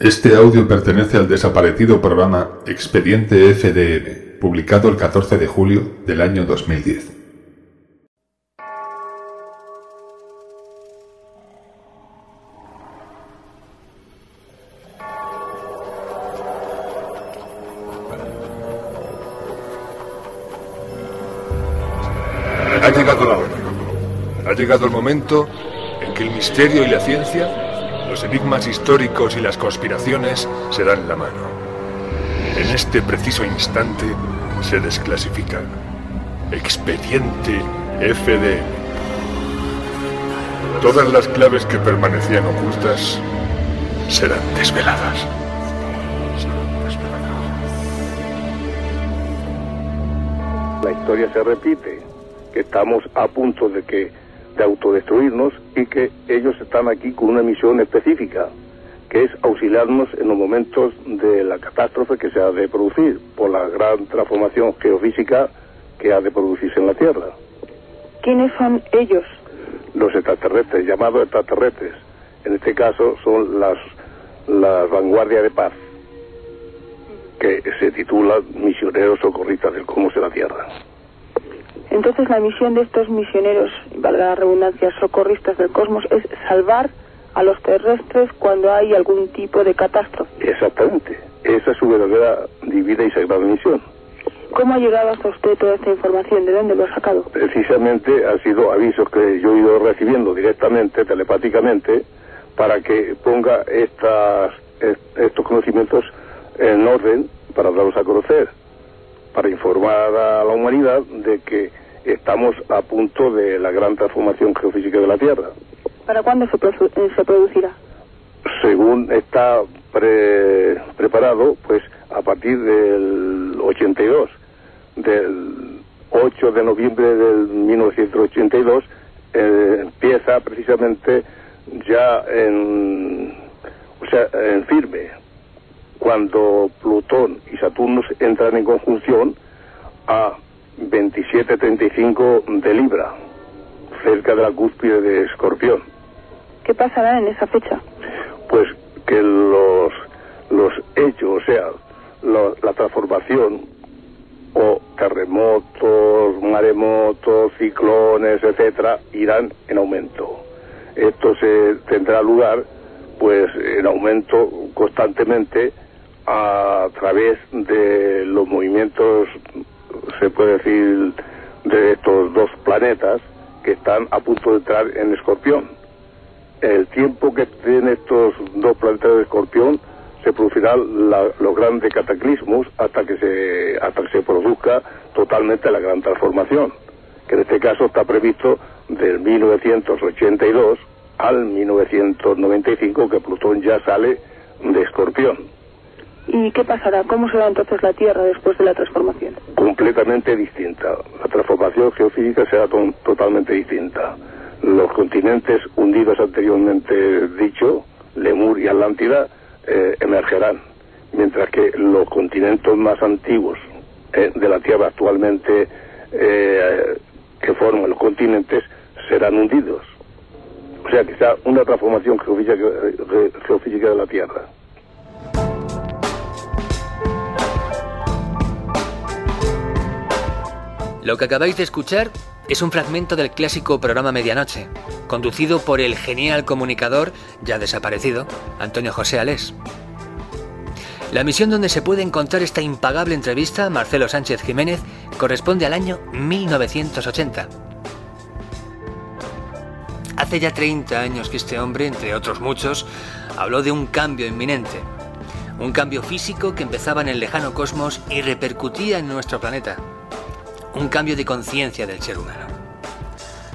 Este audio pertenece al desaparecido programa Expediente FDM, publicado el 14 de julio del año 2010. Ha llegado la hora. Ha llegado el momento en que el misterio y la ciencia los enigmas históricos y las conspiraciones se dan la mano. En este preciso instante se desclasifican. Expediente FDM. Todas las claves que permanecían ocultas serán desveladas. La historia se repite, que estamos a punto de que de autodestruirnos y que ellos están aquí con una misión específica, que es auxiliarnos en los momentos de la catástrofe que se ha de producir por la gran transformación geofísica que ha de producirse en la Tierra. ¿Quiénes son ellos? Los extraterrestres, llamados extraterrestres. En este caso son las, las vanguardias de paz, que se titulan Misioneros Socorristas del Cosmos de la Tierra. Entonces la misión de estos misioneros, valga la redundancia, socorristas del cosmos, es salvar a los terrestres cuando hay algún tipo de catástrofe. Exactamente. Esa es su verdadera divina y sagrada misión. ¿Cómo ha llegado hasta usted toda esta información? ¿De dónde lo ha sacado? Precisamente han sido avisos que yo he ido recibiendo directamente, telepáticamente, para que ponga estas, estos conocimientos en orden para darlos a conocer, para informar a la humanidad de que estamos a punto de la gran transformación geofísica de la Tierra. ¿Para cuándo se, eh, se producirá? Según está preparado, pues a partir del 82, del 8 de noviembre del 1982, eh, empieza precisamente ya en, o sea, en firme, cuando Plutón y Saturno entran en conjunción a 27-35 de Libra, cerca de la cúspide de Escorpión. ¿Qué pasará en esa fecha? Pues que los, los hechos, o sea, la transformación o terremotos, maremotos, ciclones, etcétera, irán en aumento. Esto se tendrá lugar, pues, en aumento constantemente a través de los movimientos se puede decir, de estos dos planetas que están a punto de entrar en Escorpión. El tiempo que tienen estos dos planetas de Escorpión se producirán los grandes cataclismos hasta que se hasta que se produzca totalmente la gran transformación, que en este caso está previsto del 1982 al 1995 que Plutón ya sale de Escorpión. ¿Y qué pasará? ¿Cómo será entonces la Tierra después de la transformación? Completamente distinta. La transformación geofísica será totalmente distinta. Los continentes hundidos anteriormente dicho, Lemur y Atlántida, eh, emergerán, mientras que los continentes más antiguos eh, de la Tierra actualmente eh, que forman los continentes serán hundidos. O sea será una transformación geofísica de la Tierra. Lo que acabáis de escuchar es un fragmento del clásico programa Medianoche, conducido por el genial comunicador, ya desaparecido, Antonio José Alés. La misión donde se puede encontrar esta impagable entrevista, Marcelo Sánchez Jiménez, corresponde al año 1980. Hace ya 30 años que este hombre, entre otros muchos, habló de un cambio inminente. Un cambio físico que empezaba en el lejano cosmos y repercutía en nuestro planeta un cambio de conciencia del ser humano.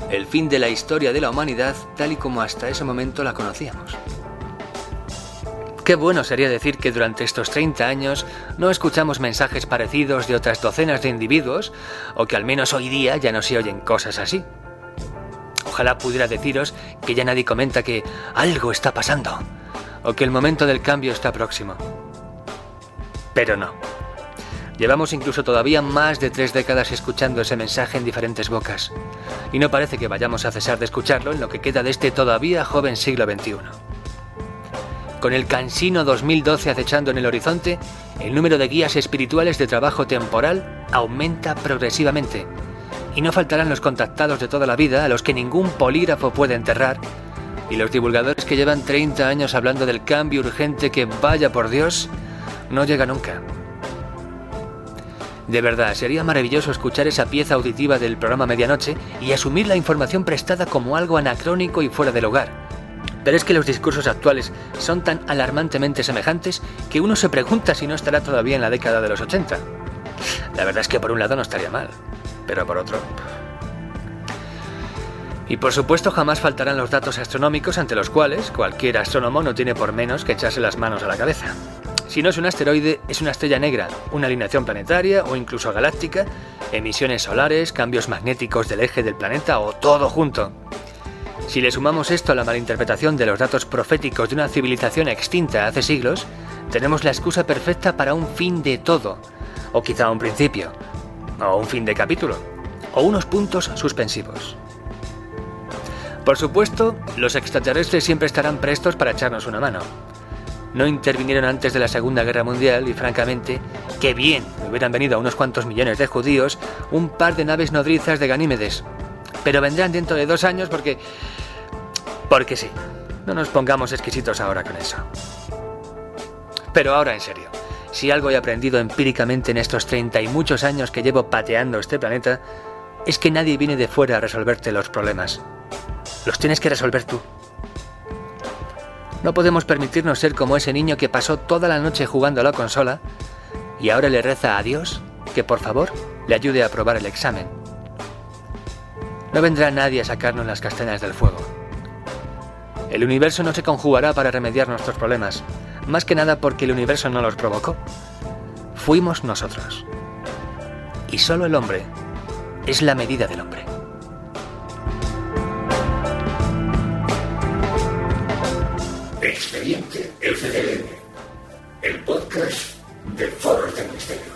El fin de la historia de la humanidad tal y como hasta ese momento la conocíamos. Qué bueno sería decir que durante estos 30 años no escuchamos mensajes parecidos de otras docenas de individuos, o que al menos hoy día ya no se oyen cosas así. Ojalá pudiera deciros que ya nadie comenta que algo está pasando, o que el momento del cambio está próximo. Pero no. Llevamos incluso todavía más de tres décadas escuchando ese mensaje en diferentes bocas, y no parece que vayamos a cesar de escucharlo en lo que queda de este todavía joven siglo XXI. Con el cansino 2012 acechando en el horizonte, el número de guías espirituales de trabajo temporal aumenta progresivamente. Y no faltarán los contactados de toda la vida a los que ningún polígrafo puede enterrar, y los divulgadores que llevan 30 años hablando del cambio urgente que, vaya por Dios, no llega nunca. De verdad, sería maravilloso escuchar esa pieza auditiva del programa Medianoche y asumir la información prestada como algo anacrónico y fuera del hogar. Pero es que los discursos actuales son tan alarmantemente semejantes que uno se pregunta si no estará todavía en la década de los 80. La verdad es que por un lado no estaría mal, pero por otro... Y por supuesto jamás faltarán los datos astronómicos ante los cuales cualquier astrónomo no tiene por menos que echarse las manos a la cabeza. Si no es un asteroide, es una estrella negra, una alineación planetaria o incluso galáctica, emisiones solares, cambios magnéticos del eje del planeta o todo junto. Si le sumamos esto a la malinterpretación de los datos proféticos de una civilización extinta hace siglos, tenemos la excusa perfecta para un fin de todo, o quizá un principio, o un fin de capítulo, o unos puntos suspensivos. Por supuesto, los extraterrestres siempre estarán prestos para echarnos una mano no intervinieron antes de la Segunda Guerra Mundial y francamente, qué bien hubieran venido a unos cuantos millones de judíos un par de naves nodrizas de Ganímedes. Pero vendrán dentro de dos años porque... Porque sí. No nos pongamos exquisitos ahora con eso. Pero ahora en serio. Si algo he aprendido empíricamente en estos treinta y muchos años que llevo pateando este planeta, es que nadie viene de fuera a resolverte los problemas. Los tienes que resolver tú. No podemos permitirnos ser como ese niño que pasó toda la noche jugando a la consola y ahora le reza a Dios que por favor le ayude a aprobar el examen. No vendrá nadie a sacarnos las castañas del fuego. El universo no se conjugará para remediar nuestros problemas, más que nada porque el universo no los provocó. Fuimos nosotros. Y solo el hombre es la medida del hombre. Expediente FDN, el podcast de Foros del Misterio.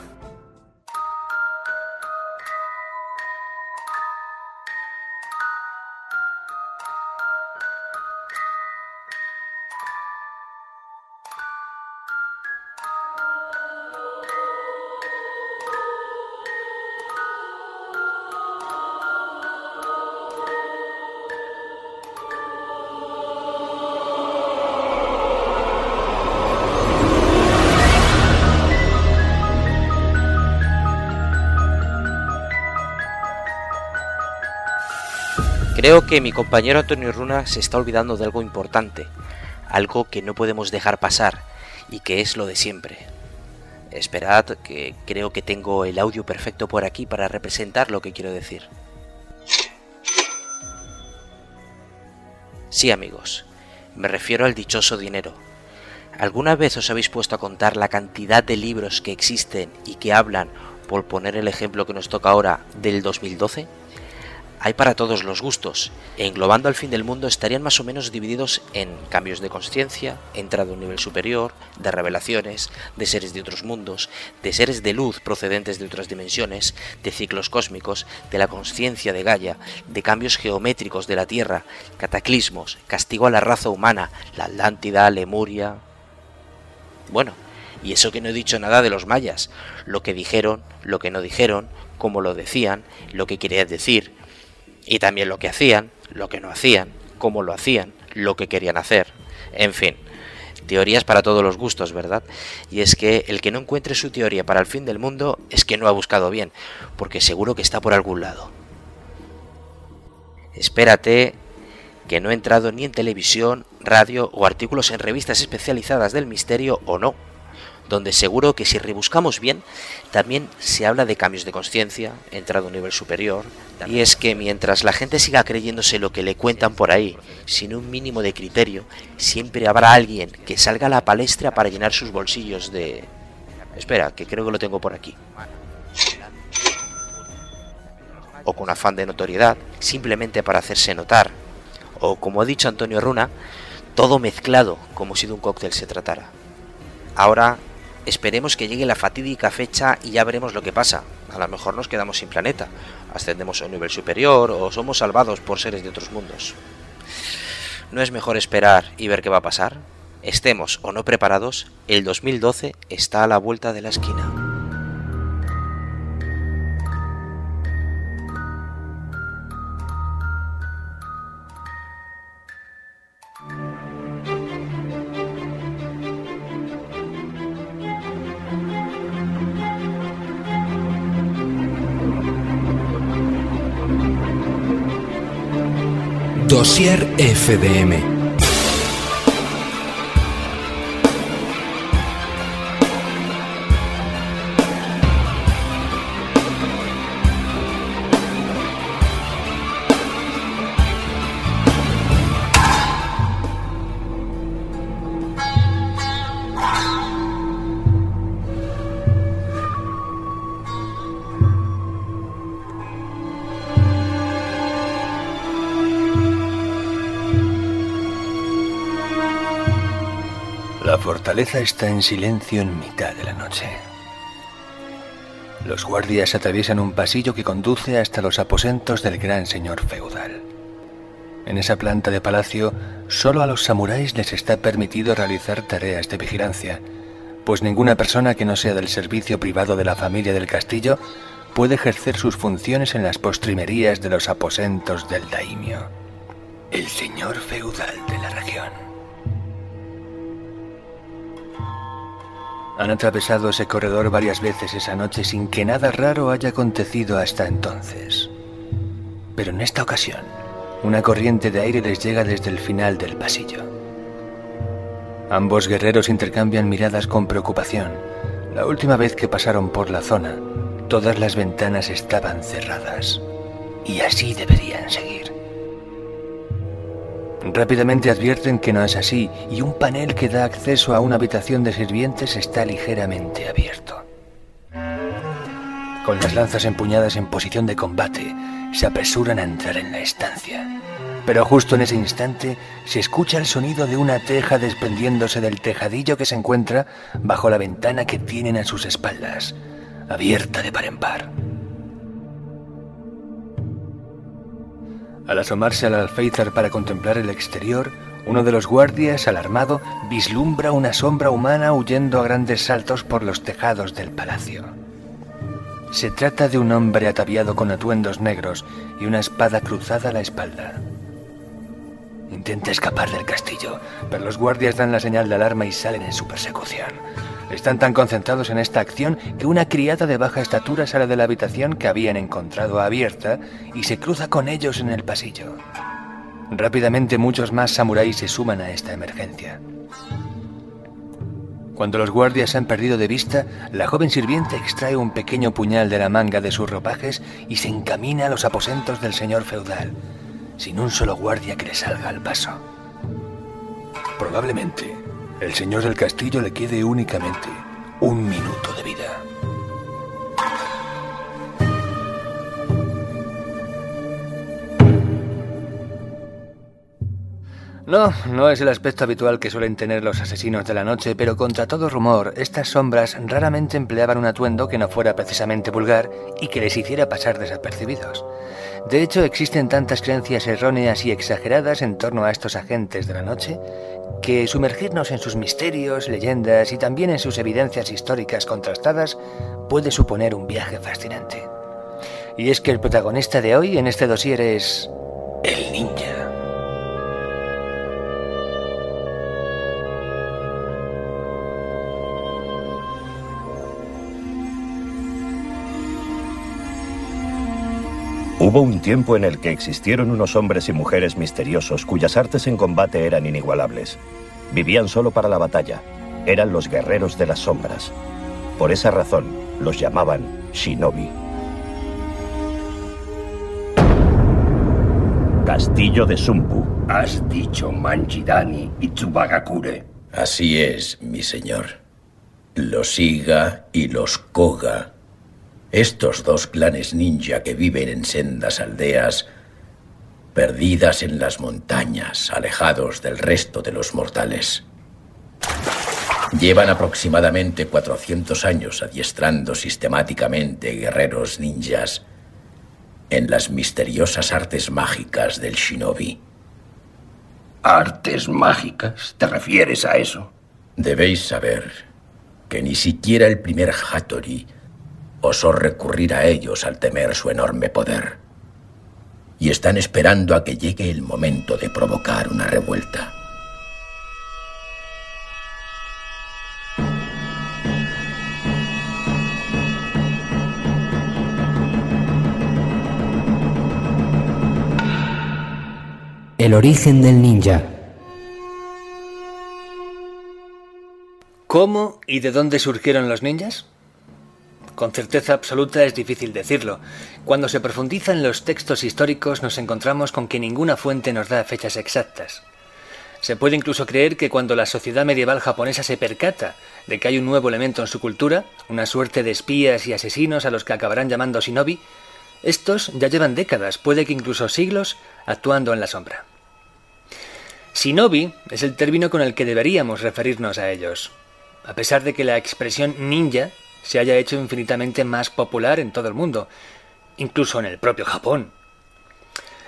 Creo que mi compañero Antonio Runa se está olvidando de algo importante, algo que no podemos dejar pasar y que es lo de siempre. Esperad que creo que tengo el audio perfecto por aquí para representar lo que quiero decir. Sí amigos, me refiero al dichoso dinero. ¿Alguna vez os habéis puesto a contar la cantidad de libros que existen y que hablan, por poner el ejemplo que nos toca ahora, del 2012? Hay para todos los gustos, e englobando al fin del mundo estarían más o menos divididos en cambios de conciencia, entrada a un nivel superior, de revelaciones, de seres de otros mundos, de seres de luz procedentes de otras dimensiones, de ciclos cósmicos, de la conciencia de Gaia, de cambios geométricos de la Tierra, cataclismos, castigo a la raza humana, la Atlántida, Lemuria. Bueno, y eso que no he dicho nada de los mayas, lo que dijeron, lo que no dijeron, cómo lo decían, lo que querían decir, y también lo que hacían, lo que no hacían, cómo lo hacían, lo que querían hacer, en fin. Teorías para todos los gustos, ¿verdad? Y es que el que no encuentre su teoría para el fin del mundo es que no ha buscado bien, porque seguro que está por algún lado. Espérate que no he entrado ni en televisión, radio o artículos en revistas especializadas del misterio o no, donde seguro que si rebuscamos bien, también se habla de cambios de conciencia, entrada a un nivel superior. Y es que mientras la gente siga creyéndose lo que le cuentan por ahí, sin un mínimo de criterio, siempre habrá alguien que salga a la palestra para llenar sus bolsillos de... Espera, que creo que lo tengo por aquí. O con afán de notoriedad, simplemente para hacerse notar. O como ha dicho Antonio Runa, todo mezclado como si de un cóctel se tratara. Ahora Esperemos que llegue la fatídica fecha y ya veremos lo que pasa. A lo mejor nos quedamos sin planeta, ascendemos a un nivel superior o somos salvados por seres de otros mundos. ¿No es mejor esperar y ver qué va a pasar? Estemos o no preparados, el 2012 está a la vuelta de la esquina. Dosier FDM fortaleza está en silencio en mitad de la noche. Los guardias atraviesan un pasillo que conduce hasta los aposentos del gran señor feudal. En esa planta de palacio, solo a los samuráis les está permitido realizar tareas de vigilancia, pues ninguna persona que no sea del servicio privado de la familia del castillo puede ejercer sus funciones en las postrimerías de los aposentos del daimio, el señor feudal de la región. Han atravesado ese corredor varias veces esa noche sin que nada raro haya acontecido hasta entonces. Pero en esta ocasión, una corriente de aire les llega desde el final del pasillo. Ambos guerreros intercambian miradas con preocupación. La última vez que pasaron por la zona, todas las ventanas estaban cerradas. Y así deberían seguir. Rápidamente advierten que no es así y un panel que da acceso a una habitación de sirvientes está ligeramente abierto. Con las lanzas empuñadas en posición de combate, se apresuran a entrar en la estancia. Pero justo en ese instante se escucha el sonido de una teja desprendiéndose del tejadillo que se encuentra bajo la ventana que tienen a sus espaldas, abierta de par en par. Al asomarse al alféizar para contemplar el exterior, uno de los guardias, alarmado, vislumbra una sombra humana huyendo a grandes saltos por los tejados del palacio. Se trata de un hombre ataviado con atuendos negros y una espada cruzada a la espalda. Intenta escapar del castillo, pero los guardias dan la señal de alarma y salen en su persecución. Están tan concentrados en esta acción que una criada de baja estatura sale de la habitación que habían encontrado abierta y se cruza con ellos en el pasillo. Rápidamente muchos más samuráis se suman a esta emergencia. Cuando los guardias han perdido de vista, la joven sirviente extrae un pequeño puñal de la manga de sus ropajes y se encamina a los aposentos del señor feudal, sin un solo guardia que le salga al paso. Probablemente el señor del castillo le quede únicamente un minuto de vida. No, no es el aspecto habitual que suelen tener los asesinos de la noche, pero contra todo rumor, estas sombras raramente empleaban un atuendo que no fuera precisamente vulgar y que les hiciera pasar desapercibidos. De hecho, existen tantas creencias erróneas y exageradas en torno a estos agentes de la noche que sumergirnos en sus misterios, leyendas y también en sus evidencias históricas contrastadas puede suponer un viaje fascinante. Y es que el protagonista de hoy en este dossier es el ninja. Hubo un tiempo en el que existieron unos hombres y mujeres misteriosos cuyas artes en combate eran inigualables. Vivían solo para la batalla. Eran los guerreros de las sombras. Por esa razón, los llamaban shinobi. Castillo de Sumpu. Has dicho Manjidani y Tsubagakure. Así es, mi señor. Los Iga y los Koga estos dos clanes ninja que viven en sendas aldeas, perdidas en las montañas, alejados del resto de los mortales. Llevan aproximadamente 400 años adiestrando sistemáticamente guerreros ninjas en las misteriosas artes mágicas del shinobi. ¿Artes mágicas? ¿Te refieres a eso? Debéis saber que ni siquiera el primer Hattori osó recurrir a ellos al temer su enorme poder. Y están esperando a que llegue el momento de provocar una revuelta. El origen del ninja. ¿Cómo y de dónde surgieron los ninjas? Con certeza absoluta es difícil decirlo. Cuando se profundiza en los textos históricos nos encontramos con que ninguna fuente nos da fechas exactas. Se puede incluso creer que cuando la sociedad medieval japonesa se percata de que hay un nuevo elemento en su cultura, una suerte de espías y asesinos a los que acabarán llamando shinobi, estos ya llevan décadas, puede que incluso siglos, actuando en la sombra. Shinobi es el término con el que deberíamos referirnos a ellos, a pesar de que la expresión ninja se haya hecho infinitamente más popular en todo el mundo, incluso en el propio Japón.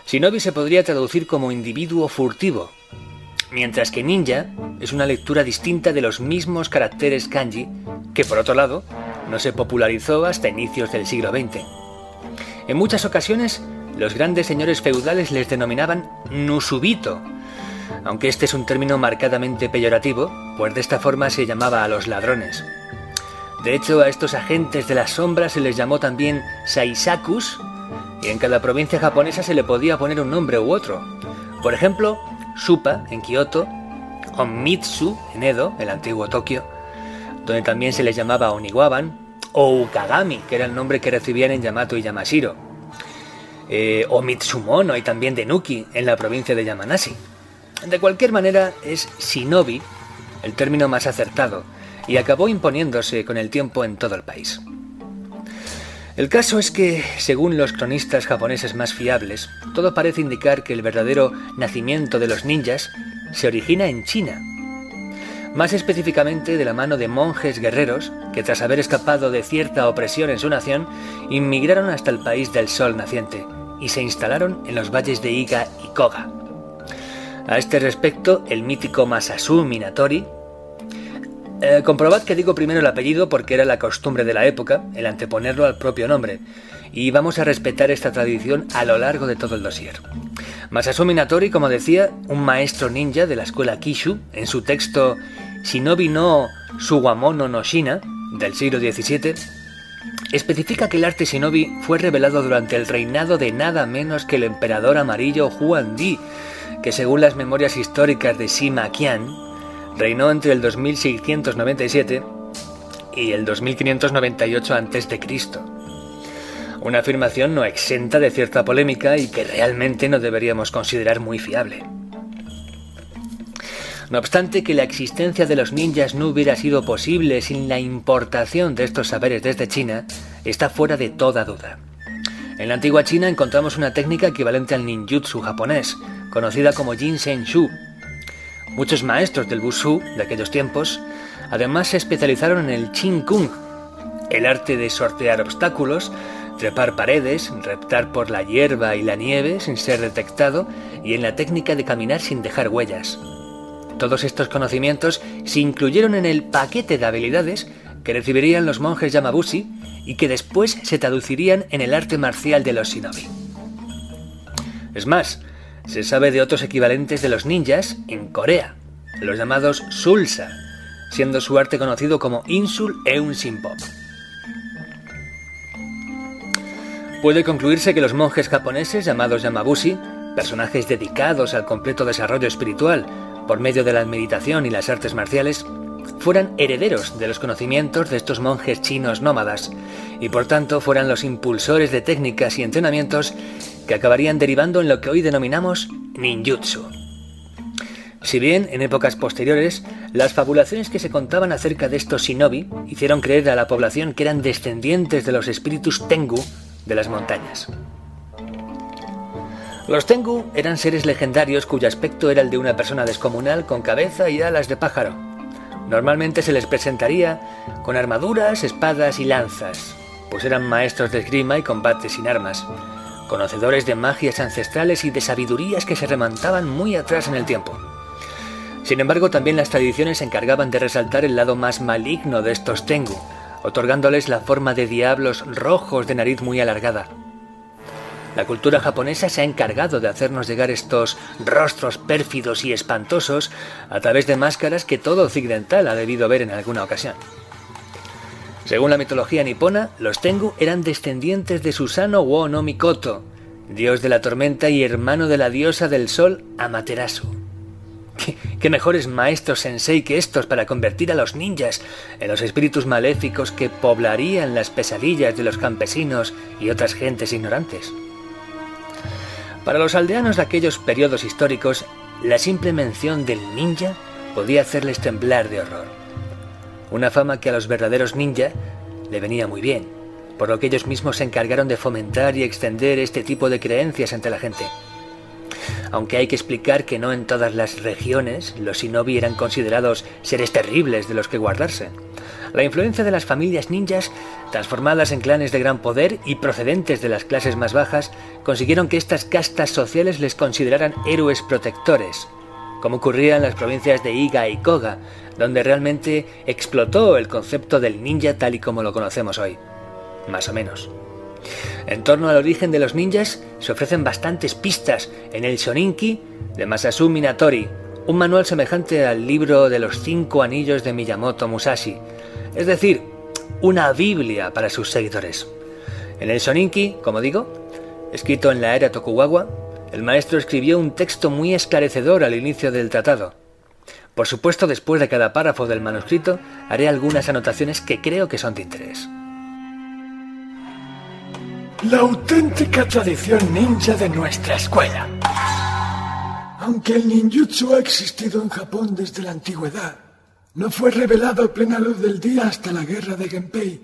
Shinobi se podría traducir como individuo furtivo, mientras que ninja es una lectura distinta de los mismos caracteres kanji que, por otro lado, no se popularizó hasta inicios del siglo XX. En muchas ocasiones, los grandes señores feudales les denominaban Nusubito, aunque este es un término marcadamente peyorativo, pues de esta forma se llamaba a los ladrones. De hecho, a estos agentes de las sombras se les llamó también Saisakus, y en cada provincia japonesa se le podía poner un nombre u otro. Por ejemplo, Supa, en Kioto, o Mitsu, en Edo, el antiguo Tokio, donde también se les llamaba Oniwaban, o Ukagami, que era el nombre que recibían en Yamato y Yamashiro, eh, o Mitsumono y también Denuki, en la provincia de Yamanashi. De cualquier manera, es shinobi el término más acertado, y acabó imponiéndose con el tiempo en todo el país. El caso es que, según los cronistas japoneses más fiables, todo parece indicar que el verdadero nacimiento de los ninjas se origina en China. Más específicamente de la mano de monjes guerreros que tras haber escapado de cierta opresión en su nación, inmigraron hasta el país del sol naciente y se instalaron en los valles de Iga y Koga. A este respecto, el mítico Masasu Minatori eh, comprobad que digo primero el apellido porque era la costumbre de la época, el anteponerlo al propio nombre, y vamos a respetar esta tradición a lo largo de todo el dossier. Masasumi Natori, como decía, un maestro ninja de la escuela Kishu, en su texto Shinobi no Suwamono no Shina, del siglo XVII, especifica que el arte shinobi fue revelado durante el reinado de nada menos que el emperador amarillo Huan Di, que según las memorias históricas de Sima Qian, Reinó entre el 2697 y el 2598 a.C. Una afirmación no exenta de cierta polémica y que realmente no deberíamos considerar muy fiable. No obstante que la existencia de los ninjas no hubiera sido posible sin la importación de estos saberes desde China, está fuera de toda duda. En la antigua China encontramos una técnica equivalente al ninjutsu japonés, conocida como Jin Shu, Muchos maestros del Wushu de aquellos tiempos además se especializaron en el Qing Kung, el arte de sortear obstáculos, trepar paredes, reptar por la hierba y la nieve sin ser detectado y en la técnica de caminar sin dejar huellas. Todos estos conocimientos se incluyeron en el paquete de habilidades que recibirían los monjes Yamabushi y que después se traducirían en el arte marcial de los shinobi. Es más, se sabe de otros equivalentes de los ninjas en Corea, los llamados Sulsa, siendo su arte conocido como Insul Eun Sinpop. Puede concluirse que los monjes japoneses llamados Yamabushi, personajes dedicados al completo desarrollo espiritual por medio de la meditación y las artes marciales, fueran herederos de los conocimientos de estos monjes chinos nómadas y por tanto fueran los impulsores de técnicas y entrenamientos que acabarían derivando en lo que hoy denominamos ninjutsu. Si bien en épocas posteriores las fabulaciones que se contaban acerca de estos shinobi hicieron creer a la población que eran descendientes de los espíritus tengu de las montañas. Los tengu eran seres legendarios cuyo aspecto era el de una persona descomunal con cabeza y alas de pájaro. Normalmente se les presentaría con armaduras, espadas y lanzas, pues eran maestros de esgrima y combate sin armas, conocedores de magias ancestrales y de sabidurías que se remontaban muy atrás en el tiempo. Sin embargo, también las tradiciones se encargaban de resaltar el lado más maligno de estos Tengu, otorgándoles la forma de diablos rojos de nariz muy alargada. La cultura japonesa se ha encargado de hacernos llegar estos rostros pérfidos y espantosos a través de máscaras que todo occidental ha debido ver en alguna ocasión. Según la mitología nipona, los Tengu eran descendientes de Susano wo no Mikoto, dios de la tormenta y hermano de la diosa del sol Amaterasu. ¿Qué, mejores maestros sensei que estos para convertir a los ninjas en los espíritus maléficos que poblarían las pesadillas de los campesinos y otras gentes ignorantes? Para los aldeanos de aquellos periodos históricos, la simple mención del ninja podía hacerles temblar de horror. Una fama que a los verdaderos ninja le venía muy bien, por lo que ellos mismos se encargaron de fomentar y extender este tipo de creencias entre la gente aunque hay que explicar que no en todas las regiones los shinobi eran considerados seres terribles de los que guardarse. La influencia de las familias ninjas, transformadas en clanes de gran poder y procedentes de las clases más bajas, consiguieron que estas castas sociales les consideraran héroes protectores, como ocurría en las provincias de Iga y Koga, donde realmente explotó el concepto del ninja tal y como lo conocemos hoy. Más o menos. En torno al origen de los ninjas se ofrecen bastantes pistas en el Shoninki de Masasumi Natori, un manual semejante al libro de los cinco anillos de Miyamoto Musashi, es decir, una Biblia para sus seguidores. En el Shoninki, como digo, escrito en la era Tokugawa, el maestro escribió un texto muy esclarecedor al inicio del tratado. Por supuesto, después de cada párrafo del manuscrito, haré algunas anotaciones que creo que son de interés la auténtica tradición ninja de nuestra escuela. Aunque el ninjutsu ha existido en Japón desde la antigüedad, no fue revelado a plena luz del día hasta la guerra de Genpei,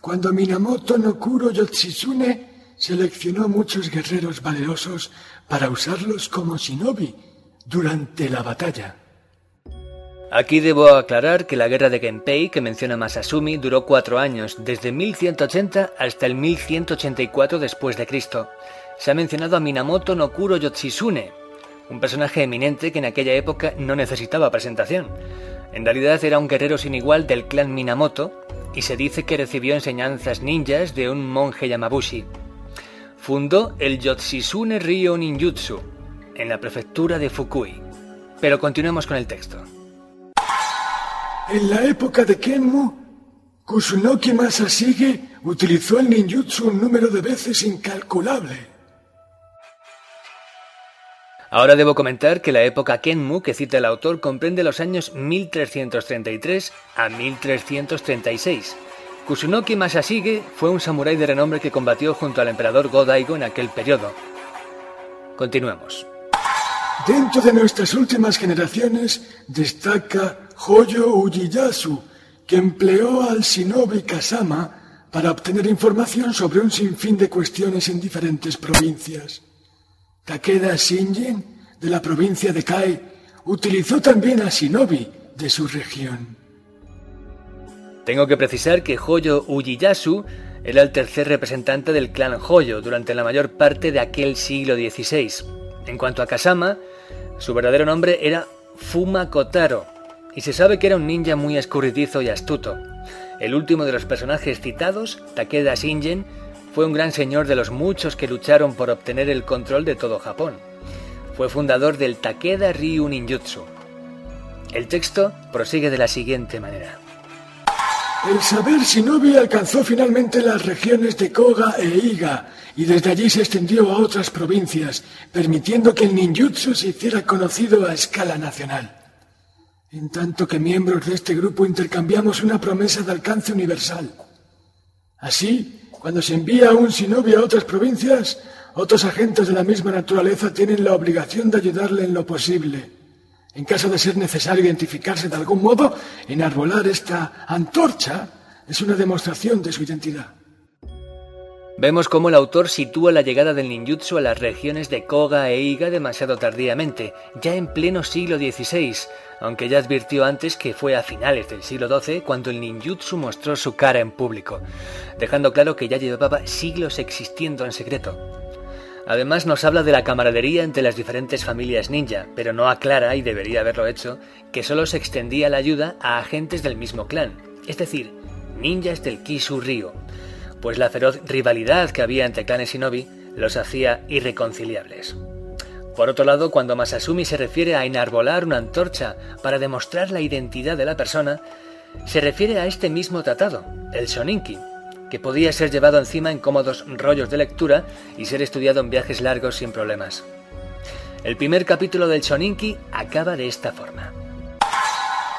cuando Minamoto no Kuro Yoshitsune seleccionó muchos guerreros valerosos para usarlos como shinobi durante la batalla. Aquí debo aclarar que la guerra de Genpei que menciona Masasumi duró cuatro años, desde 1180 hasta el 1184 después de Cristo. Se ha mencionado a Minamoto no Kuro Yoshitsune, un personaje eminente que en aquella época no necesitaba presentación. En realidad era un guerrero sin igual del clan Minamoto y se dice que recibió enseñanzas ninjas de un monje Yamabushi. Fundó el Yoshitsune Ryo Ninjutsu en la prefectura de Fukui. Pero continuemos con el texto. En la época de Kenmu, Kusunoki Masashige utilizó el ninjutsu un número de veces incalculable. Ahora debo comentar que la época Kenmu que cita el autor comprende los años 1333 a 1336. Kusunoki Masashige fue un samurái de renombre que combatió junto al emperador Go-Daigo en aquel periodo. Continuemos. Dentro de nuestras últimas generaciones destaca Hoyo Ujiyasu, que empleó al shinobi Kasama para obtener información sobre un sinfín de cuestiones en diferentes provincias. Takeda Shinjin, de la provincia de Kai, utilizó también a shinobi de su región. Tengo que precisar que Hoyo Ujiyasu era el tercer representante del clan Hoyo durante la mayor parte de aquel siglo XVI. En cuanto a Kasama, su verdadero nombre era Fuma Kotaro, y se sabe que era un ninja muy escurridizo y astuto. El último de los personajes citados, Takeda Shingen, fue un gran señor de los muchos que lucharon por obtener el control de todo Japón. Fue fundador del Takeda Ryu Ninjutsu. El texto prosigue de la siguiente manera. El saber shinobi alcanzó finalmente las regiones de Koga e Iga y desde allí se extendió a otras provincias, permitiendo que el ninjutsu se hiciera conocido a escala nacional en tanto que miembros de este grupo intercambiamos una promesa de alcance universal. Así, cuando se envía un shinobi a otras provincias, otros agentes de la misma naturaleza tienen la obligación de ayudarle en lo posible. En caso de ser necesario identificarse de algún modo, enarbolar esta antorcha es una demostración de su identidad. Vemos cómo el autor sitúa la llegada del ninjutsu a las regiones de Koga e Iga demasiado tardíamente, ya en pleno siglo XVI, aunque ya advirtió antes que fue a finales del siglo XII cuando el ninjutsu mostró su cara en público, dejando claro que ya llevaba siglos existiendo en secreto. Además nos habla de la camaradería entre las diferentes familias ninja, pero no aclara, y debería haberlo hecho, que solo se extendía la ayuda a agentes del mismo clan, es decir, ninjas del Kisu Ryo, pues la feroz rivalidad que había entre clanes shinobi los hacía irreconciliables. Por otro lado, cuando Masasumi se refiere a enarbolar una antorcha para demostrar la identidad de la persona, se refiere a este mismo tratado, el Shoninki, que podía ser llevado encima en cómodos rollos de lectura y ser estudiado en viajes largos sin problemas. El primer capítulo del Shoninki acaba de esta forma.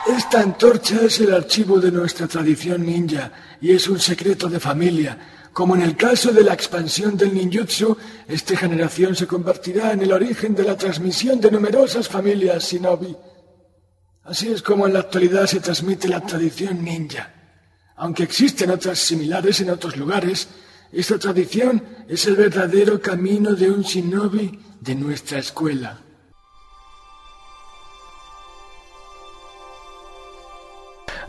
Esta antorcha es el archivo de nuestra tradición ninja y es un secreto de familia. Como en el caso de la expansión del ninjutsu, esta generación se convertirá en el origen de la transmisión de numerosas familias shinobi. Así es como en la actualidad se transmite la tradición ninja. Aunque existen otras similares en otros lugares, esta tradición es el verdadero camino de un shinobi de nuestra escuela.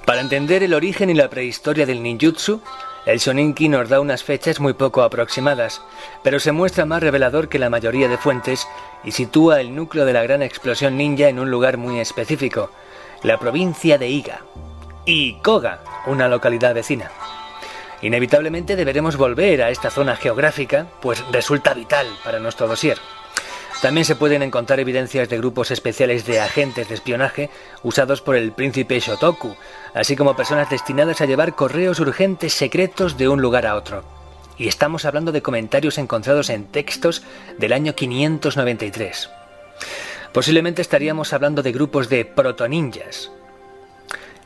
Para entender el origen y la prehistoria del ninjutsu, el Shoninki nos da unas fechas muy poco aproximadas, pero se muestra más revelador que la mayoría de fuentes y sitúa el núcleo de la gran explosión ninja en un lugar muy específico, la provincia de Iga y Koga, una localidad vecina. Inevitablemente deberemos volver a esta zona geográfica, pues resulta vital para nuestro dossier. También se pueden encontrar evidencias de grupos especiales de agentes de espionaje usados por el príncipe Shotoku, así como personas destinadas a llevar correos urgentes secretos de un lugar a otro. Y estamos hablando de comentarios encontrados en textos del año 593. Posiblemente estaríamos hablando de grupos de proto-ninjas,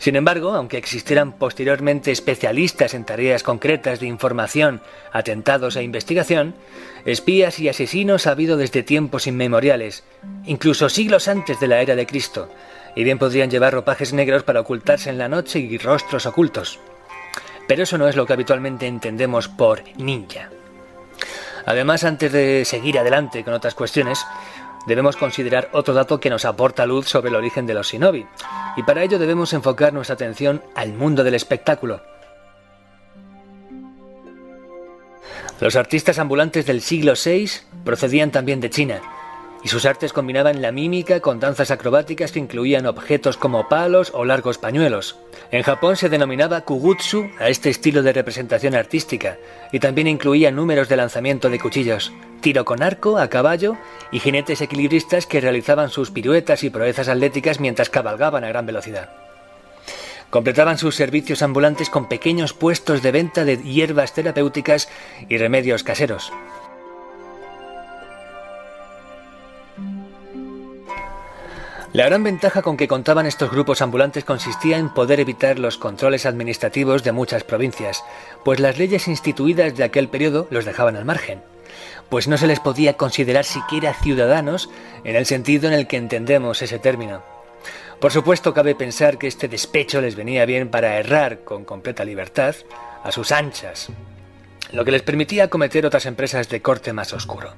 sin embargo, aunque existieran posteriormente especialistas en tareas concretas de información, atentados e investigación, espías y asesinos ha habido desde tiempos inmemoriales, incluso siglos antes de la era de Cristo, y bien podrían llevar ropajes negros para ocultarse en la noche y rostros ocultos. Pero eso no es lo que habitualmente entendemos por ninja. Además, antes de seguir adelante con otras cuestiones, debemos considerar otro dato que nos aporta luz sobre el origen de los shinobi, y para ello debemos enfocar nuestra atención al mundo del espectáculo. Los artistas ambulantes del siglo VI procedían también de China, y sus artes combinaban la mímica con danzas acrobáticas que incluían objetos como palos o largos pañuelos. En Japón se denominaba kugutsu a este estilo de representación artística, y también incluía números de lanzamiento de cuchillos, tiro con arco a caballo y jinetes equilibristas que realizaban sus piruetas y proezas atléticas mientras cabalgaban a gran velocidad. Completaban sus servicios ambulantes con pequeños puestos de venta de hierbas terapéuticas y remedios caseros. La gran ventaja con que contaban estos grupos ambulantes consistía en poder evitar los controles administrativos de muchas provincias, pues las leyes instituidas de aquel periodo los dejaban al margen, pues no se les podía considerar siquiera ciudadanos en el sentido en el que entendemos ese término. Por supuesto, cabe pensar que este despecho les venía bien para errar con completa libertad a sus anchas, lo que les permitía cometer otras empresas de corte más oscuro.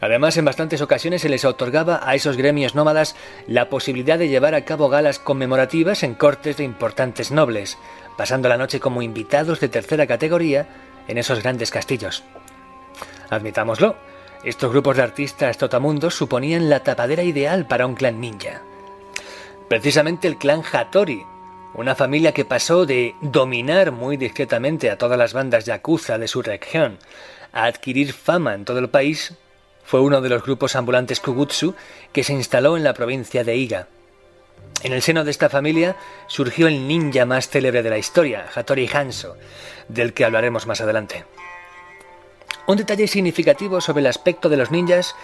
Además, en bastantes ocasiones se les otorgaba a esos gremios nómadas la posibilidad de llevar a cabo galas conmemorativas en cortes de importantes nobles, pasando la noche como invitados de tercera categoría en esos grandes castillos. Admitámoslo, estos grupos de artistas totamundos suponían la tapadera ideal para un clan ninja. Precisamente el clan Hattori, una familia que pasó de dominar muy discretamente a todas las bandas yakuza de su región a adquirir fama en todo el país, fue uno de los grupos ambulantes Kugutsu que se instaló en la provincia de Iga. En el seno de esta familia surgió el ninja más célebre de la historia, Hattori Hanzo, del que hablaremos más adelante. Un detalle significativo sobre el aspecto de los ninjas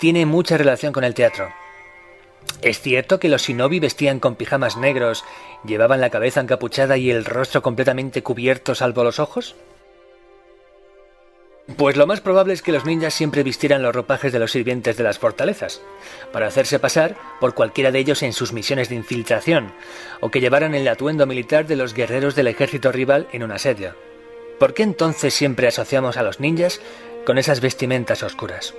tiene mucha relación con el teatro. ¿Es cierto que los shinobi vestían con pijamas negros, llevaban la cabeza encapuchada y el rostro completamente cubierto salvo los ojos? Pues lo más probable es que los ninjas siempre vistieran los ropajes de los sirvientes de las fortalezas, para hacerse pasar por cualquiera de ellos en sus misiones de infiltración, o que llevaran el atuendo militar de los guerreros del ejército rival en un asedio. ¿Por qué entonces siempre asociamos a los ninjas con esas vestimentas oscuras?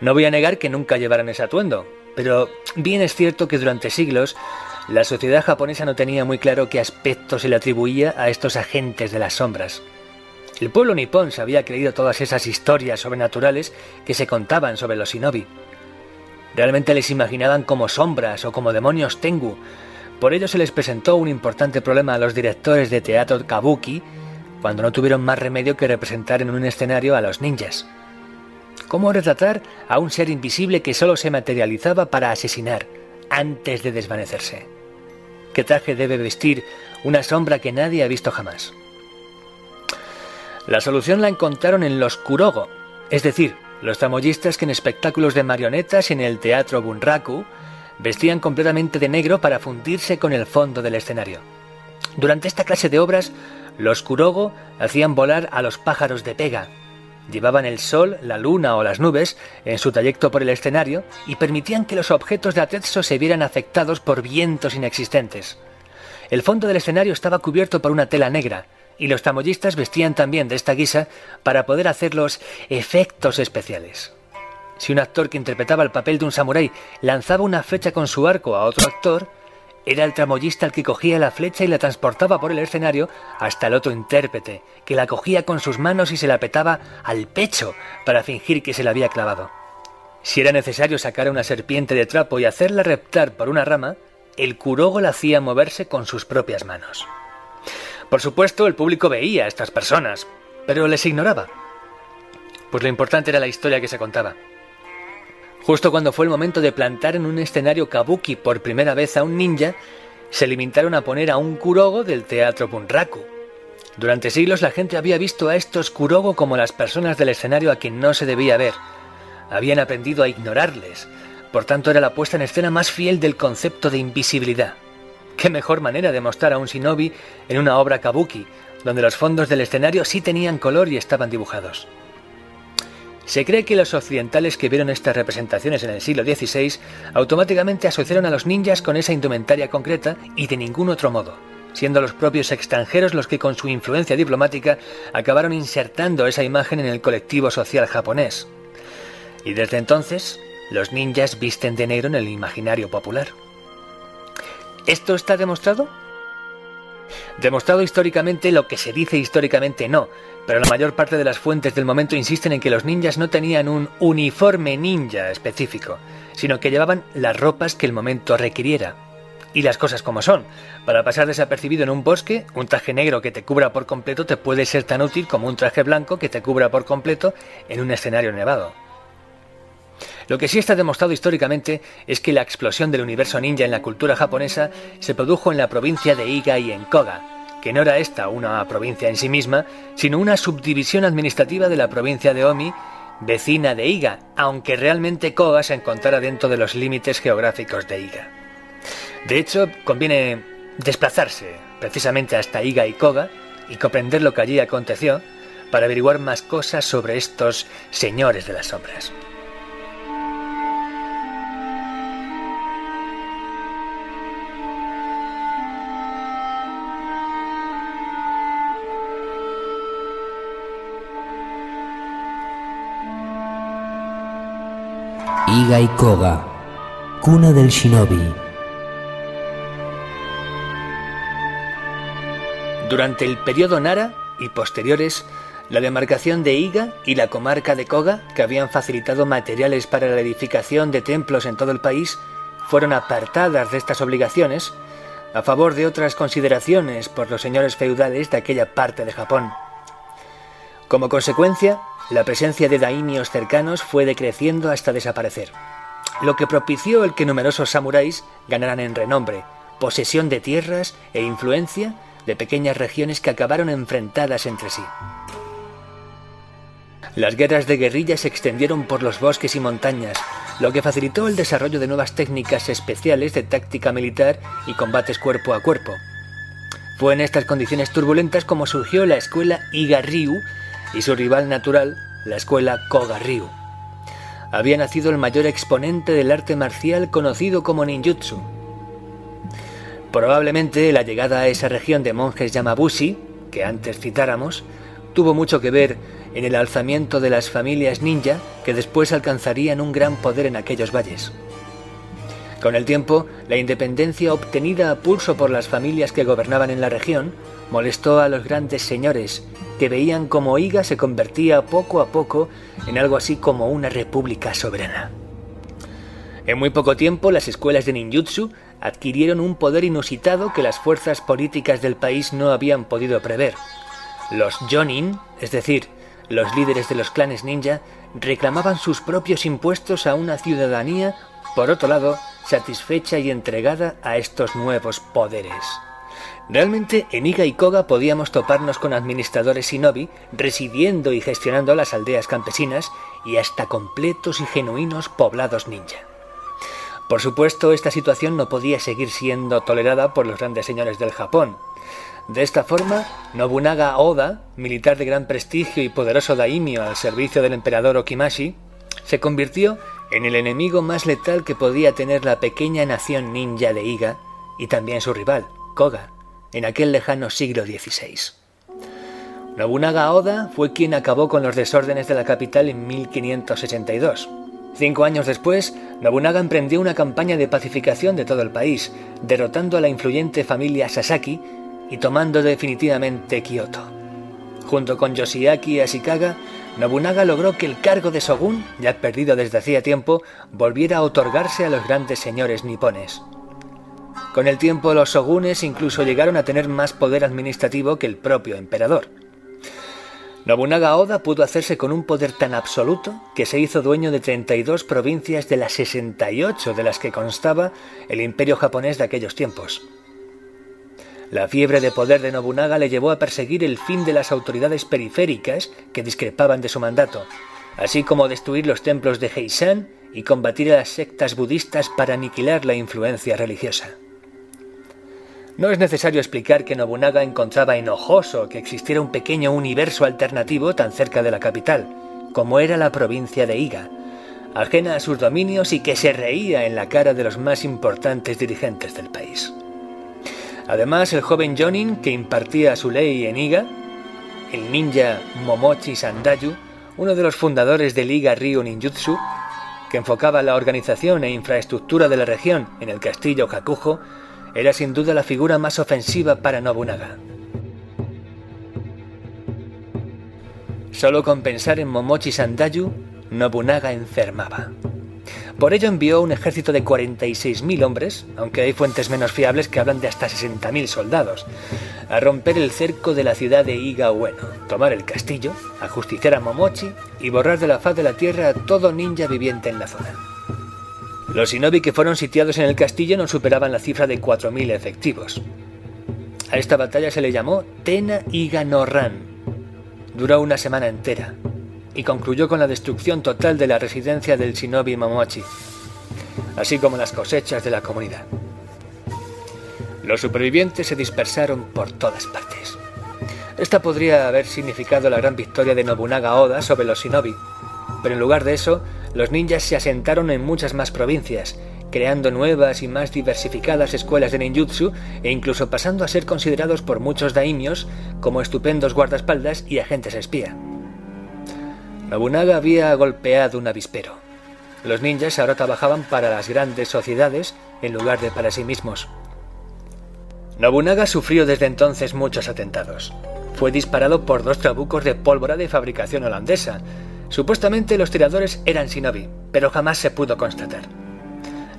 No voy a negar que nunca llevaran ese atuendo, pero bien es cierto que durante siglos la sociedad japonesa no tenía muy claro qué aspecto se le atribuía a estos agentes de las sombras. El pueblo nipón se había creído todas esas historias sobrenaturales que se contaban sobre los shinobi. Realmente les imaginaban como sombras o como demonios tengu. Por ello se les presentó un importante problema a los directores de teatro kabuki cuando no tuvieron más remedio que representar en un escenario a los ninjas. ¿Cómo retratar a un ser invisible que solo se materializaba para asesinar antes de desvanecerse? ¿Qué traje debe vestir una sombra que nadie ha visto jamás? La solución la encontraron en los kurogo, es decir, los tramoyistas que en espectáculos de marionetas y en el teatro bunraku vestían completamente de negro para fundirse con el fondo del escenario. Durante esta clase de obras, los kurogo hacían volar a los pájaros de pega, llevaban el sol, la luna o las nubes en su trayecto por el escenario y permitían que los objetos de atrezo se vieran afectados por vientos inexistentes. El fondo del escenario estaba cubierto por una tela negra, y los tamoyistas vestían también de esta guisa para poder hacer los efectos especiales. Si un actor que interpretaba el papel de un samurái lanzaba una flecha con su arco a otro actor, era el tramoyista el que cogía la flecha y la transportaba por el escenario hasta el otro intérprete, que la cogía con sus manos y se la petaba al pecho para fingir que se la había clavado. Si era necesario sacar a una serpiente de trapo y hacerla reptar por una rama, el curogo la hacía moverse con sus propias manos. Por supuesto, el público veía a estas personas, pero les ignoraba. Pues lo importante era la historia que se contaba. Justo cuando fue el momento de plantar en un escenario kabuki por primera vez a un ninja, se limitaron a poner a un kurogo del teatro Bunraku. Durante siglos la gente había visto a estos kurogo como las personas del escenario a quien no se debía ver. Habían aprendido a ignorarles, por tanto era la puesta en escena más fiel del concepto de invisibilidad. ¿Qué mejor manera de mostrar a un shinobi en una obra kabuki, donde los fondos del escenario sí tenían color y estaban dibujados? Se cree que los occidentales que vieron estas representaciones en el siglo XVI automáticamente asociaron a los ninjas con esa indumentaria concreta y de ningún otro modo, siendo los propios extranjeros los que con su influencia diplomática acabaron insertando esa imagen en el colectivo social japonés. Y desde entonces, los ninjas visten de negro en el imaginario popular. ¿Esto está demostrado? Demostrado históricamente lo que se dice históricamente no, pero la mayor parte de las fuentes del momento insisten en que los ninjas no tenían un uniforme ninja específico, sino que llevaban las ropas que el momento requiriera. Y las cosas como son. Para pasar desapercibido en un bosque, un traje negro que te cubra por completo te puede ser tan útil como un traje blanco que te cubra por completo en un escenario nevado. Lo que sí está demostrado históricamente es que la explosión del universo ninja en la cultura japonesa se produjo en la provincia de Iga y en Koga, que no era esta una provincia en sí misma, sino una subdivisión administrativa de la provincia de Omi, vecina de Iga, aunque realmente Koga se encontrara dentro de los límites geográficos de Iga. De hecho, conviene desplazarse precisamente hasta Iga y Koga y comprender lo que allí aconteció para averiguar más cosas sobre estos señores de las sombras. Iga y Koga, cuna del shinobi. Durante el periodo Nara y posteriores, la demarcación de Iga y la comarca de Koga, que habían facilitado materiales para la edificación de templos en todo el país, fueron apartadas de estas obligaciones a favor de otras consideraciones por los señores feudales de aquella parte de Japón. Como consecuencia, la presencia de daimios cercanos fue decreciendo hasta desaparecer, lo que propició el que numerosos samuráis ganaran en renombre, posesión de tierras e influencia de pequeñas regiones que acabaron enfrentadas entre sí. Las guerras de guerrilla se extendieron por los bosques y montañas, lo que facilitó el desarrollo de nuevas técnicas especiales de táctica militar y combates cuerpo a cuerpo. Fue en estas condiciones turbulentas como surgió la escuela Iga-Ryu y su rival natural, la escuela Koga-Ryu. Había nacido el mayor exponente del arte marcial conocido como ninjutsu. Probablemente la llegada a esa región de monjes Yamabushi, que antes citáramos, tuvo mucho que ver en el alzamiento de las familias ninja que después alcanzarían un gran poder en aquellos valles. Con el tiempo, la independencia obtenida a pulso por las familias que gobernaban en la región molestó a los grandes señores, que veían como Iga se convertía poco a poco en algo así como una república soberana. En muy poco tiempo, las escuelas de ninjutsu adquirieron un poder inusitado que las fuerzas políticas del país no habían podido prever. Los Jonin, es decir, los líderes de los clanes ninja, reclamaban sus propios impuestos a una ciudadanía, por otro lado, satisfecha y entregada a estos nuevos poderes. Realmente en Iga y Koga podíamos toparnos con administradores shinobi residiendo y gestionando las aldeas campesinas y hasta completos y genuinos poblados ninja. Por supuesto, esta situación no podía seguir siendo tolerada por los grandes señores del Japón. De esta forma, Nobunaga Oda, militar de gran prestigio y poderoso daimyo al servicio del emperador Okimashi, se convirtió en el enemigo más letal que podía tener la pequeña nación ninja de Iga y también su rival, Koga, en aquel lejano siglo XVI. Nobunaga Oda fue quien acabó con los desórdenes de la capital en 1562. Cinco años después, Nobunaga emprendió una campaña de pacificación de todo el país, derrotando a la influyente familia Sasaki y tomando definitivamente Kioto. Junto con Yoshiaki Ashikaga, Nobunaga logró que el cargo de shogun, ya perdido desde hacía tiempo, volviera a otorgarse a los grandes señores nipones. Con el tiempo los shogunes incluso llegaron a tener más poder administrativo que el propio emperador. Nobunaga Oda pudo hacerse con un poder tan absoluto que se hizo dueño de 32 provincias de las 68 de las que constaba el imperio japonés de aquellos tiempos. La fiebre de poder de Nobunaga le llevó a perseguir el fin de las autoridades periféricas que discrepaban de su mandato, así como destruir los templos de Heishan y combatir a las sectas budistas para aniquilar la influencia religiosa. No es necesario explicar que Nobunaga encontraba enojoso que existiera un pequeño universo alternativo tan cerca de la capital, como era la provincia de Iga, ajena a sus dominios y que se reía en la cara de los más importantes dirigentes del país. Además, el joven Jonin, que impartía su ley en Iga, el ninja Momochi Sandayu, uno de los fundadores del Iga Ryu Ninjutsu, que enfocaba la organización e infraestructura de la región en el castillo Hakujo, era sin duda la figura más ofensiva para Nobunaga. Solo con pensar en Momochi Sandayu, Nobunaga enfermaba. Por ello envió un ejército de 46.000 hombres, aunque hay fuentes menos fiables que hablan de hasta 60.000 soldados, a romper el cerco de la ciudad de Iga tomar el castillo, ajusticiar a Momochi y borrar de la faz de la tierra a todo ninja viviente en la zona. Los shinobi que fueron sitiados en el castillo no superaban la cifra de 4.000 efectivos. A esta batalla se le llamó Tena Iga no Ran. Duró una semana entera y concluyó con la destrucción total de la residencia del shinobi Momochi, así como las cosechas de la comunidad. Los supervivientes se dispersaron por todas partes. Esta podría haber significado la gran victoria de Nobunaga Oda sobre los shinobi, pero en lugar de eso, los ninjas se asentaron en muchas más provincias, creando nuevas y más diversificadas escuelas de ninjutsu e incluso pasando a ser considerados por muchos daimios como estupendos guardaespaldas y agentes espía. Nobunaga había golpeado un avispero. Los ninjas ahora trabajaban para las grandes sociedades en lugar de para sí mismos. Nobunaga sufrió desde entonces muchos atentados. Fue disparado por dos trabucos de pólvora de fabricación holandesa, Supuestamente los tiradores eran shinobi, pero jamás se pudo constatar.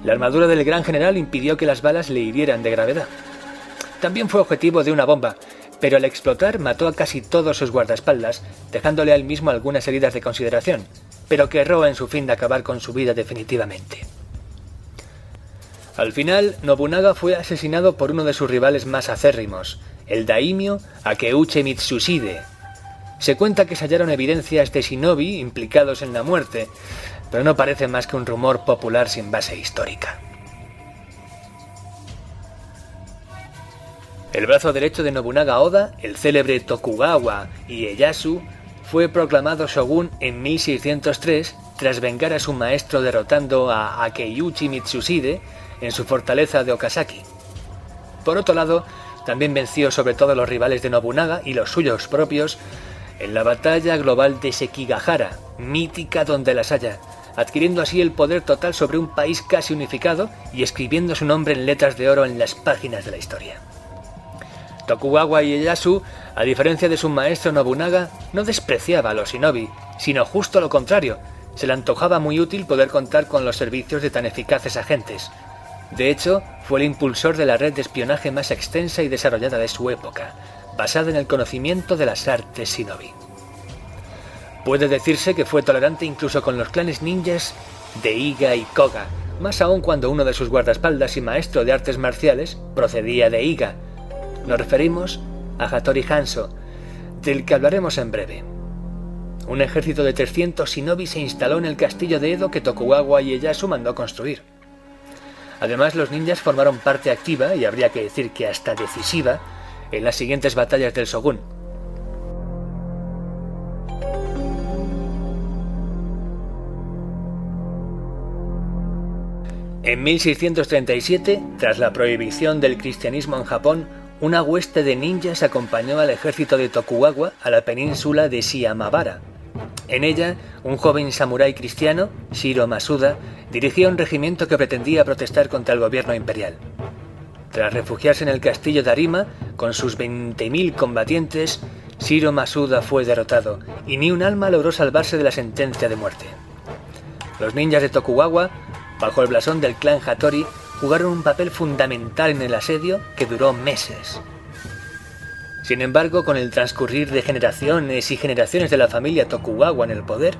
La armadura del gran general impidió que las balas le hirieran de gravedad. También fue objetivo de una bomba, pero al explotar mató a casi todos sus guardaespaldas, dejándole al mismo algunas heridas de consideración, pero que erró en su fin de acabar con su vida definitivamente. Al final, Nobunaga fue asesinado por uno de sus rivales más acérrimos, el daimyo Akeuche Mitsushide, se cuenta que se hallaron evidencias de shinobi implicados en la muerte, pero no parece más que un rumor popular sin base histórica. El brazo derecho de Nobunaga Oda, el célebre Tokugawa Ieyasu, fue proclamado shogun en 1603 tras vengar a su maestro derrotando a Akeyuchi Mitsushide en su fortaleza de Okazaki. Por otro lado, también venció sobre todo a los rivales de Nobunaga y los suyos propios en la batalla global de Sekigahara, mítica donde las haya, adquiriendo así el poder total sobre un país casi unificado y escribiendo su nombre en letras de oro en las páginas de la historia. Tokugawa Ieyasu, a diferencia de su maestro Nobunaga, no despreciaba a los shinobi, sino justo lo contrario, se le antojaba muy útil poder contar con los servicios de tan eficaces agentes. De hecho, fue el impulsor de la red de espionaje más extensa y desarrollada de su época, basada en el conocimiento de las artes shinobi. Puede decirse que fue tolerante incluso con los clanes ninjas de Iga y Koga, más aún cuando uno de sus guardaespaldas y maestro de artes marciales procedía de Iga. Nos referimos a Hattori Hanzo, del que hablaremos en breve. Un ejército de 300 shinobi se instaló en el castillo de Edo que Tokugawa Ieyasu mandó construir. Además, los ninjas formaron parte activa, y habría que decir que hasta decisiva, en las siguientes batallas del Shogun. En 1637, tras la prohibición del cristianismo en Japón, una hueste de ninjas acompañó al ejército de Tokugawa a la península de Shiamabara. En ella, un joven samurái cristiano, Shiro Masuda, dirigía un regimiento que pretendía protestar contra el gobierno imperial. Tras refugiarse en el castillo de Arima, con sus 20.000 combatientes, Shiro Masuda fue derrotado y ni un alma logró salvarse de la sentencia de muerte. Los ninjas de Tokugawa bajo el blasón del clan Hattori, jugaron un papel fundamental en el asedio que duró meses. Sin embargo, con el transcurrir de generaciones y generaciones de la familia Tokugawa en el poder,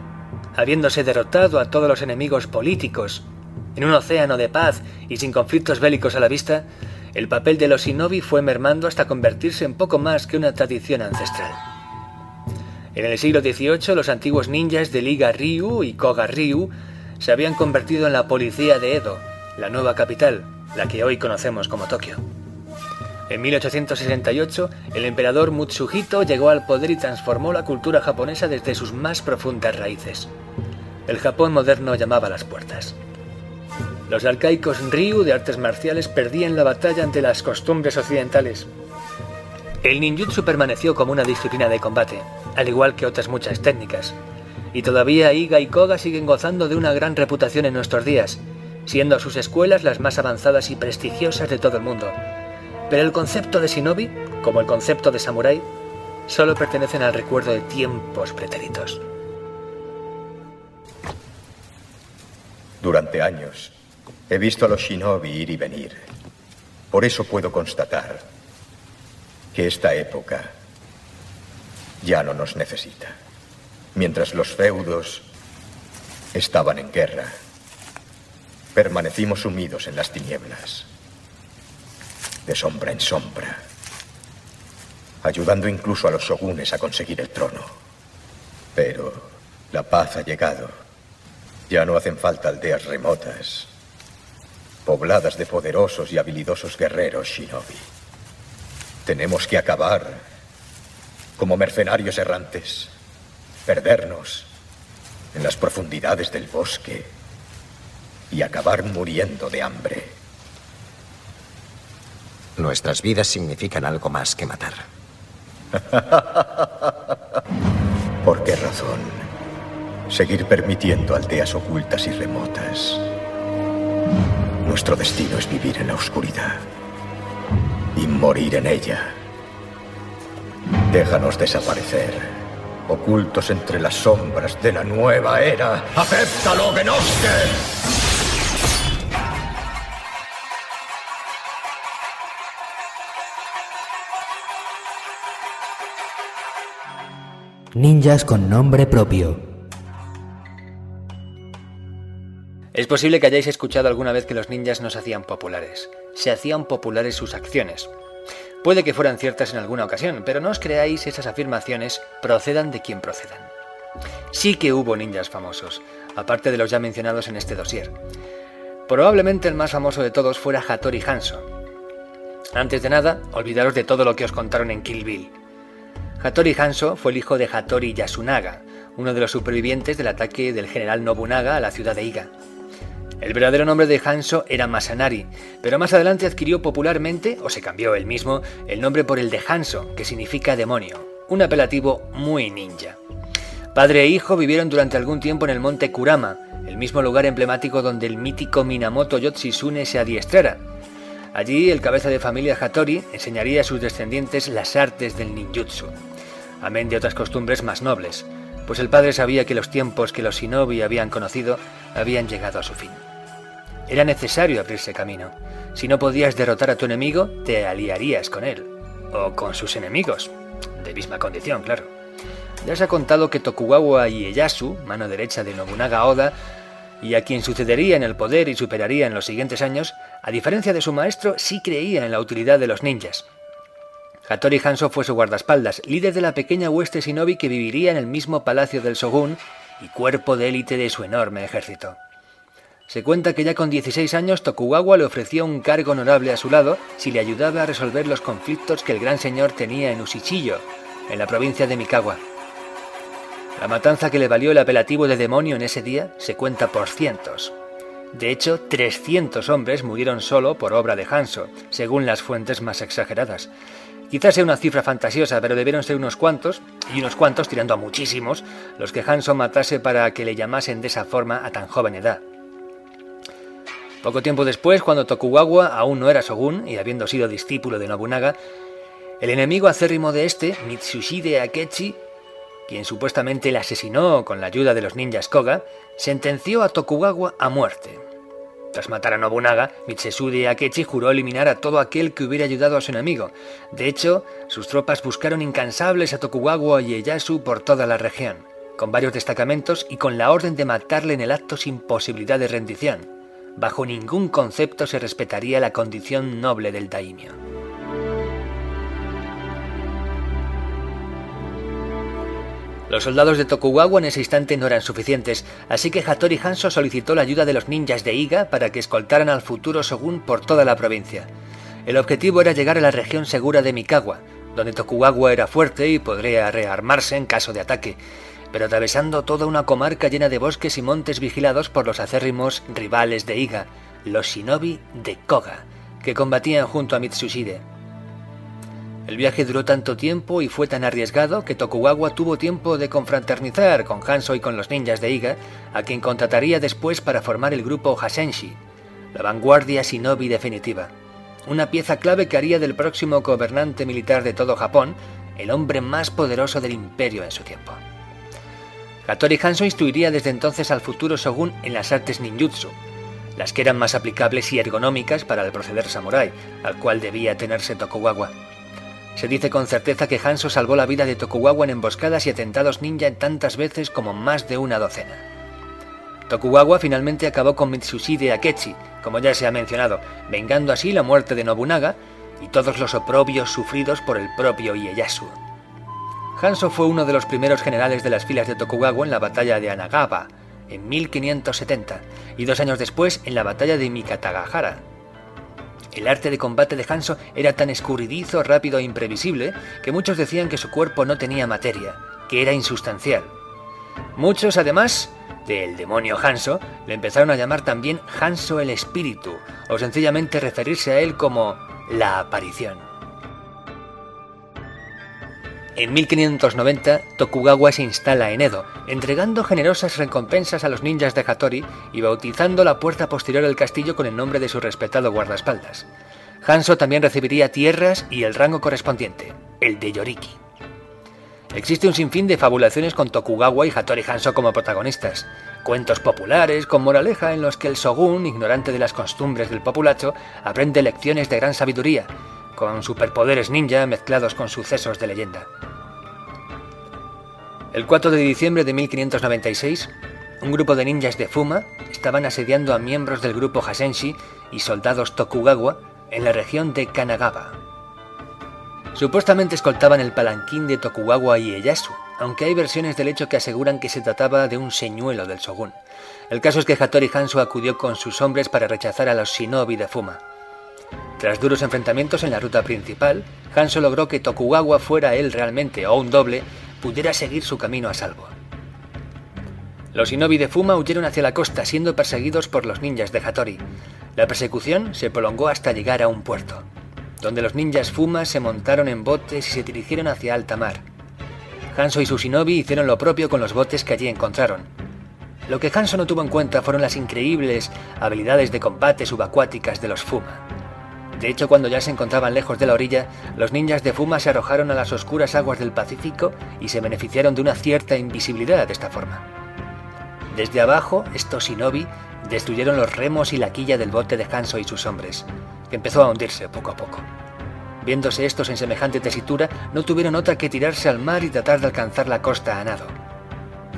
habiéndose derrotado a todos los enemigos políticos, en un océano de paz y sin conflictos bélicos a la vista, el papel de los shinobi fue mermando hasta convertirse en poco más que una tradición ancestral. En el siglo XVIII, los antiguos ninjas de Liga Ryu y Koga Ryu se habían convertido en la policía de Edo, la nueva capital, la que hoy conocemos como Tokio. En 1868, el emperador Mutsuhito llegó al poder y transformó la cultura japonesa desde sus más profundas raíces. El Japón moderno llamaba a las puertas. Los arcaicos Ryu de artes marciales perdían la batalla ante las costumbres occidentales. El ninjutsu permaneció como una disciplina de combate, al igual que otras muchas técnicas, y todavía Iga y Koga siguen gozando de una gran reputación en nuestros días, siendo sus escuelas las más avanzadas y prestigiosas de todo el mundo. Pero el concepto de shinobi, como el concepto de samurái, solo pertenecen al recuerdo de tiempos pretéritos. Durante años he visto a los shinobi ir y venir. Por eso puedo constatar que esta época ya no nos necesita mientras los feudos estaban en guerra. Permanecimos sumidos en las tinieblas, de sombra en sombra, ayudando incluso a los shogunes a conseguir el trono. Pero la paz ha llegado. Ya no hacen falta aldeas remotas, pobladas de poderosos y habilidosos guerreros shinobi. Tenemos que acabar como mercenarios errantes perdernos en las profundidades del bosque y acabar muriendo de hambre. Nuestras vidas significan algo más que matar. ¿Por qué razón? Seguir permitiendo aldeas ocultas y remotas. Nuestro destino es vivir en la oscuridad y morir en ella. Déjanos desaparecer ocultos entre las sombras de la nueva era. ¡Acéptalo, Genoske! Ninjas con nombre propio. Es posible que hayáis escuchado alguna vez que los ninjas no se hacían populares, se hacían populares sus acciones. Puede que fueran ciertas en alguna ocasión, pero no os creáis esas afirmaciones procedan de quien procedan. Sí que hubo ninjas famosos, aparte de los ya mencionados en este dossier. Probablemente el más famoso de todos fuera Hattori Hanzo. Antes de nada, olvidaros de todo lo que os contaron en Kill Bill. Hattori Hanzo fue el hijo de Hattori Yasunaga, uno de los supervivientes del ataque del general Nobunaga a la ciudad de Iga. El verdadero nombre de Hanso era Masanari, pero más adelante adquirió popularmente, o se cambió él mismo, el nombre por el de Hanso, que significa demonio, un apelativo muy ninja. Padre e hijo vivieron durante algún tiempo en el monte Kurama, el mismo lugar emblemático donde el mítico Minamoto Yoshitsune se adiestrara. Allí el cabeza de familia Hattori enseñaría a sus descendientes las artes del ninjutsu, amén de otras costumbres más nobles, pues el padre sabía que los tiempos que los shinobi habían conocido habían llegado a su fin. Era necesario abrirse camino. Si no podías derrotar a tu enemigo, te aliarías con él, o con sus enemigos, de misma condición, claro. Ya se ha contado que Tokugawa Ieyasu, mano derecha de Nobunaga Oda, y a quien sucedería en el poder y superaría en los siguientes años, a diferencia de su maestro, sí creía en la utilidad de los ninjas. Hattori Hanzo fue su guardaespaldas, líder de la pequeña hueste shinobi que viviría en el mismo palacio del shogun y cuerpo de élite de su enorme ejército. Se cuenta que ya con 16 años Tokugawa le ofreció un cargo honorable a su lado si le ayudaba a resolver los conflictos que el gran señor tenía en Ushichiyo, en la provincia de Mikawa. La matanza que le valió el apelativo de demonio en ese día se cuenta por cientos. De hecho, 300 hombres murieron solo por obra de Hanso, según las fuentes más exageradas. Quizás sea una cifra fantasiosa, pero debieron ser unos cuantos, y unos cuantos, tirando a muchísimos, los que Hanso matase para que le llamasen de esa forma a tan joven edad. Poco tiempo después, cuando Tokugawa aún no era shogun y habiendo sido discípulo de Nobunaga, el enemigo acérrimo de este, Mitsushide Akechi, quien supuestamente le asesinó con la ayuda de los ninjas Koga, sentenció a Tokugawa a muerte. Tras matar a Nobunaga, Mitsusude Akechi juró eliminar a todo aquel que hubiera ayudado a su enemigo. De hecho, sus tropas buscaron incansables a Tokugawa y Ieyasu por toda la región, con varios destacamentos y con la orden de matarle en el acto sin posibilidad de rendición. Bajo ningún concepto se respetaría la condición noble del daimyo. Los soldados de Tokugawa en ese instante no eran suficientes, así que Hattori Hanzo solicitó la ayuda de los ninjas de Iga para que escoltaran al futuro shogun por toda la provincia. El objetivo era llegar a la región segura de Mikawa, donde Tokugawa era fuerte y podría rearmarse en caso de ataque, pero atravesando toda una comarca llena de bosques y montes vigilados por los acérrimos rivales de Iga, los shinobi de Koga, que combatían junto a Mitsushide. El viaje duró tanto tiempo y fue tan arriesgado que Tokugawa tuvo tiempo de confraternizar con Hanzo y con los ninjas de Iga, a quien contrataría después para formar el grupo Hasenshi, la vanguardia shinobi definitiva, una pieza clave que haría del próximo gobernante militar de todo Japón el hombre más poderoso del imperio en su tiempo. Hattori Hanzo instruiría desde entonces al futuro shogun en las artes ninjutsu, las que eran más aplicables y ergonómicas para el proceder samurái, al cual debía tenerse Tokugawa. Se dice con certeza que Hanzo salvó la vida de Tokugawa en emboscadas y atentados ninja tantas veces como más de una docena. Tokugawa finalmente acabó con Mitsushide Akechi, como ya se ha mencionado, vengando así la muerte de Nobunaga y todos los oprobios sufridos por el propio Ieyasu. Hanzo fue uno de los primeros generales de las filas de Tokugawa en la batalla de Anagawa, en 1570, y dos años después en la batalla de Mikatagahara, el arte de combate de Hanso era tan escurridizo, rápido e imprevisible que muchos decían que su cuerpo no tenía materia, que era insustancial. Muchos, además del demonio Hanso, le empezaron a llamar también Hanso el Espíritu, o sencillamente referirse a él como la aparición. En 1590, Tokugawa se instala en Edo, entregando generosas recompensas a los ninjas de Hattori y bautizando la puerta posterior del castillo con el nombre de su respetado guardaespaldas. Hanso también recibiría tierras y el rango correspondiente, el de Yoriki. Existe un sinfín de fabulaciones con Tokugawa y Hattori Hanzo como protagonistas, cuentos populares con moraleja en los que el shogun, ignorante de las costumbres del populacho, aprende lecciones de gran sabiduría, con superpoderes ninja mezclados con sucesos de leyenda. El 4 de diciembre de 1596, un grupo de ninjas de Fuma estaban asediando a miembros del grupo Hasenshi y soldados Tokugawa en la región de Kanagawa. Supuestamente escoltaban el palanquín de Tokugawa y Ieyasu, aunque hay versiones del hecho que aseguran que se trataba de un señuelo del shogun. El caso es que Hattori Hanzo acudió con sus hombres para rechazar a los shinobi de Fuma. Tras duros enfrentamientos en la ruta principal, Hanzo logró que Tokugawa fuera él realmente o un doble pudiera seguir su camino a salvo. Los shinobi de Fuma huyeron hacia la costa siendo perseguidos por los ninjas de Hattori. La persecución se prolongó hasta llegar a un puerto, donde los ninjas Fuma se montaron en botes y se dirigieron hacia alta mar. Hanso y su shinobi hicieron lo propio con los botes que allí encontraron. Lo que Hanso no tuvo en cuenta fueron las increíbles habilidades de combate subacuáticas de los Fuma. De hecho, cuando ya se encontraban lejos de la orilla, los ninjas de Fuma se arrojaron a las oscuras aguas del Pacífico y se beneficiaron de una cierta invisibilidad de esta forma. Desde abajo, estos shinobi destruyeron los remos y la quilla del bote de Hanso y sus hombres, que empezó a hundirse poco a poco. Viéndose estos en semejante tesitura, no tuvieron otra que tirarse al mar y tratar de alcanzar la costa a nado.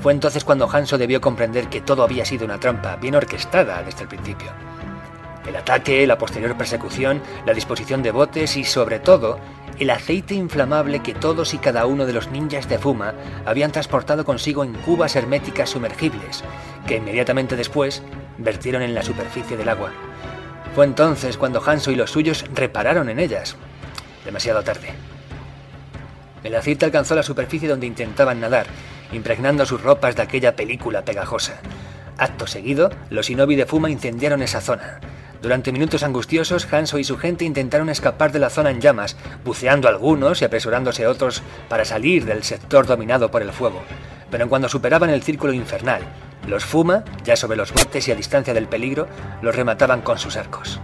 Fue entonces cuando Hanso debió comprender que todo había sido una trampa bien orquestada desde el principio. El ataque, la posterior persecución, la disposición de botes y, sobre todo, el aceite inflamable que todos y cada uno de los ninjas de Fuma habían transportado consigo en cubas herméticas sumergibles, que inmediatamente después vertieron en la superficie del agua. Fue entonces cuando Hanso y los suyos repararon en ellas. Demasiado tarde. El aceite alcanzó la superficie donde intentaban nadar, impregnando sus ropas de aquella película pegajosa. Acto seguido, los shinobi de Fuma incendiaron esa zona. Durante minutos angustiosos, Hanso y su gente intentaron escapar de la zona en llamas, buceando algunos y apresurándose otros para salir del sector dominado por el fuego. Pero en cuando superaban el círculo infernal, los Fuma, ya sobre los botes y a distancia del peligro, los remataban con sus arcos.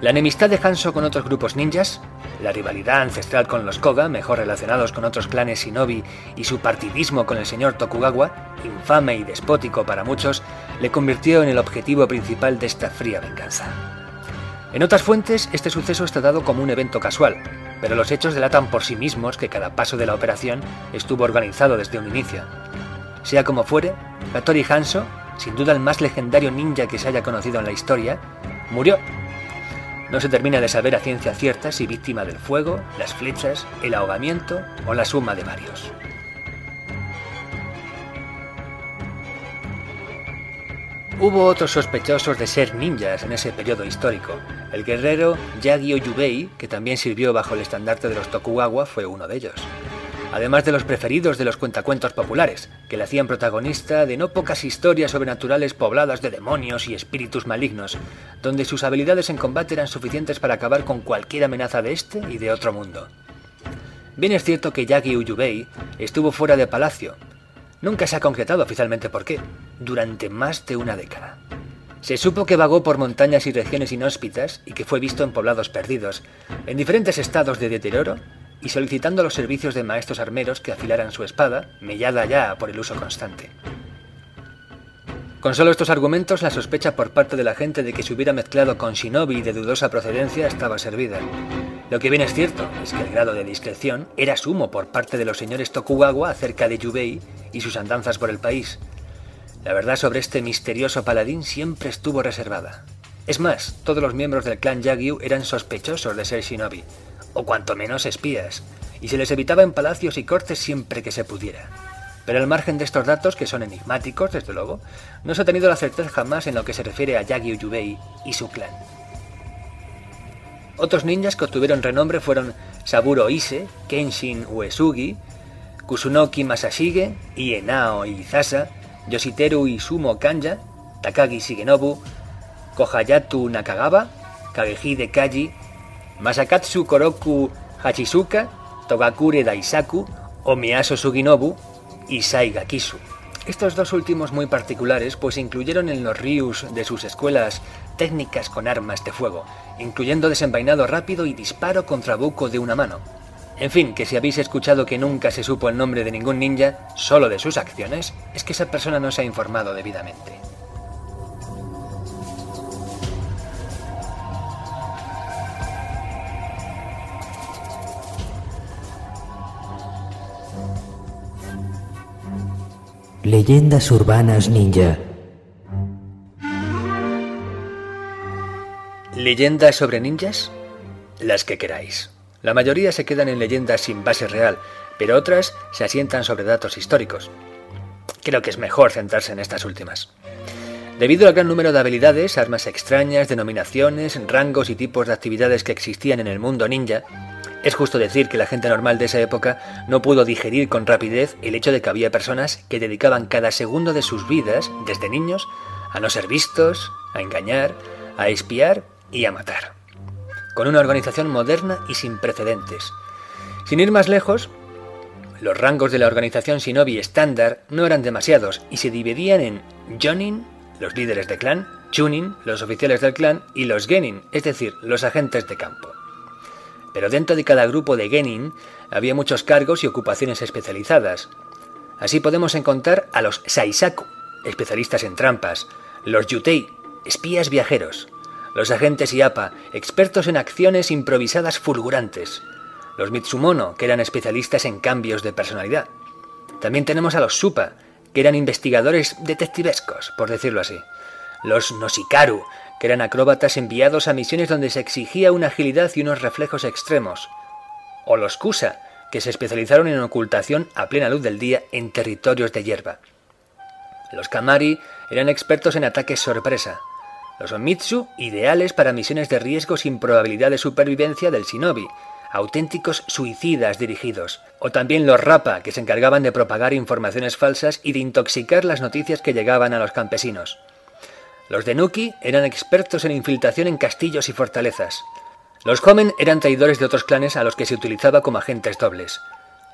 La enemistad de Hanso con otros grupos ninjas, la rivalidad ancestral con los Koga, mejor relacionados con otros clanes shinobi, y su partidismo con el señor Tokugawa, infame y despótico para muchos, le convirtió en el objetivo principal de esta fría venganza. En otras fuentes, este suceso está dado como un evento casual, pero los hechos delatan por sí mismos que cada paso de la operación estuvo organizado desde un inicio. Sea como fuere, Hattori Hanso, sin duda el más legendario ninja que se haya conocido en la historia, murió no se termina de saber a ciencia cierta si víctima del fuego, las flechas, el ahogamiento o la suma de varios. Hubo otros sospechosos de ser ninjas en ese periodo histórico. El guerrero Yagio Yubei, que también sirvió bajo el estandarte de los Tokugawa, fue uno de ellos además de los preferidos de los cuentacuentos populares, que le hacían protagonista de no pocas historias sobrenaturales pobladas de demonios y espíritus malignos, donde sus habilidades en combate eran suficientes para acabar con cualquier amenaza de este y de otro mundo. Bien es cierto que Yagi Uyubei estuvo fuera de palacio. Nunca se ha concretado oficialmente por qué, durante más de una década. Se supo que vagó por montañas y regiones inhóspitas y que fue visto en poblados perdidos, en diferentes estados de deterioro y solicitando los servicios de maestros armeros que afilaran su espada, mellada ya por el uso constante. Con solo estos argumentos, la sospecha por parte de la gente de que se hubiera mezclado con shinobi de dudosa procedencia estaba servida. Lo que bien es cierto es que el grado de discreción era sumo por parte de los señores Tokugawa acerca de Yubei y sus andanzas por el país. La verdad sobre este misterioso paladín siempre estuvo reservada. Es más, todos los miembros del clan Yagyu eran sospechosos de ser shinobi, o cuanto menos espías, y se les evitaba en palacios y cortes siempre que se pudiera. Pero al margen de estos datos, que son enigmáticos, desde luego, no se ha tenido la certeza jamás en lo que se refiere a Yagi Uyubei y su clan. Otros ninjas que obtuvieron renombre fueron Saburo Ise, Kenshin Uesugi, Kusunoki Masashige, Ienao Izasa, Yoshiteru Isumo Kanja, Takagi Shigenobu, Kohayatu Nakagawa, Kagehide Kaji, Masakatsu Koroku Hachizuka, Togakure Daisaku o Suginobu y Saigakisu. Estos dos últimos muy particulares pues incluyeron en los ryus de sus escuelas técnicas con armas de fuego, incluyendo desenvainado rápido y disparo contra buco de una mano. En fin, que si habéis escuchado que nunca se supo el nombre de ningún ninja, solo de sus acciones, es que esa persona no se ha informado debidamente. Leyendas urbanas ninja. ¿Leyendas sobre ninjas? Las que queráis. La mayoría se quedan en leyendas sin base real, pero otras se asientan sobre datos históricos. Creo que es mejor centrarse en estas últimas. Debido al gran número de habilidades, armas extrañas, denominaciones, rangos y tipos de actividades que existían en el mundo ninja, es justo decir que la gente normal de esa época no pudo digerir con rapidez el hecho de que había personas que dedicaban cada segundo de sus vidas, desde niños, a no ser vistos, a engañar, a espiar y a matar. Con una organización moderna y sin precedentes. Sin ir más lejos, los rangos de la organización Shinobi estándar no eran demasiados y se dividían en Jonin, los líderes de clan, Chunin, los oficiales del clan, y los Genin, es decir, los agentes de campo. Pero dentro de cada grupo de Genin había muchos cargos y ocupaciones especializadas. Así podemos encontrar a los Saisaku, especialistas en trampas, los Yutei, espías viajeros, los agentes Iapa, expertos en acciones improvisadas fulgurantes, los Mitsumono, que eran especialistas en cambios de personalidad. También tenemos a los Supa, que eran investigadores detectivescos, por decirlo así. Los Noshikaru, que eran acróbatas enviados a misiones donde se exigía una agilidad y unos reflejos extremos. O los Kusa, que se especializaron en ocultación a plena luz del día en territorios de hierba. Los Kamari eran expertos en ataques sorpresa. Los Omitsu, ideales para misiones de riesgo sin probabilidad de supervivencia del shinobi, auténticos suicidas dirigidos, o también los Rapa, que se encargaban de propagar informaciones falsas y de intoxicar las noticias que llegaban a los campesinos. Los Denuki eran expertos en infiltración en castillos y fortalezas. Los Homen eran traidores de otros clanes a los que se utilizaba como agentes dobles.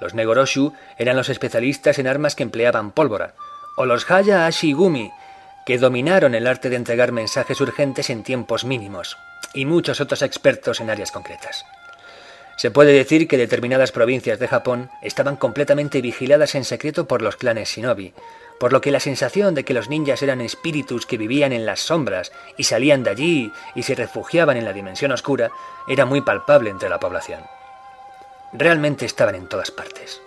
Los Negoroshu eran los especialistas en armas que empleaban pólvora. O los Haya Ashigumi, que dominaron el arte de entregar mensajes urgentes en tiempos mínimos. Y muchos otros expertos en áreas concretas. Se puede decir que determinadas provincias de Japón estaban completamente vigiladas en secreto por los clanes shinobi, por lo que la sensación de que los ninjas eran espíritus que vivían en las sombras y salían de allí y se refugiaban en la dimensión oscura era muy palpable entre la población. Realmente estaban en todas partes.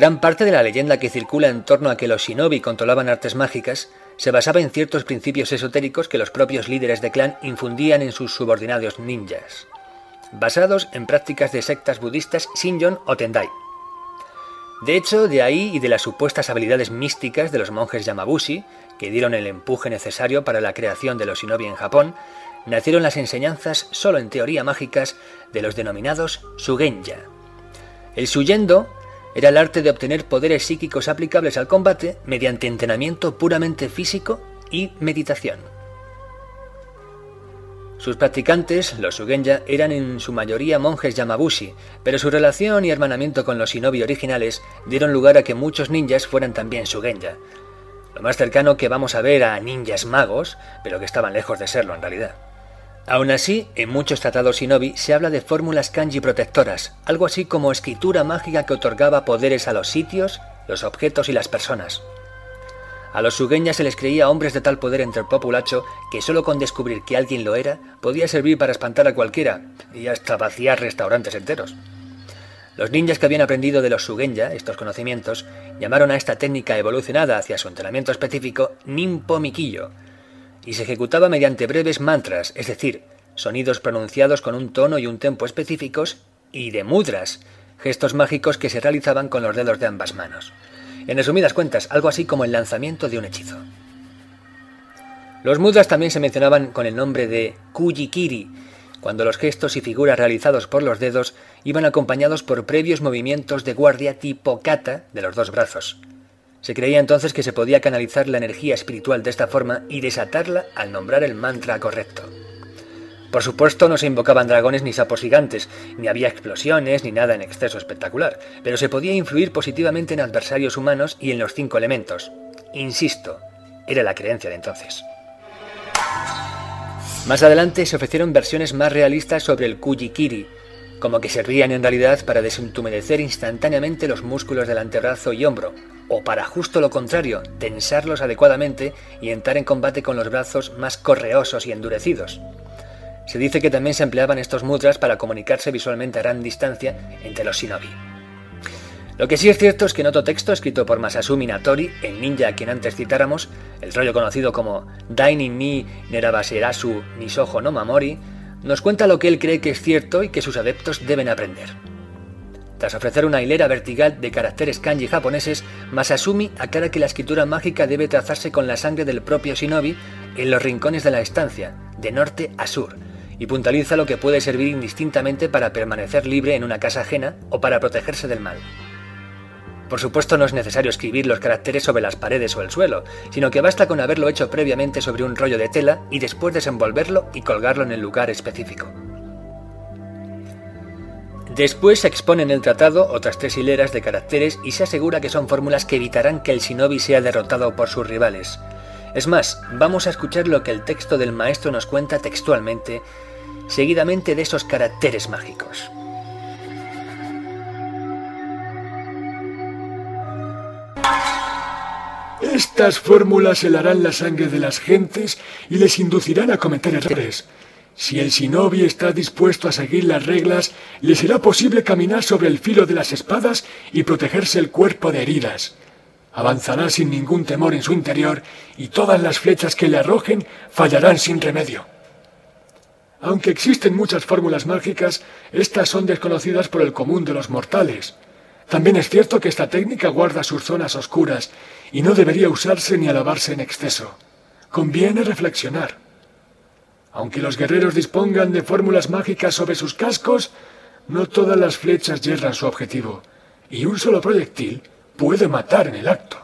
Gran parte de la leyenda que circula en torno a que los shinobi controlaban artes mágicas se basaba en ciertos principios esotéricos que los propios líderes de clan infundían en sus subordinados ninjas, basados en prácticas de sectas budistas Shinjon o Tendai. De hecho, de ahí y de las supuestas habilidades místicas de los monjes Yamabushi, que dieron el empuje necesario para la creación de los shinobi en Japón, nacieron las enseñanzas, solo en teoría mágicas, de los denominados Sugenja. El Suyendo era el arte de obtener poderes psíquicos aplicables al combate mediante entrenamiento puramente físico y meditación. Sus practicantes, los Sugenja, eran en su mayoría monjes Yamabushi, pero su relación y hermanamiento con los shinobi originales dieron lugar a que muchos ninjas fueran también Sugenja. Lo más cercano que vamos a ver a ninjas magos, pero que estaban lejos de serlo en realidad. Aún así, en muchos tratados shinobi se habla de fórmulas kanji protectoras, algo así como escritura mágica que otorgaba poderes a los sitios, los objetos y las personas. A los sugueñas se les creía hombres de tal poder entre el populacho que solo con descubrir que alguien lo era podía servir para espantar a cualquiera y hasta vaciar restaurantes enteros. Los ninjas que habían aprendido de los sugenya estos conocimientos llamaron a esta técnica evolucionada hacia su entrenamiento específico Nimpo Miquillo, y se ejecutaba mediante breves mantras, es decir, sonidos pronunciados con un tono y un tempo específicos, y de mudras, gestos mágicos que se realizaban con los dedos de ambas manos. En resumidas cuentas, algo así como el lanzamiento de un hechizo. Los mudras también se mencionaban con el nombre de Kujikiri, cuando los gestos y figuras realizados por los dedos iban acompañados por previos movimientos de guardia tipo kata de los dos brazos. Se creía entonces que se podía canalizar la energía espiritual de esta forma y desatarla al nombrar el mantra correcto. Por supuesto no se invocaban dragones ni sapos gigantes, ni había explosiones ni nada en exceso espectacular, pero se podía influir positivamente en adversarios humanos y en los cinco elementos. Insisto, era la creencia de entonces. Más adelante se ofrecieron versiones más realistas sobre el Kujikiri, como que servían en realidad para desentumedecer instantáneamente los músculos del antebrazo y hombro, o para justo lo contrario, tensarlos adecuadamente y entrar en combate con los brazos más correosos y endurecidos. Se dice que también se empleaban estos mudras para comunicarse visualmente a gran distancia entre los shinobi. Lo que sí es cierto es que en otro texto escrito por Masasumi Natori, el ninja a quien antes citáramos, el rollo conocido como Daini mi Nerabaserasu Nisojo no Mamori, nos cuenta lo que él cree que es cierto y que sus adeptos deben aprender. Tras ofrecer una hilera vertical de caracteres kanji japoneses, Masasumi aclara que la escritura mágica debe trazarse con la sangre del propio shinobi en los rincones de la estancia, de norte a sur, y puntualiza lo que puede servir indistintamente para permanecer libre en una casa ajena o para protegerse del mal. Por supuesto no es necesario escribir los caracteres sobre las paredes o el suelo, sino que basta con haberlo hecho previamente sobre un rollo de tela y después desenvolverlo y colgarlo en el lugar específico. Después se expone en el tratado otras tres hileras de caracteres y se asegura que son fórmulas que evitarán que el shinobi sea derrotado por sus rivales. Es más, vamos a escuchar lo que el texto del maestro nos cuenta textualmente, seguidamente de esos caracteres mágicos. Estas fórmulas helarán la sangre de las gentes y les inducirán a cometer errores. Si el shinobi está dispuesto a seguir las reglas, le será posible caminar sobre el filo de las espadas y protegerse el cuerpo de heridas. Avanzará sin ningún temor en su interior y todas las flechas que le arrojen fallarán sin remedio. Aunque existen muchas fórmulas mágicas, estas son desconocidas por el común de los mortales. También es cierto que esta técnica guarda sus zonas oscuras y no debería usarse ni alabarse en exceso. Conviene reflexionar. Aunque los guerreros dispongan de fórmulas mágicas sobre sus cascos, no todas las flechas yerran su objetivo, y un solo proyectil puede matar en el acto.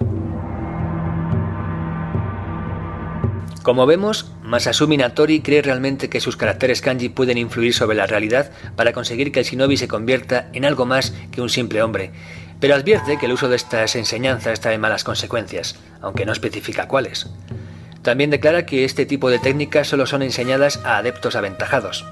Como vemos, Masasumi Natori cree realmente que sus caracteres kanji pueden influir sobre la realidad para conseguir que el shinobi se convierta en algo más que un simple hombre, pero advierte que el uso de estas enseñanzas trae malas consecuencias, aunque no especifica cuáles. También declara que este tipo de técnicas solo son enseñadas a adeptos aventajados.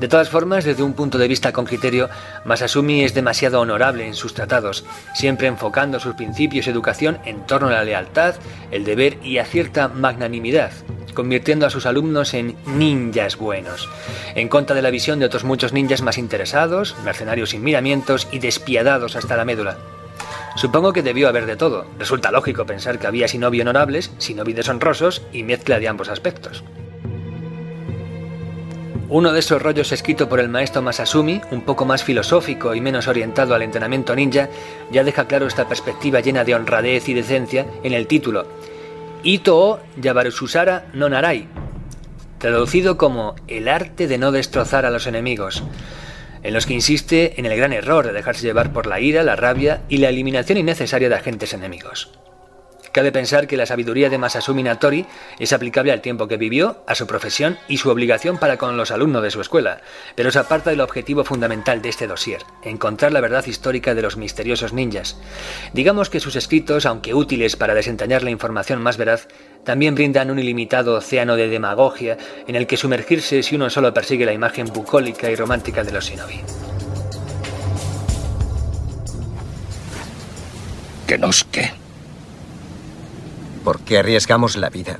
De todas formas, desde un punto de vista con criterio, Masasumi es demasiado honorable en sus tratados, siempre enfocando sus principios y educación en torno a la lealtad, el deber y a cierta magnanimidad, convirtiendo a sus alumnos en ninjas buenos, en contra de la visión de otros muchos ninjas más interesados, mercenarios sin miramientos y despiadados hasta la médula. Supongo que debió haber de todo. Resulta lógico pensar que había shinobi honorables, shinobi deshonrosos y mezcla de ambos aspectos. Uno de esos rollos escrito por el maestro Masasumi, un poco más filosófico y menos orientado al entrenamiento ninja, ya deja claro esta perspectiva llena de honradez y decencia en el título Ito o Yabarususara no Narai, traducido como El arte de no destrozar a los enemigos, en los que insiste en el gran error de dejarse llevar por la ira, la rabia y la eliminación innecesaria de agentes enemigos. Cabe pensar que la sabiduría de Masasumi Natori es aplicable al tiempo que vivió, a su profesión y su obligación para con los alumnos de su escuela, pero se aparta del objetivo fundamental de este dossier, encontrar la verdad histórica de los misteriosos ninjas. Digamos que sus escritos, aunque útiles para desentrañar la información más veraz, también brindan un ilimitado océano de demagogia en el que sumergirse si uno solo persigue la imagen bucólica y romántica de los shinobi. ¿Que nos qué? ¿Por qué arriesgamos la vida?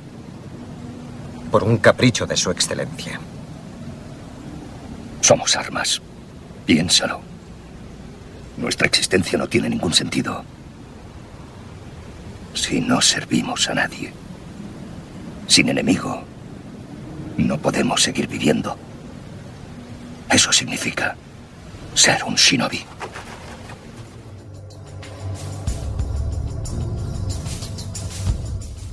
Por un capricho de su excelencia. Somos armas. Piénsalo. Nuestra existencia no tiene ningún sentido si no servimos a nadie. Sin enemigo, no podemos seguir viviendo. Eso significa ser un shinobi.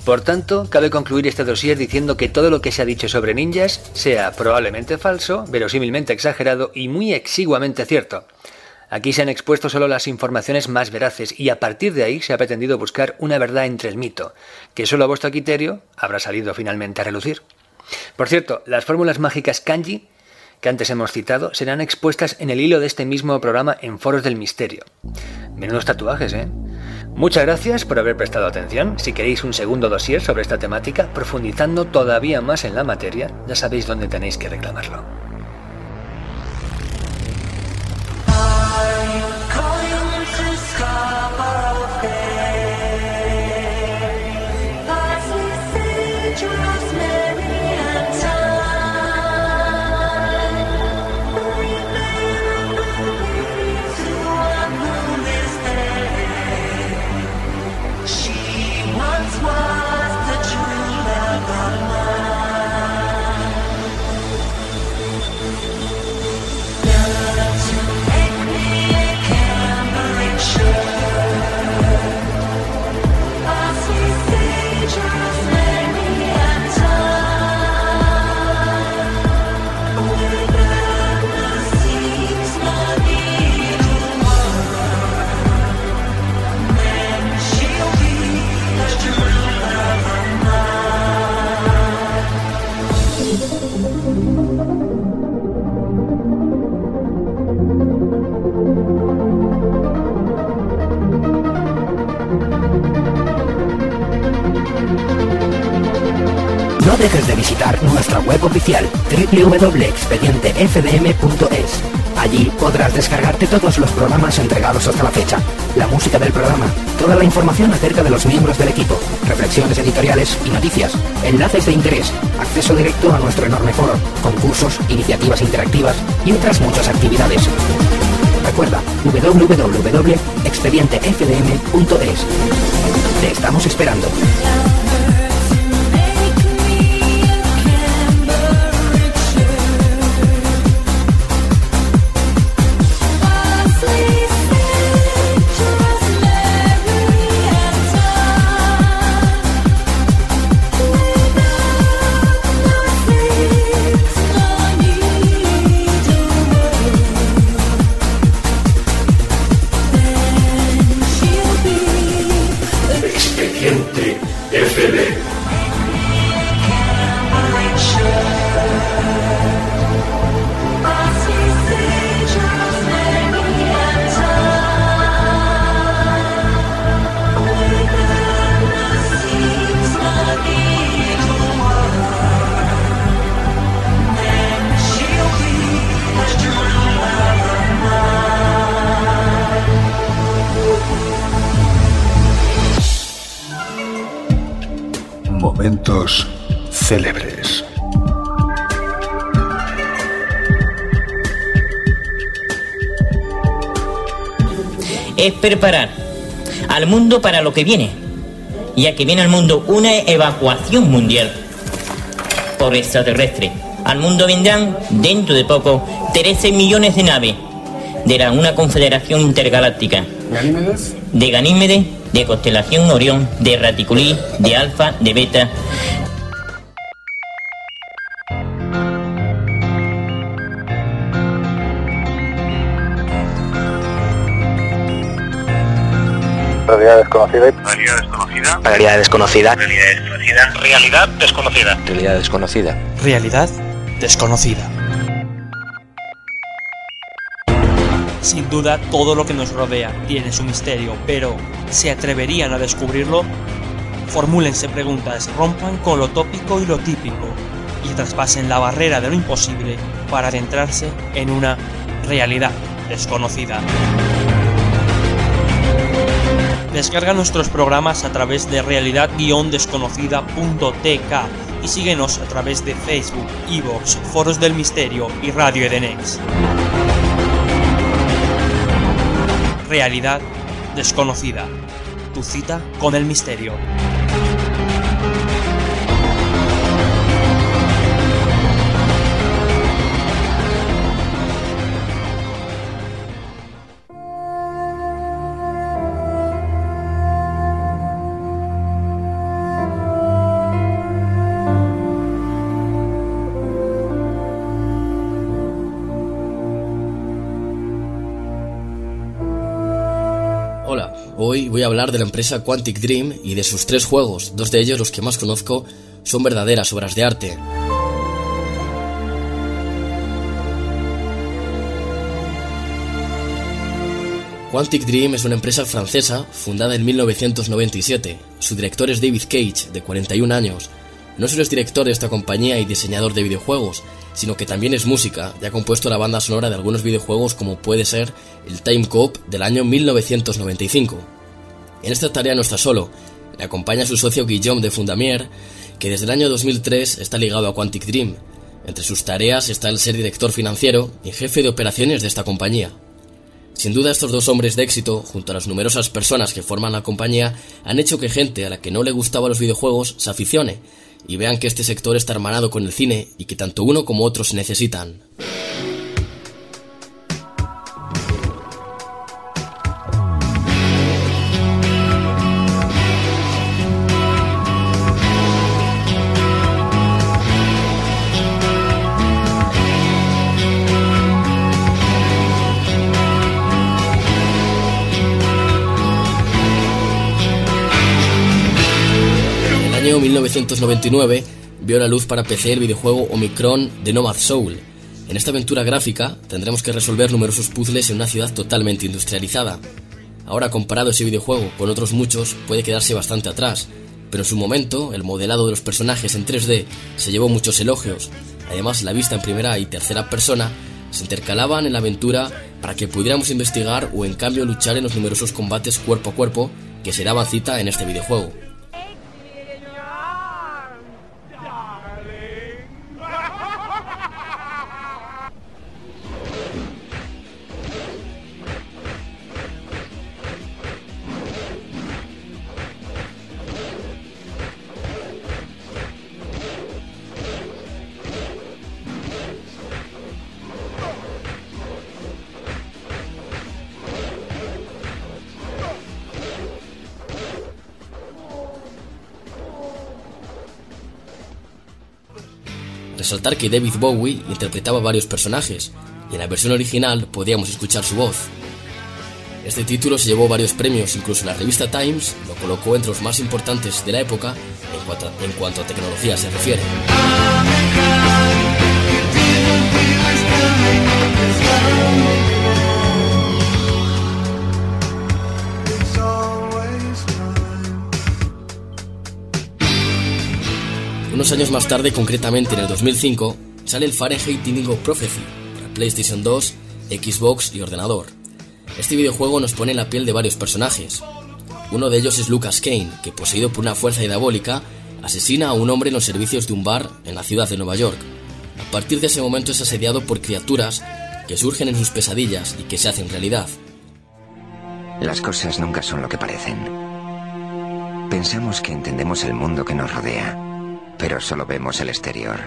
Por tanto, cabe concluir este dossier diciendo que todo lo que se ha dicho sobre ninjas sea probablemente falso, verosímilmente exagerado y muy exiguamente cierto. Aquí se han expuesto solo las informaciones más veraces y a partir de ahí se ha pretendido buscar una verdad entre el mito, que solo a vuestro criterio habrá salido finalmente a relucir. Por cierto, las fórmulas mágicas kanji que antes hemos citado serán expuestas en el hilo de este mismo programa en Foros del Misterio. Menudos tatuajes, ¿eh? Muchas gracias por haber prestado atención. Si queréis un segundo dossier sobre esta temática, profundizando todavía más en la materia, ya sabéis dónde tenéis que reclamarlo. Dejes de visitar nuestra web oficial www.expedientefdm.es. Allí podrás descargarte todos los programas entregados hasta la fecha, la música del programa, toda la información acerca de los miembros del equipo, reflexiones editoriales y noticias, enlaces de interés, acceso directo a nuestro enorme foro, concursos, iniciativas interactivas y otras muchas actividades. Recuerda www.expedientefdm.es. Te estamos esperando. Célebres. es preparar al mundo para lo que viene, ya que viene al mundo una evacuación mundial por extraterrestre. Al mundo vendrán, dentro de poco, 13 millones de naves de la, una confederación intergaláctica. ¿Ganímedes? De Ganímedes, de constelación Orión, de Raticulí, de Alfa, de Beta, Realidad desconocida. Realidad desconocida. Realidad desconocida. Realidad desconocida. Realidad desconocida. Realidad desconocida. Sin duda, todo lo que nos rodea tiene su misterio, pero ¿se atreverían a descubrirlo? Formúlense preguntas, rompan con lo tópico y lo típico, y traspasen la barrera de lo imposible para adentrarse en una realidad desconocida. Descarga nuestros programas a través de realidad-desconocida.tk y síguenos a través de Facebook, Evox, Foros del Misterio y Radio Edenex. Realidad desconocida. Tu cita con el misterio. Voy a hablar de la empresa Quantic Dream y de sus tres juegos, dos de ellos los que más conozco son verdaderas obras de arte. Quantic Dream es una empresa francesa fundada en 1997. Su director es David Cage, de 41 años. No solo es director de esta compañía y diseñador de videojuegos, sino que también es música, y ha compuesto la banda sonora de algunos videojuegos como puede ser el Time Cop del año 1995. En esta tarea no está solo, le acompaña su socio Guillaume de Fundamier, que desde el año 2003 está ligado a Quantic Dream. Entre sus tareas está el ser director financiero y jefe de operaciones de esta compañía. Sin duda estos dos hombres de éxito, junto a las numerosas personas que forman la compañía, han hecho que gente a la que no le gustaban los videojuegos se aficione y vean que este sector está hermanado con el cine y que tanto uno como otro se necesitan. 1999 vio la luz para PC el videojuego Omicron de Nomad Soul. En esta aventura gráfica tendremos que resolver numerosos puzzles en una ciudad totalmente industrializada. Ahora comparado ese videojuego con otros muchos puede quedarse bastante atrás, pero en su momento el modelado de los personajes en 3D se llevó muchos elogios. Además, la vista en primera y tercera persona se intercalaban en la aventura para que pudiéramos investigar o en cambio luchar en los numerosos combates cuerpo a cuerpo que se daban cita en este videojuego. Resaltar que David Bowie interpretaba varios personajes, y en la versión original podíamos escuchar su voz. Este título se llevó varios premios, incluso la revista Times lo colocó entre los más importantes de la época en cuanto a, en cuanto a tecnología se refiere. Unos años más tarde, concretamente en el 2005, sale el Fahrenheit Indigo Prophecy para PlayStation 2, Xbox y ordenador. Este videojuego nos pone en la piel de varios personajes. Uno de ellos es Lucas Kane, que poseído por una fuerza diabólica, asesina a un hombre en los servicios de un bar en la ciudad de Nueva York. A partir de ese momento es asediado por criaturas que surgen en sus pesadillas y que se hacen realidad. Las cosas nunca son lo que parecen. Pensamos que entendemos el mundo que nos rodea pero solo vemos el exterior.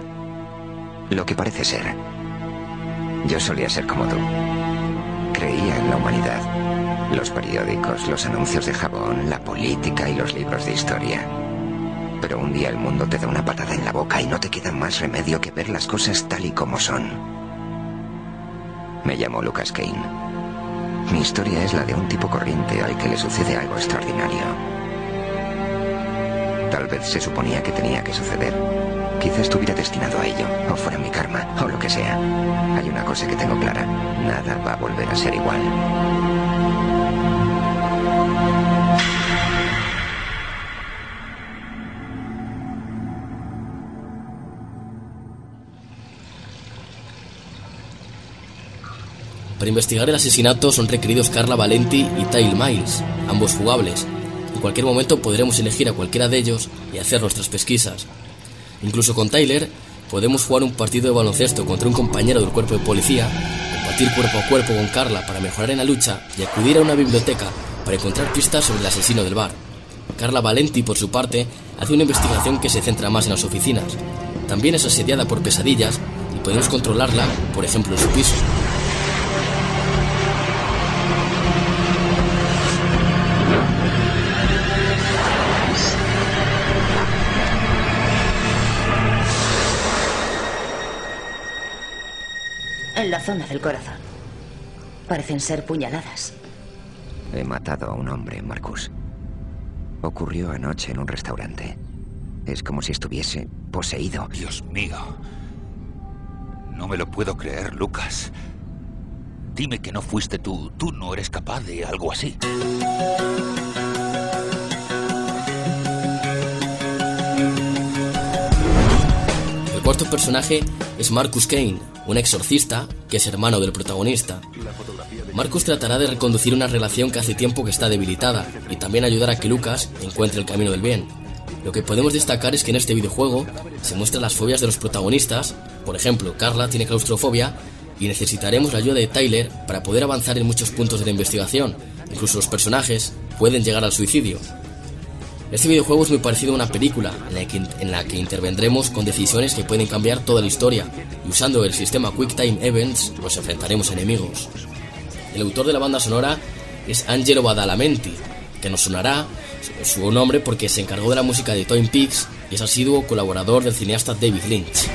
Lo que parece ser. Yo solía ser como tú. Creía en la humanidad. Los periódicos, los anuncios de jabón, la política y los libros de historia. Pero un día el mundo te da una patada en la boca y no te queda más remedio que ver las cosas tal y como son. Me llamo Lucas Kane. Mi historia es la de un tipo corriente al que le sucede algo extraordinario. Tal vez se suponía que tenía que suceder. Quizá estuviera destinado a ello, o fuera mi karma, o lo que sea. Hay una cosa que tengo clara. Nada va a volver a ser igual. Para investigar el asesinato son requeridos Carla Valenti y Tyle Miles, ambos fugables, en cualquier momento podremos elegir a cualquiera de ellos y hacer nuestras pesquisas. Incluso con Tyler podemos jugar un partido de baloncesto contra un compañero del cuerpo de policía, combatir cuerpo a cuerpo con Carla para mejorar en la lucha y acudir a una biblioteca para encontrar pistas sobre el asesino del bar. Carla Valenti, por su parte, hace una investigación que se centra más en las oficinas. También es asediada por pesadillas y podemos controlarla, por ejemplo, en su piso. La zona del corazón. Parecen ser puñaladas. He matado a un hombre, Marcus. Ocurrió anoche en un restaurante. Es como si estuviese poseído. Dios mío. No me lo puedo creer, Lucas. Dime que no fuiste tú. Tú no eres capaz de algo así. Cuarto personaje es Marcus Kane, un exorcista que es hermano del protagonista. Marcus tratará de reconducir una relación que hace tiempo que está debilitada y también ayudar a que Lucas encuentre el camino del bien. Lo que podemos destacar es que en este videojuego se muestran las fobias de los protagonistas, por ejemplo, Carla tiene claustrofobia y necesitaremos la ayuda de Tyler para poder avanzar en muchos puntos de la investigación. Incluso los personajes pueden llegar al suicidio. Este videojuego es muy parecido a una película en la, que, intervendremos con decisiones que pueden cambiar toda la historia y usando el sistema Quick Time Events nos enfrentaremos a enemigos. El autor de la banda sonora es Angelo Badalamenti, que nos sonará su nombre porque se encargó de la música de Twin Peaks y es asiduo colaborador del cineasta David Lynch.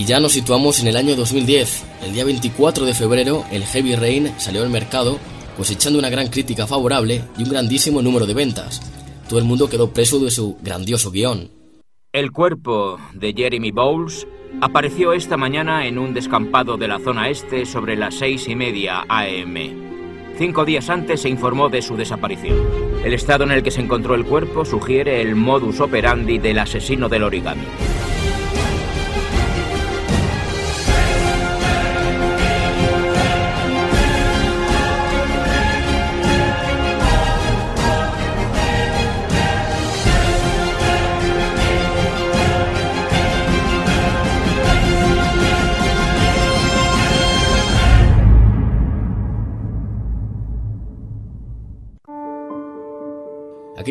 Y ya nos situamos en el año 2010. El día 24 de febrero, el Heavy Rain salió al mercado cosechando una gran crítica favorable y un grandísimo número de ventas. Todo el mundo quedó preso de su grandioso guion. El cuerpo de Jeremy Bowles apareció esta mañana en un descampado de la zona este sobre las seis y media AM. Cinco días antes se informó de su desaparición. El estado en el que se encontró el cuerpo sugiere el modus operandi del asesino del origami.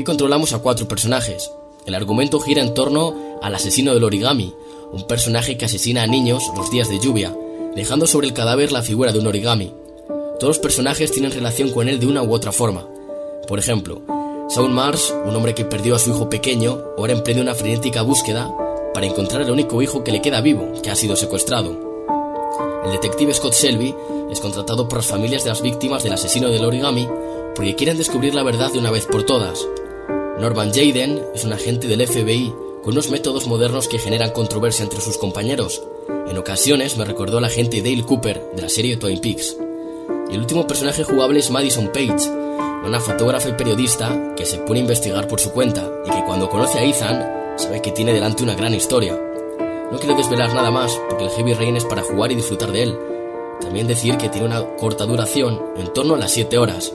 Controlamos a cuatro personajes. El argumento gira en torno al asesino del origami, un personaje que asesina a niños los días de lluvia, dejando sobre el cadáver la figura de un origami. Todos los personajes tienen relación con él de una u otra forma. Por ejemplo, Saul Mars, un hombre que perdió a su hijo pequeño, ahora emprende una frenética búsqueda para encontrar el único hijo que le queda vivo, que ha sido secuestrado. El detective Scott Shelby es contratado por las familias de las víctimas del asesino del origami porque quieren descubrir la verdad de una vez por todas. Norman Jaden es un agente del FBI con unos métodos modernos que generan controversia entre sus compañeros. En ocasiones me recordó al agente Dale Cooper de la serie Twin Peaks. Y el último personaje jugable es Madison Page, una fotógrafa y periodista que se pone a investigar por su cuenta y que cuando conoce a Ethan sabe que tiene delante una gran historia. No quiero desvelar nada más porque el Heavy Rain es para jugar y disfrutar de él. También decir que tiene una corta duración, en torno a las 7 horas.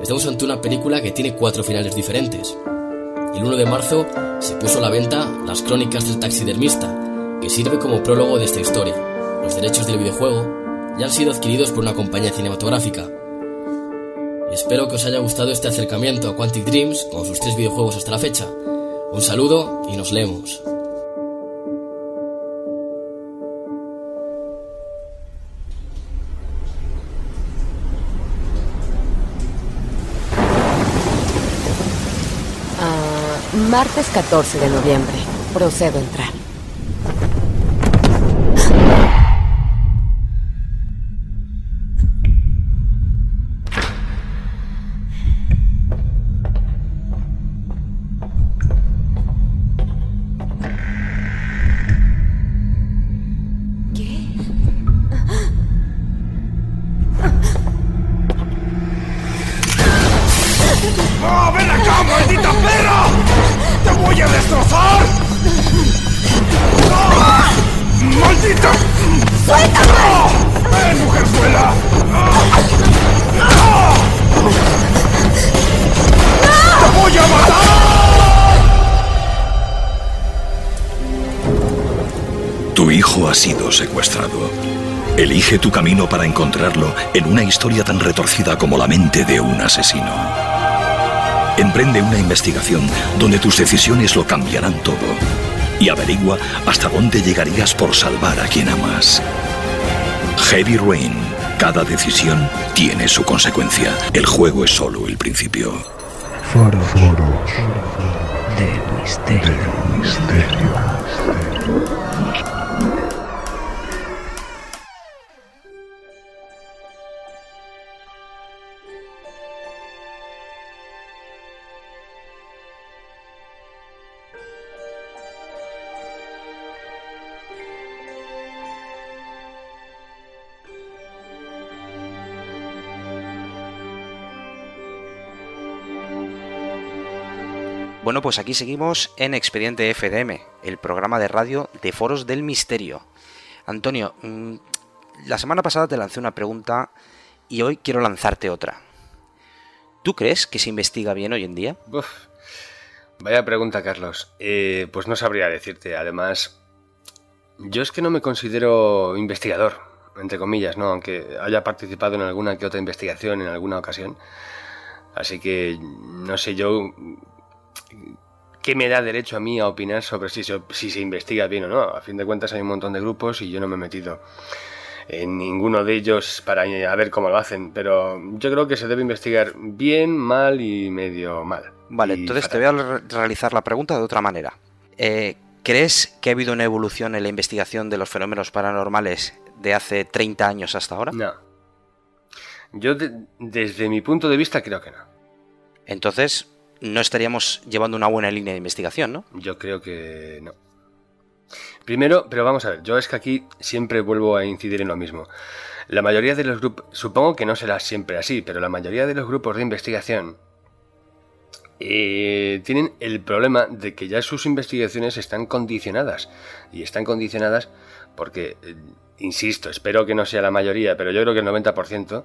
Estamos ante una película que tiene cuatro finales diferentes. El 1 de marzo se puso a la venta Las Crónicas del Taxidermista, que sirve como prólogo de esta historia. Los derechos del videojuego ya han sido adquiridos por una compañía cinematográfica. Espero que os haya gustado este acercamiento a Quantic Dreams con sus tres videojuegos hasta la fecha. Un saludo y nos leemos. Martes 14 de noviembre. Procedo a entrar. Elige tu camino para encontrarlo en una historia tan retorcida como la mente de un asesino. Emprende una investigación donde tus decisiones lo cambiarán todo. Y averigua hasta dónde llegarías por salvar a quien amas. Heavy Rain. Cada decisión tiene su consecuencia. El juego es solo el principio. Foro. Del misterio. Del misterio. Bueno, pues aquí seguimos en Expediente FDM, el programa de radio de Foros del Misterio. Antonio, mm, la semana pasada te lancé una pregunta y hoy quiero lanzarte otra. ¿Tú crees que se investiga bien hoy en día? Vaya pregunta, Carlos. Eh, pues no sabría decirte. Además, yo es que no me considero investigador, entre comillas, ¿no? Aunque haya participado en alguna que otra investigación en alguna ocasión. Así que, no sé yo ¿Qué me da derecho a mí a opinar sobre si se, si se investiga bien o no? A fin de cuentas hay un montón de grupos y yo no me he metido en ninguno de ellos para a ver cómo lo hacen, pero yo creo que se debe investigar bien, mal y medio mal. Vale, Y entonces te voy a re- realizar la pregunta de otra manera. Eh, ¿Crees que ha habido una evolución en la investigación de los fenómenos paranormales de hace 30 años hasta ahora? No. Yo, de- desde mi punto de vista, creo que no. Entonces, no estaríamos llevando una buena línea de investigación, ¿no? Yo creo que no. Primero, pero vamos a ver, yo es que aquí siempre vuelvo a incidir en lo mismo. La mayoría de los grupos, supongo que no será siempre así, pero la mayoría de los grupos de investigación eh, tienen el problema de que ya sus investigaciones están condicionadas. Y están condicionadas porque, eh, insisto, espero que no sea la mayoría, pero yo creo que el 90%,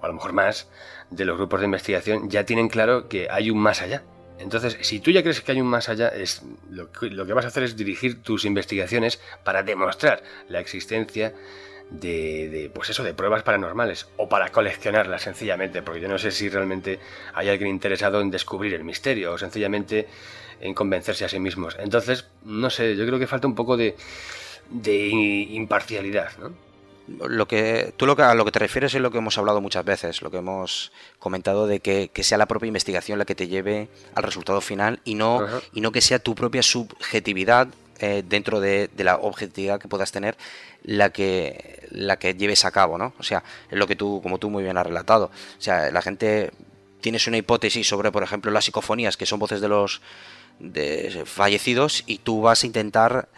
o a lo mejor más, de los grupos de investigación ya tienen claro que hay un más allá. Entonces, si tú ya crees que hay un más allá, es, lo, que, vas a hacer es dirigir tus investigaciones para demostrar la existencia de, de, pues eso, de pruebas paranormales o para coleccionarlas sencillamente, porque yo no sé si realmente hay alguien interesado en descubrir el misterio o sencillamente en convencerse a sí mismos. Entonces, no sé, yo creo que falta un poco de, de imparcialidad, ¿no? Lo que, tú lo que, a lo que te refieres es lo que hemos hablado muchas veces, lo que hemos comentado de que, que sea la propia investigación la que te lleve al resultado final y no, Ajá. y no que sea tu propia subjetividad eh, dentro de, de la objetividad que puedas tener la que la que lleves a cabo, ¿no? O sea, es lo que tú, como tú muy bien has relatado. O sea, la gente tienes una hipótesis sobre, por ejemplo, las psicofonías, que son voces de los de fallecidos, y tú vas a intentar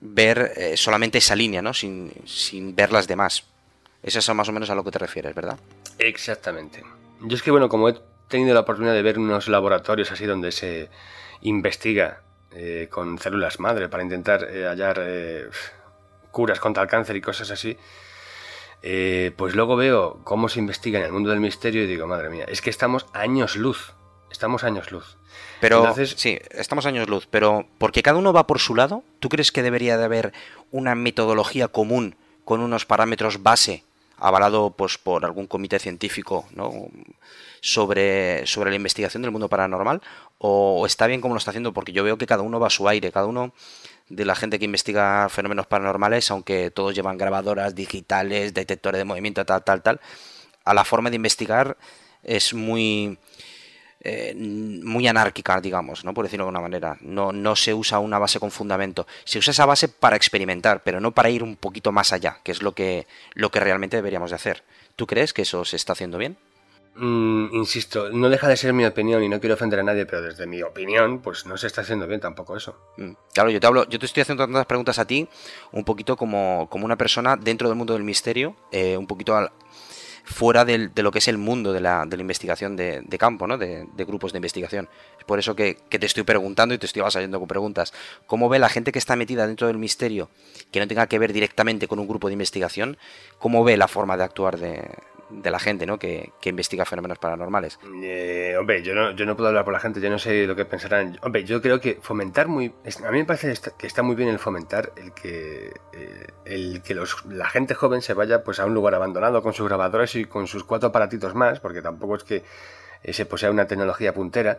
ver eh, solamente esa línea, ¿no? Sin, sin ver las demás. Eso es más o menos a lo que te refieres, ¿verdad? Exactamente. Yo es que, bueno, como he tenido la oportunidad de ver unos laboratorios así donde se investiga eh, con células madre para intentar eh, hallar curas contra el cáncer y cosas así, pues luego veo cómo se investiga en el mundo del misterio y digo, madre mía, es que estamos años luz. Estamos años luz. Pero Entonces- sí, estamos años luz, pero porque cada uno va por su lado, ¿tú crees que debería de haber una metodología común con unos parámetros base avalado pues por algún comité científico, ¿no? sobre sobre la investigación del mundo paranormal o está bien como lo está haciendo porque yo veo que cada uno va a su aire, cada uno de la gente que investiga fenómenos paranormales, aunque todos llevan grabadoras digitales, detectores de movimiento, tal, tal, tal, a la forma de investigar es muy eh, muy anárquica, digamos, ¿no? Por decirlo de alguna manera. No, no se usa una base con fundamento. Se usa esa base para experimentar, pero no para ir un poquito más allá, que es lo que, lo que realmente deberíamos de hacer. ¿Tú crees que eso se está haciendo bien? Mm, insisto, no deja de ser mi opinión y no quiero ofender a nadie, pero desde mi opinión, pues no se está haciendo bien tampoco eso. Mm, Claro, yo te hablo, yo te estoy haciendo tantas preguntas a ti, un poquito como, como una persona dentro del mundo del misterio, eh, un poquito al- fuera de lo que es el mundo de la, de la investigación de, de campo, ¿no? De, de grupos de investigación. Es por eso que, te estoy preguntando y te estoy avasallando con preguntas. ¿Cómo ve la gente que está metida dentro del misterio, que no tenga que ver directamente con un grupo de investigación, cómo ve la forma de actuar de, de la gente, ¿no? Que, que investiga fenómenos paranormales. Eh, hombre, yo no, yo no puedo hablar por la gente, yo no sé lo que pensarán. Hombre, yo creo que fomentar muy... A mí me parece que está muy bien el fomentar el que, eh, el que los, la gente joven se vaya pues a un lugar abandonado con sus grabadoras y con sus cuatro aparatitos más, porque tampoco es que ese posea una tecnología puntera,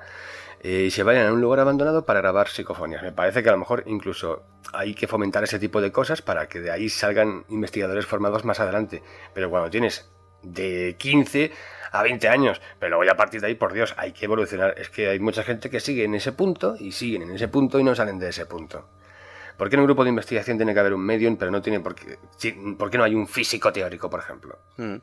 eh, y se vayan a un lugar abandonado para grabar psicofonías. Me parece que a lo mejor incluso hay que fomentar ese tipo de cosas para que de ahí salgan investigadores formados más adelante. Pero cuando tienes de 15 a 20 años, pero luego ya a partir de ahí, por Dios, hay que evolucionar. Es que hay mucha gente que sigue en ese punto y siguen en ese punto y no salen de ese punto. ¿Por qué en un grupo de investigación tiene que haber un medium, pero no tiene por qué, ¿por qué no hay un físico teórico, por ejemplo? Mm.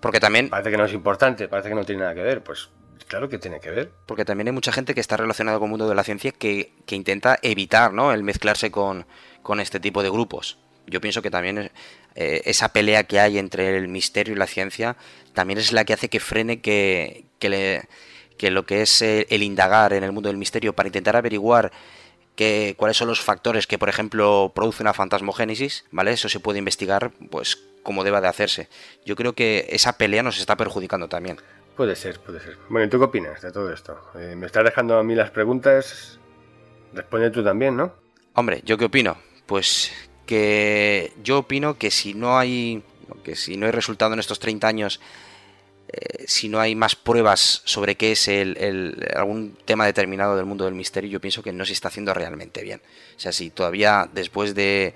Porque también... Parece que no es importante, parece que no tiene nada que ver. Pues claro que tiene que ver. Porque también hay mucha gente que está relacionada con el mundo de la ciencia que, que intenta evitar ¿no? el mezclarse con, con este tipo de grupos. Yo pienso que también eh, esa pelea que hay entre el misterio y la ciencia también es la que hace que frene que, que, le- que lo que es el indagar en el mundo del misterio para intentar averiguar que, cuáles son los factores que, por ejemplo, producen una fantasmogénesis, ¿vale? Eso se puede investigar, pues, como deba de hacerse. Yo creo que esa pelea nos está perjudicando también. Puede ser, puede ser. Bueno, ¿y tú qué opinas de todo esto? Eh, me estás dejando a mí las preguntas. Responde tú también, ¿no? Hombre, ¿yo qué opino? Pues que yo opino que si no hay que si no hay resultado en estos 30 años, eh, si no hay más pruebas sobre qué es el, el- algún tema determinado del mundo del misterio, yo pienso que no se está haciendo realmente bien. O sea, si todavía después de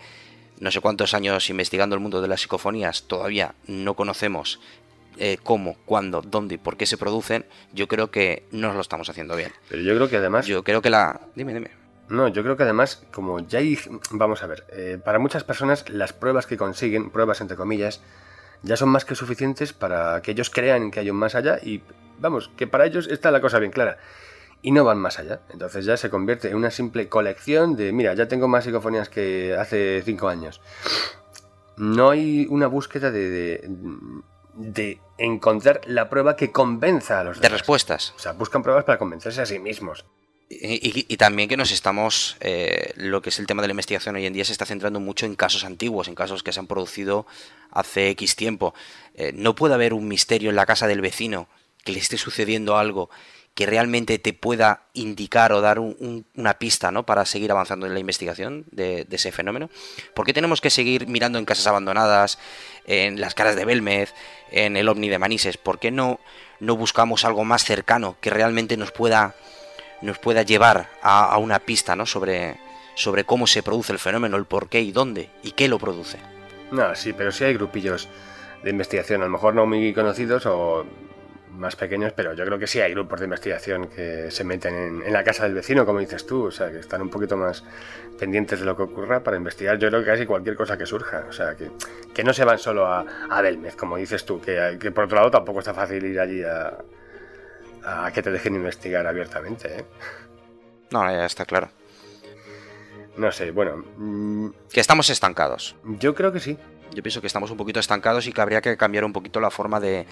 no sé cuántos años investigando el mundo de las psicofonías, todavía no conocemos eh, cómo, cuándo, dónde y por qué se producen, yo creo que no lo estamos haciendo bien. Pero yo creo que además. Yo creo que la. Dime, dime. No, yo creo que además, como ya hay. Vamos a ver, eh, para muchas personas las pruebas que consiguen, pruebas entre comillas, ya son más que suficientes para que ellos crean que hay un más allá y, vamos, que para ellos está la cosa bien clara. Y no van más allá. Entonces ya se convierte en una simple colección de, mira, ya tengo más psicofonías que hace cinco años. No hay una búsqueda de, de, de encontrar la prueba que convenza a los De respuestas. O sea, buscan pruebas para convencerse a sí mismos. Y, también que nos estamos, eh, lo que es el tema de la investigación hoy en día se está centrando mucho en casos antiguos, en casos que se han producido hace X tiempo. Eh, no puede haber un misterio en la casa del vecino que le esté sucediendo algo que realmente te pueda indicar o dar un- una pista ¿no? para seguir avanzando en la investigación de, de ese fenómeno. ¿Por qué tenemos que seguir mirando en casas abandonadas, en las caras de Belmez, en el ovni de Manises? ¿Por qué no, no buscamos algo más cercano que realmente nos pueda nos pueda llevar a, a una pista ¿no? sobre, sobre cómo se produce el fenómeno, el por qué y dónde y qué lo produce. No, sí, pero sí hay grupillos de investigación, a lo mejor no muy conocidos o más pequeños, pero yo creo que sí hay grupos de investigación que se meten en, la casa del vecino, como dices tú, o sea, que están un poquito más pendientes de lo que ocurra para investigar, yo creo que casi cualquier cosa que surja, o sea, que, que no se van solo a, a Belmez, como dices tú, que, que por otro lado tampoco está fácil ir allí a, a que te dejen investigar abiertamente, ¿eh? No, ya está claro. No sé, bueno... mm, Que estamos estancados. Yo creo que sí. Yo pienso que estamos un poquito estancados y que habría que cambiar un poquito la forma de,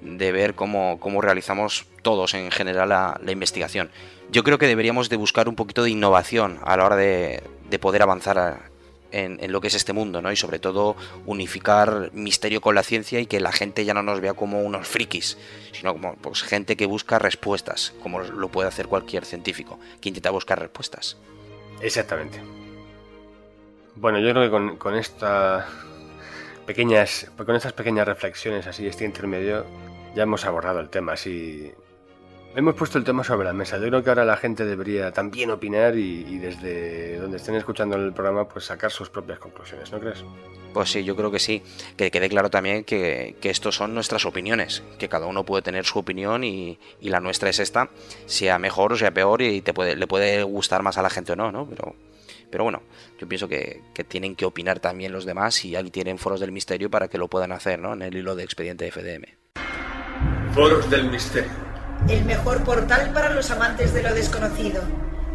de ver cómo, cómo realizamos todos en general la, la investigación. Yo creo que deberíamos de buscar un poquito de innovación a la hora de, de poder avanzar a- en, lo que es este mundo, ¿no? Y sobre todo unificar misterio con la ciencia y que la gente ya no nos vea como unos frikis, sino como pues, gente que busca respuestas, como lo puede hacer cualquier científico, que intenta buscar respuestas. Exactamente. Bueno, yo creo que con, con pequeñas, con estas pequeñas reflexiones así, este intermedio, ya hemos abordado el tema. Así, hemos puesto el tema sobre la mesa. Yo creo que ahora la gente debería también opinar y, y desde donde estén escuchando el programa, pues sacar sus propias conclusiones, ¿no crees? Pues sí, yo creo que sí. Que quede claro también que, que estos son nuestras opiniones, que cada uno puede tener su opinión y, y la nuestra es esta, sea mejor o sea peor y te puede, le puede gustar más a la gente o no, ¿no? Pero, pero bueno, yo pienso que, que tienen que opinar también los demás y ahí tienen foros del misterio para que lo puedan hacer, ¿no? En el hilo de expediente FDM. Foros del misterio. El mejor portal para los amantes de lo desconocido.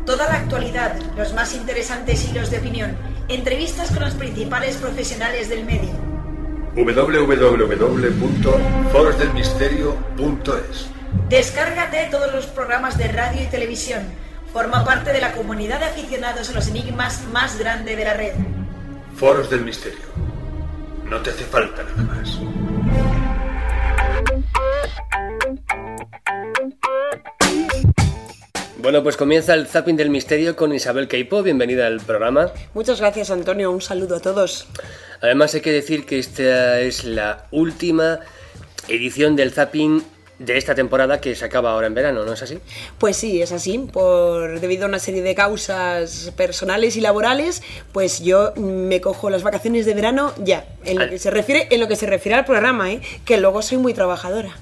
Toda la actualidad, los más interesantes hilos de opinión, entrevistas con los principales profesionales del medio. www.forosdelmisterio.es Descárgate todos los programas de radio y televisión. Forma parte de la comunidad de aficionados a los enigmas más grande de la red. Foros del misterio. No te hace falta nada más. Bueno, pues comienza el Zapping del Misterio con Isabel Keipo. Bienvenida al programa. Muchas gracias, Antonio. Un saludo a todos. Además, hay que decir que esta es la última edición del Zapping de esta temporada que se acaba ahora en verano, ¿no es así? Pues sí, es así. Por debido a una serie de causas personales y laborales, pues yo me cojo las vacaciones de verano ya. En lo que se refiere, en lo que se refiere al programa, ¿eh? Que luego soy muy trabajadora.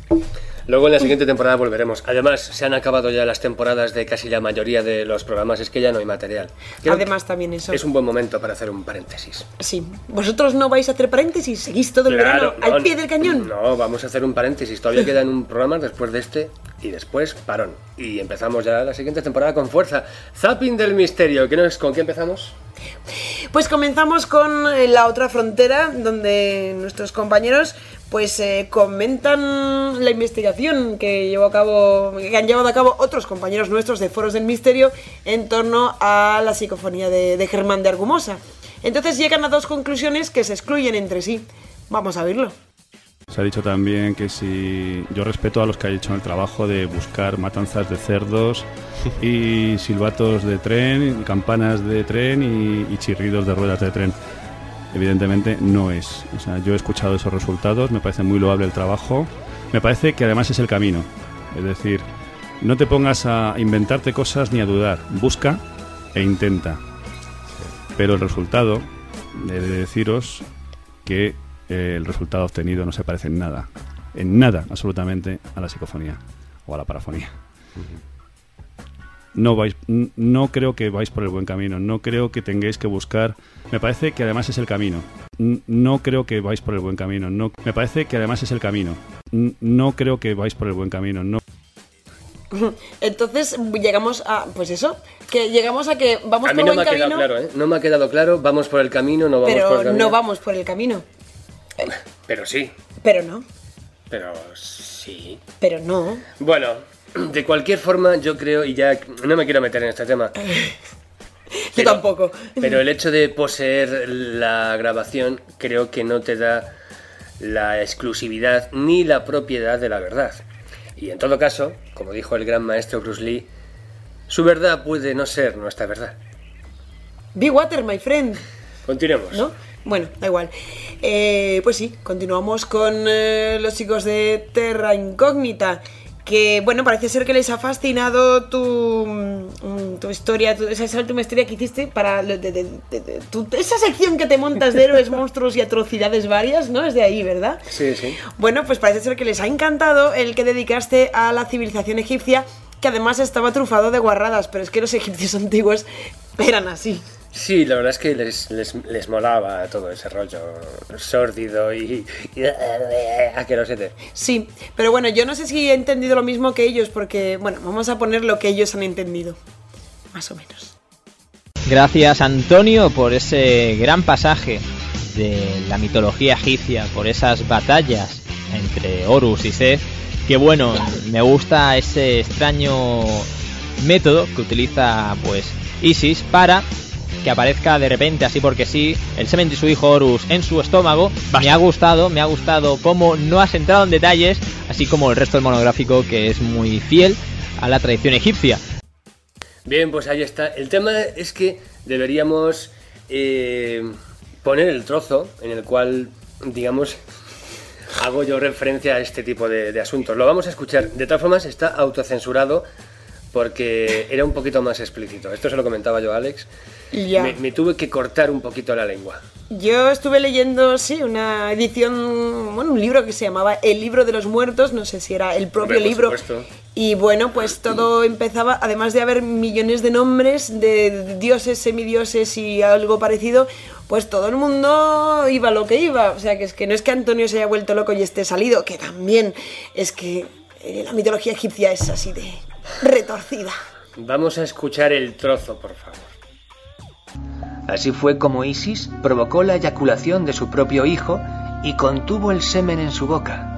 Luego en la siguiente temporada volveremos. Además, se han acabado ya las temporadas de casi la mayoría de los programas, es que ya no hay material. Creo Además también eso. es un buen momento para hacer un paréntesis. Sí. ¿Vosotros no vais a hacer paréntesis? ¿Seguís todo el Claro, verano al no, pie del cañón? No, vamos a hacer un paréntesis. Todavía quedan un programa después de este y después parón. Y empezamos ya la siguiente temporada con fuerza. Zapping del misterio. ¿Qué nos, ¿Con qué empezamos? Pues comenzamos con eh, la otra frontera, donde nuestros compañeros pues eh, comentan la investigación que llevó a cabo, que han llevado a cabo otros compañeros nuestros de Foros del Misterio en torno a la psicofonía de, de Germán de Argumosa. Entonces llegan a dos conclusiones que se excluyen entre sí. Vamos a verlo. Se ha dicho también que si yo respeto a los que han hecho el trabajo de buscar matanzas de cerdos y silbatos de tren, campanas de tren y, y chirridos de ruedas de tren. Evidentemente no es. O sea, yo he escuchado esos resultados, me parece muy loable el trabajo. Me parece que además es el camino. Es decir, no te pongas a inventarte cosas ni a dudar. Busca e intenta. Pero el resultado, he de deciros que eh, el resultado obtenido no se parece en nada, en nada absolutamente a la psicofonía o a la parafonía. No vais, no creo que vais por el buen camino, no creo que tengáis que buscar. Me parece que además es el camino. No creo que vais por el buen camino. No, me parece que además es el camino. No creo que vais por el buen camino. No. Entonces llegamos a, pues eso, que llegamos a que vamos A mí por no buen me ha quedado camino, claro, ¿eh? No me ha quedado claro, vamos por el camino, no vamos por el pero camino. no vamos por el camino. Pero sí, Pero no, pero sí. pero no. Bueno, de cualquier forma, yo creo, y ya no me quiero meter en este tema, Yo tampoco. pero el hecho de poseer la grabación creo que no te da la exclusividad ni la propiedad de la verdad. Y en todo caso, como dijo el gran maestro Bruce Lee, su verdad puede no ser nuestra verdad. Be water, my friend. Continuemos. ¿No? Bueno, da igual. Eh, pues sí, continuamos con eh, los chicos de Terra Incógnita. Que bueno, parece ser que les ha fascinado tu, mm, tu historia, tu- esa, esa última historia que hiciste para lo de- de- de- de- tu- esa sección que te montas de héroes, monstruos y atrocidades varias, ¿no? Es de ahí, ¿verdad? Sí, sí. Bueno, pues parece ser que les ha encantado el que dedicaste a la civilización egipcia, que además estaba trufado de guarradas, pero es que los egipcios antiguos eran así. Sí, la verdad es que les, les, les molaba todo ese rollo sórdido y, y asquerosete. Sí, pero bueno, yo no sé si he entendido lo mismo que ellos, porque, bueno, vamos a poner lo que ellos han entendido. Más o menos. Gracias Antonio por ese gran pasaje de la mitología egipcia, por esas batallas entre Horus y Seth, que bueno, me gusta ese extraño método que utiliza pues Isis para que aparezca de repente así porque sí el semen de su hijo Horus en su estómago. Me ha gustado, me ha gustado cómo no has entrado en detalles, así como el resto del monográfico que es muy fiel a la tradición egipcia. Bien, pues ahí está. El tema es que deberíamos eh, poner el trozo en el cual, digamos, hago yo referencia a este tipo de, de asuntos. Lo vamos a escuchar. De todas formas, está autocensurado porque era un poquito más explícito. Esto se lo comentaba yo a Alex. Ya. Me, me tuve que cortar un poquito la lengua. Yo estuve leyendo, sí, una edición, bueno, un libro que se llamaba El libro de los muertos, no sé si era el propio Hombre, por libro. supuesto. Y bueno, pues todo empezaba, además de haber millones de nombres de dioses, semidioses y algo parecido, pues todo el mundo iba lo que iba. O sea, que es que no es que Antonio se haya vuelto loco y esté salido, que también es que eh, la mitología egipcia es así de retorcida. Vamos a escuchar el trozo, por favor. Así fue como Isis provocó la eyaculación de su propio hijo y contuvo el semen en su boca.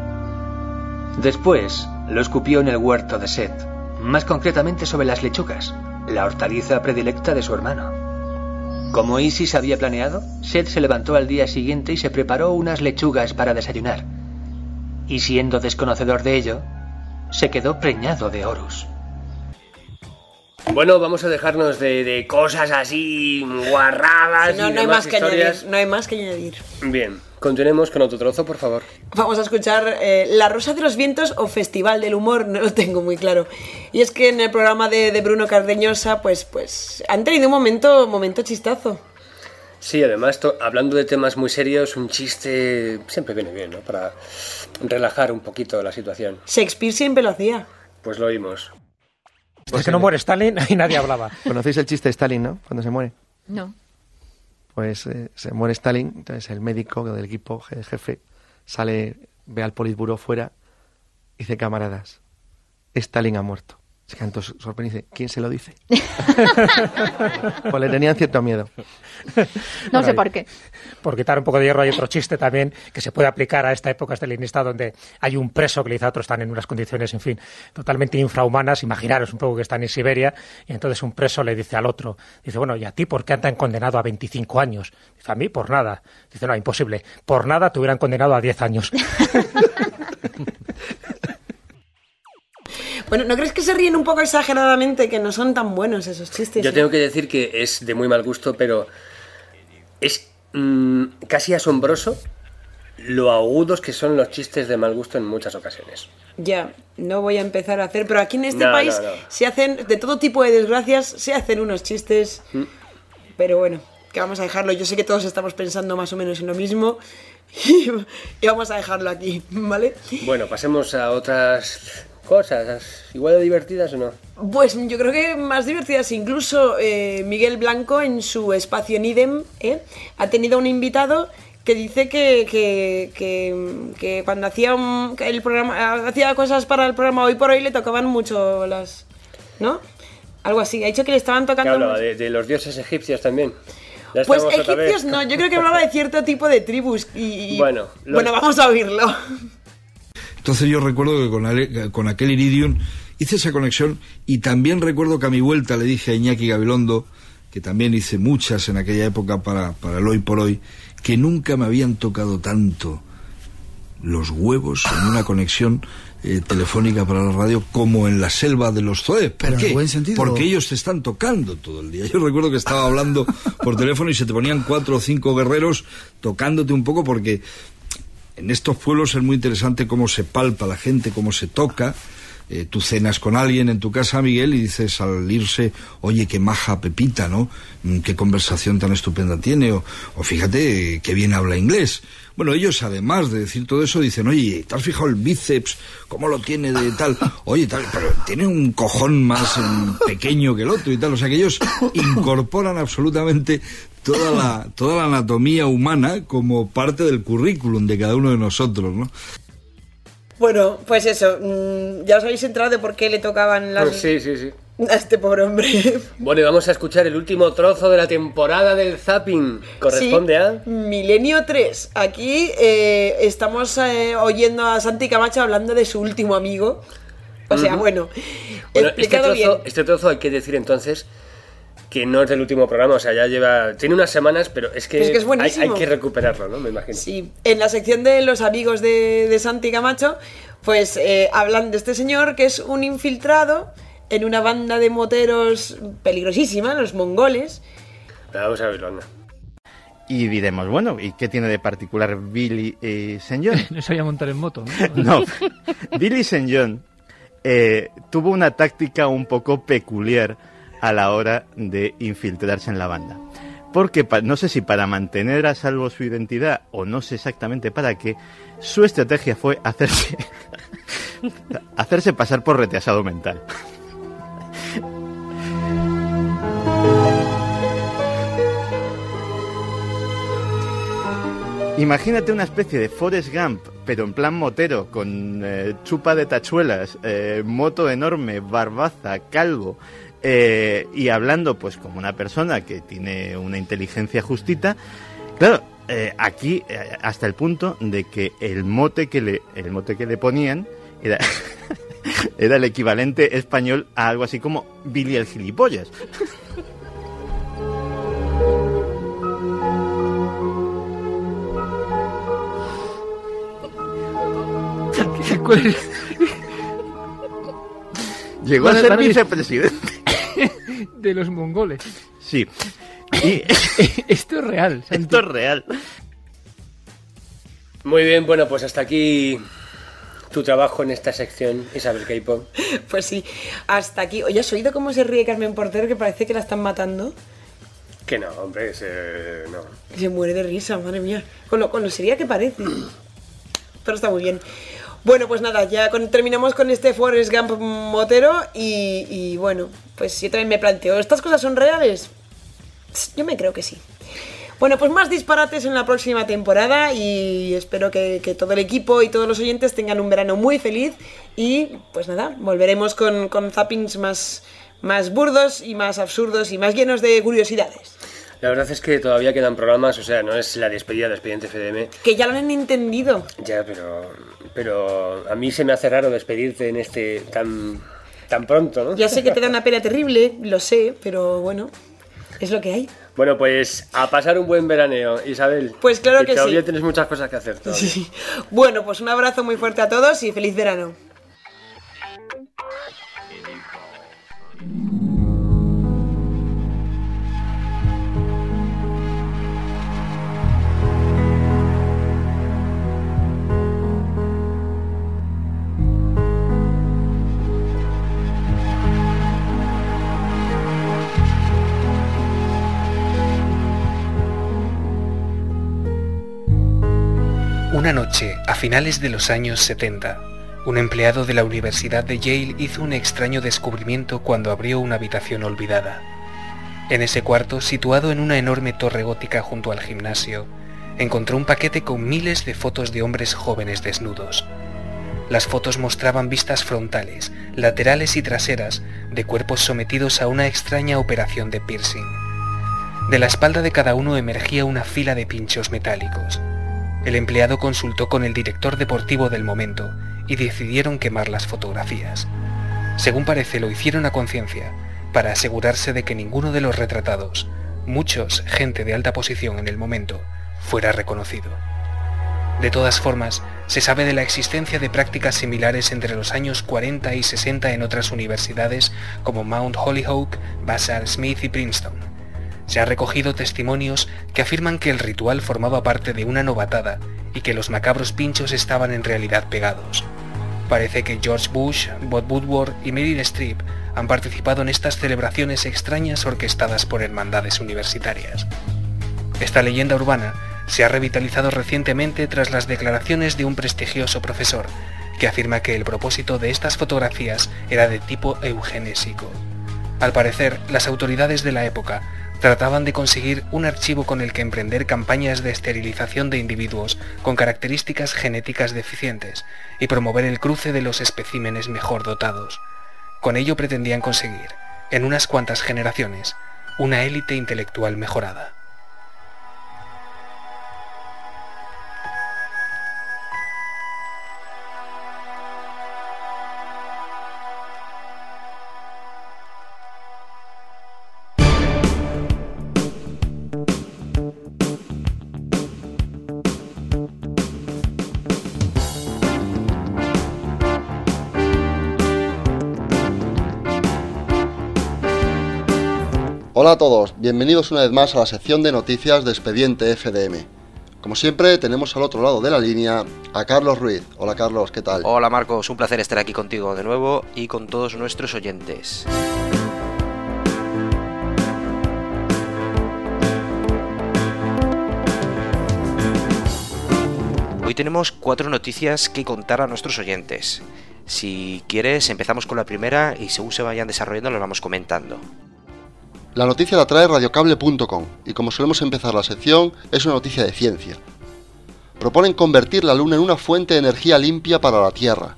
Después lo escupió en el huerto de Set, más concretamente sobre las lechugas, la hortaliza predilecta de su hermano. Como Isis había planeado, Set se levantó al día siguiente y se preparó unas lechugas para desayunar. Y siendo desconocedor de ello, se quedó preñado de Horus. Bueno, vamos a dejarnos de, de cosas así guarradas No, y no hay más que añadir, no hay más que añadir. Bien, continuemos con otro trozo, por favor. Vamos a escuchar eh, La Rosa de los Vientos o Festival del Humor, no lo tengo muy claro. Y es que en el programa de, de Bruno Cardeñosa, pues, pues han tenido un momento, momento chistazo. Sí, además, hablando de temas muy serios, un chiste siempre viene bien, ¿no? Para relajar un poquito la situación. Shakespeare siempre lo hacía. Pues lo oímos. Es que no muere Stalin y nadie hablaba. ¿Conocéis el chiste de Stalin, no? Cuando se muere. No. Pues eh, se muere Stalin, entonces el médico del equipo, el jefe, sale, ve al politburo fuera y dice, camaradas, Stalin ha muerto. Sorprendidos y dice, ¿quién se lo dice? pues le tenían cierto miedo. No sé por qué. Por quitar un poco de hierro hay otro chiste también que se puede aplicar a esta época estalinista donde hay un preso que le dice a otro están en unas condiciones, en fin, totalmente infrahumanas. Imaginaros un poco que están en Siberia y entonces un preso le dice al otro, dice, bueno, ¿y a ti por qué te han condenado a 25 años? Dice, a mí por nada. Dice, no, imposible. Por nada te hubieran condenado a 10 años. Bueno, ¿no crees que se ríen un poco exageradamente? Que no son tan buenos esos chistes. Yo ¿eh? tengo que decir que es de muy mal gusto, pero es mm, casi asombroso lo agudos que son los chistes de mal gusto en muchas ocasiones. Ya, no voy a empezar a hacer, pero aquí en este No, país no, no. se hacen, de todo tipo de desgracias, se hacen unos chistes. Mm. Pero bueno, que vamos a dejarlo. Yo sé que todos estamos pensando más o menos en lo mismo. Y, y vamos a dejarlo aquí, ¿vale? Bueno, pasemos a otras cosas, igual de divertidas o no. Pues yo creo que más divertidas. Incluso eh, Miguel Blanco en su espacio Nidem ¿eh? ha tenido un invitado que dice que, que, que, que cuando hacía un- el programa hacía cosas para el programa hoy por hoy le tocaban mucho las ¿no? Algo así, ha dicho que le estaban tocando hablaba de, de los dioses egipcios también. Pues egipcios no, yo creo que hablaba de cierto tipo de tribus y, y- Bueno, los- bueno, vamos a oírlo. Entonces yo recuerdo que con, ale- con aquel Iridium hice esa conexión y también recuerdo que a mi vuelta le dije a Iñaki Gabilondo, que también hice muchas en aquella época para, para el hoy por hoy, que nunca me habían tocado tanto los huevos en una conexión eh, telefónica para la radio como en la selva de los Zoes. ¿Por Pero en qué? buen sentido. Porque ellos te están tocando todo el día. Yo recuerdo que estaba hablando por teléfono y se te ponían cuatro o cinco guerreros tocándote un poco porque en estos pueblos es muy interesante cómo se palpa la gente, cómo se toca. Eh, tú cenas con alguien en tu casa, Miguel, y dices al irse, oye, qué maja Pepita, ¿no? Mm, Qué conversación tan estupenda tiene, o, o fíjate eh, qué bien habla inglés. Bueno, ellos además de decir todo eso dicen, oye, ¿te has fijado el bíceps? ¿Cómo lo tiene de tal? Oye, tal, pero tiene un cojón más pequeño que el otro y tal. O sea que ellos incorporan absolutamente toda la, toda la anatomía humana como parte del currículum de cada uno de nosotros, ¿no? Bueno, pues eso, mm, ya os habéis enterado de por qué le tocaban las... Sí, sí, sí. a este pobre hombre. Bueno, y vamos a escuchar el último trozo de la temporada del zapping. Corresponde Sí, a... Milenio 3. Aquí eh, estamos eh, oyendo a Santi Camacho hablando de su último amigo. O sea, bueno, Bueno, este trozo, bien. este trozo hay que decir entonces que no es del último programa, o sea, ya lleva... Tiene unas semanas, pero es que, Es que es hay, que recuperarlo, ¿no? Me imagino. Sí, en la sección de los amigos de, de Santi Camacho, pues eh, hablan de este señor que es un infiltrado en una banda de moteros peligrosísima, los mongoles. Vamos a verlo, anda. Y diremos, bueno, ¿y qué tiene de particular Billy y St. John? No sabía montar en moto, ¿no? No, Billy St. John eh, tuvo una táctica un poco peculiar a la hora de infiltrarse en la banda. Porque no sé si para mantener a salvo su identidad o no sé exactamente para qué, su estrategia fue hacerse, hacerse pasar por retrasado mental. Imagínate una especie de Forrest Gump, pero en plan motero, con eh, chupa de tachuelas, eh, moto enorme, barbaza, calvo, eh, y hablando pues como una persona que tiene una inteligencia justita. Claro, eh, aquí eh, hasta el punto de que el mote que le, el mote que le ponían era, era el equivalente español a algo así como Billy el gilipollas. ¿Cuál es? Llegó a ser vicepresidente. De los mongoles. Sí. Y Esto es real. Santi. esto es real. Muy bien, bueno, pues hasta aquí tu trabajo en esta sección, Isabel Keipo. Pues sí, hasta aquí. Oye, ¿has oído cómo se ríe Carmen Porter? Que parece que la están matando. Que no, hombre, ese- no. Se muere de risa, madre mía. Con lo, con lo sería que parece. Pero está muy bien. Bueno, pues nada, ya terminamos con este Forrest Gump motero y, y bueno, pues yo también me planteo, ¿estas cosas son reales? Yo me creo que sí. Bueno, pues más disparates en la próxima temporada y espero que, que todo el equipo y todos los oyentes tengan un verano muy feliz y pues nada, volveremos con, con zappings más, más burdos y más absurdos y más llenos de curiosidades. La verdad es que todavía quedan programas, o sea, no es la despedida de Expediente FDM. Que ya lo han entendido. Ya, pero, pero a mí se me hace raro despedirte en este tan, tan pronto, ¿no? Ya sé que te da una pena terrible, lo sé, pero bueno, es lo que hay. Bueno, pues a pasar un buen veraneo, Isabel. Pues claro que todavía sí. tienes muchas cosas que hacer. todavía. Sí. Bueno, pues un abrazo muy fuerte a todos y feliz verano. Una noche, a finales de los años 70, un empleado de la Universidad de Yale hizo un extraño descubrimiento cuando abrió una habitación olvidada. En ese cuarto, situado en una enorme torre gótica junto al gimnasio, encontró un paquete con miles de fotos de hombres jóvenes desnudos. Las fotos mostraban vistas frontales, laterales y traseras de cuerpos sometidos a una extraña operación de piercing. De la espalda de cada uno emergía una fila de pinchos metálicos. El empleado consultó con el director deportivo del momento y decidieron quemar las fotografías. Según parece, lo hicieron a conciencia, para asegurarse de que ninguno de los retratados, muchos gente de alta posición en el momento, fuera reconocido. De todas formas, se sabe de la existencia de prácticas similares entre los años 40 y 60 en otras universidades como Mount Holyoke, Vassar Smith y Princeton. Se han recogido testimonios que afirman que el ritual formaba parte de una novatada y que los macabros pinchos estaban en realidad pegados. Parece que George Bush, Bob Woodward y Meryl Streep han participado en estas celebraciones extrañas orquestadas por hermandades universitarias. Esta leyenda urbana se ha revitalizado recientemente tras las declaraciones de un prestigioso profesor, que afirma que el propósito de estas fotografías era de tipo eugenésico. Al parecer, las autoridades de la época trataban de conseguir un archivo con el que emprender campañas de esterilización de individuos con características genéticas deficientes y promover el cruce de los especímenes mejor dotados. Con ello pretendían conseguir, en unas cuantas generaciones, una élite intelectual mejorada. Hola a todos, bienvenidos una vez más a la sección de noticias de Expediente FDM. Como siempre, tenemos al otro lado de la línea a Carlos Ruiz. Hola Carlos, ¿qué tal? Hola Marcos, un placer estar aquí contigo de nuevo y con todos nuestros oyentes. Hoy tenemos cuatro noticias que contar a nuestros oyentes. Si quieres, empezamos con la primera y según se vayan desarrollando las vamos comentando. La noticia la trae radiocable.com y como solemos empezar la sección, es una noticia de ciencia. Proponen convertir la Luna en una fuente de energía limpia para la Tierra.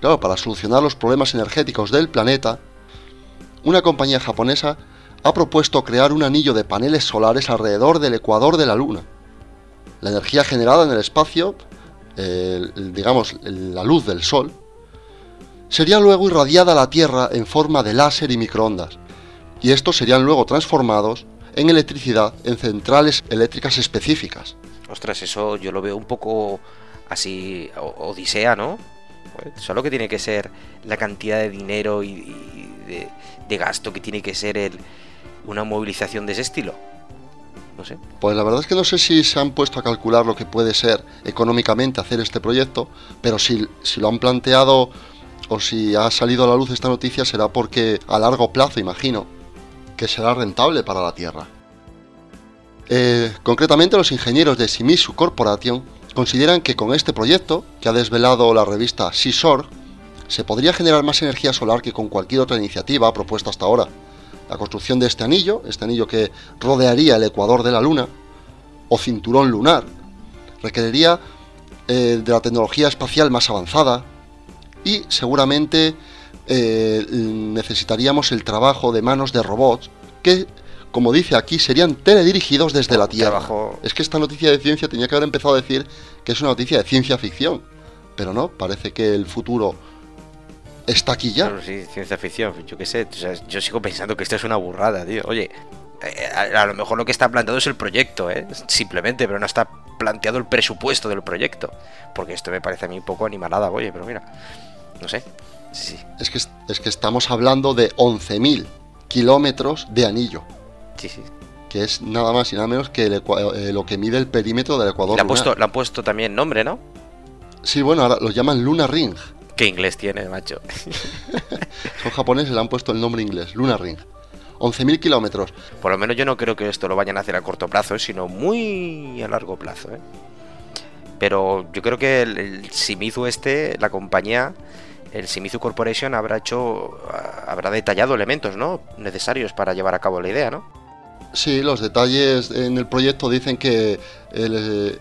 Claro, para solucionar los problemas energéticos del planeta, una compañía japonesa ha propuesto crear un anillo de paneles solares alrededor del ecuador de la Luna. La energía generada en el espacio, digamos la luz del Sol, sería luego irradiada a la Tierra en forma de láser y microondas, y estos serían luego transformados en electricidad en centrales eléctricas específicas. Ostras, eso yo lo veo un poco así, odisea, ¿no? Solo que tiene que ser la cantidad de dinero y, de, gasto que tiene que ser el, una movilización de ese estilo. No sé. Pues la verdad es que no sé si se han puesto a calcular lo que puede ser económicamente hacer este proyecto, pero si, si lo han planteado o si ha salido a la luz esta noticia será porque a largo plazo, imagino, que será rentable para la Tierra. Eh, concretamente, los ingenieros de Shimizu Corporation consideran que con este proyecto, que ha desvelado la revista Seasor, se podría generar más energía solar que con cualquier otra iniciativa propuesta hasta ahora. La construcción de este anillo, este anillo que rodearía el ecuador de la Luna, o cinturón lunar, requeriría eh, de la tecnología espacial más avanzada y seguramente eh, necesitaríamos el trabajo de manos de robots que, como dice aquí, serían teledirigidos desde la Tierra. Es que esta noticia de ciencia tenía que haber empezado a decir que es una noticia de ciencia ficción, pero no, parece que el futuro está aquí ya. sí, ciencia ficción, yo qué sé, yo sigo pensando que esto es una burrada, tío. Oye, eh, a, lo mejor lo que está planteado es el proyecto, ¿eh? simplemente, pero no está planteado el presupuesto del proyecto. Porque esto me parece a mí un poco animalada, oye, pero mira, no sé. Es, que, es que estamos hablando de 11.000 kilómetros de anillo. Sí, sí. Que es nada más y nada menos que eh, lo que mide el perímetro del Ecuador. Le han, puesto, le han puesto también nombre, ¿no? Sí, bueno, ahora lo llaman Luna Ring. ¿Qué inglés tiene, macho? Son japoneses, le han puesto el nombre inglés, Luna Ring. 11.000 kilómetros. Por lo menos yo no creo que esto lo vayan a hacer a corto plazo, sino muy a largo plazo. ¿eh? Pero yo creo que el, el Shimizu este, la compañía, el Shimizu Corporation habrá hecho, habrá detallado elementos, ¿no? Necesarios para llevar a cabo la idea, ¿no? Sí, los detalles en el proyecto dicen que el,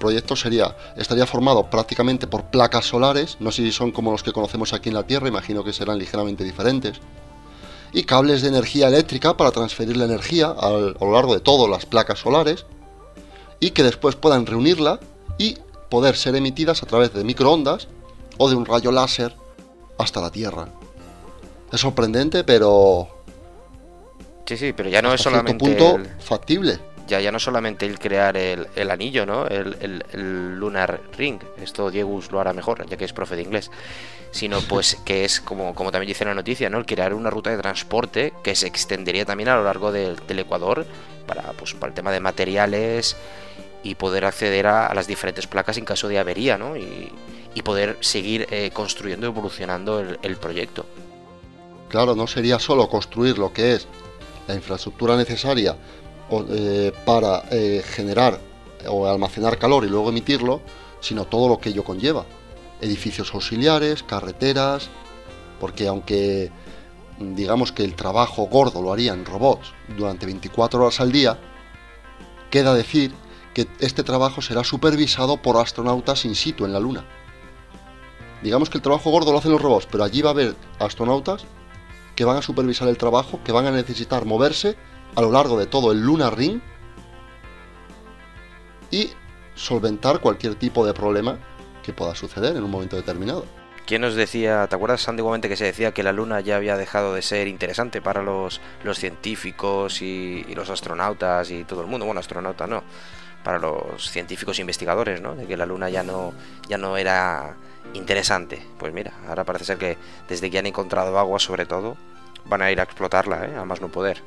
proyecto sería estaría formado prácticamente por placas solares, no sé si son como los que conocemos aquí en la Tierra, imagino que serán ligeramente diferentes, y cables de energía eléctrica para transferir la energía a lo largo de todas las placas solares, y que después puedan reunirla y poder ser emitidas a través de microondas o de un rayo láser hasta la Tierra. Es sorprendente, pero Sí, sí, pero ya no es solamente punto el- factible. ya, ya no solamente el crear el, el anillo, ¿no? El, el- el Lunar Ring. Esto Diego lo hará mejor, ya que es profe de inglés. Sino pues que es, como, como también dice la noticia, ¿no? El crear una ruta de transporte que se extendería también a lo largo del, del Ecuador para, pues, para el tema de materiales y poder acceder a, a las diferentes placas en caso de avería, ¿no? Y, y poder seguir eh, construyendo y evolucionando el, proyecto. Claro, no sería solo construir lo que es la infraestructura necesaria eh, para eh, generar o almacenar calor y luego emitirlo, sino todo lo que ello conlleva. Edificios auxiliares, carreteras, porque aunque mm, digamos que el trabajo gordo lo harían robots durante 24 horas al día, queda decir que este trabajo será supervisado por astronautas in situ en la Luna. Digamos que el trabajo gordo lo hacen los robots, pero allí va a haber astronautas que van a supervisar el trabajo, que van a necesitar moverse a lo largo de todo el Lunar Ring y solventar cualquier tipo de problema que pueda suceder en un momento determinado. ¿Quién nos decía, te acuerdas antiguamente que se decía que la Luna ya había dejado de ser interesante para los, los científicos y, los astronautas y todo el mundo? Bueno, astronautas no, para los científicos investigadores, ¿no? De que la Luna ya no, ya no era interesante. Pues mira, ahora parece ser que desde que han encontrado agua sobre todo, van a ir a explotarla, ¿eh? A más no poder.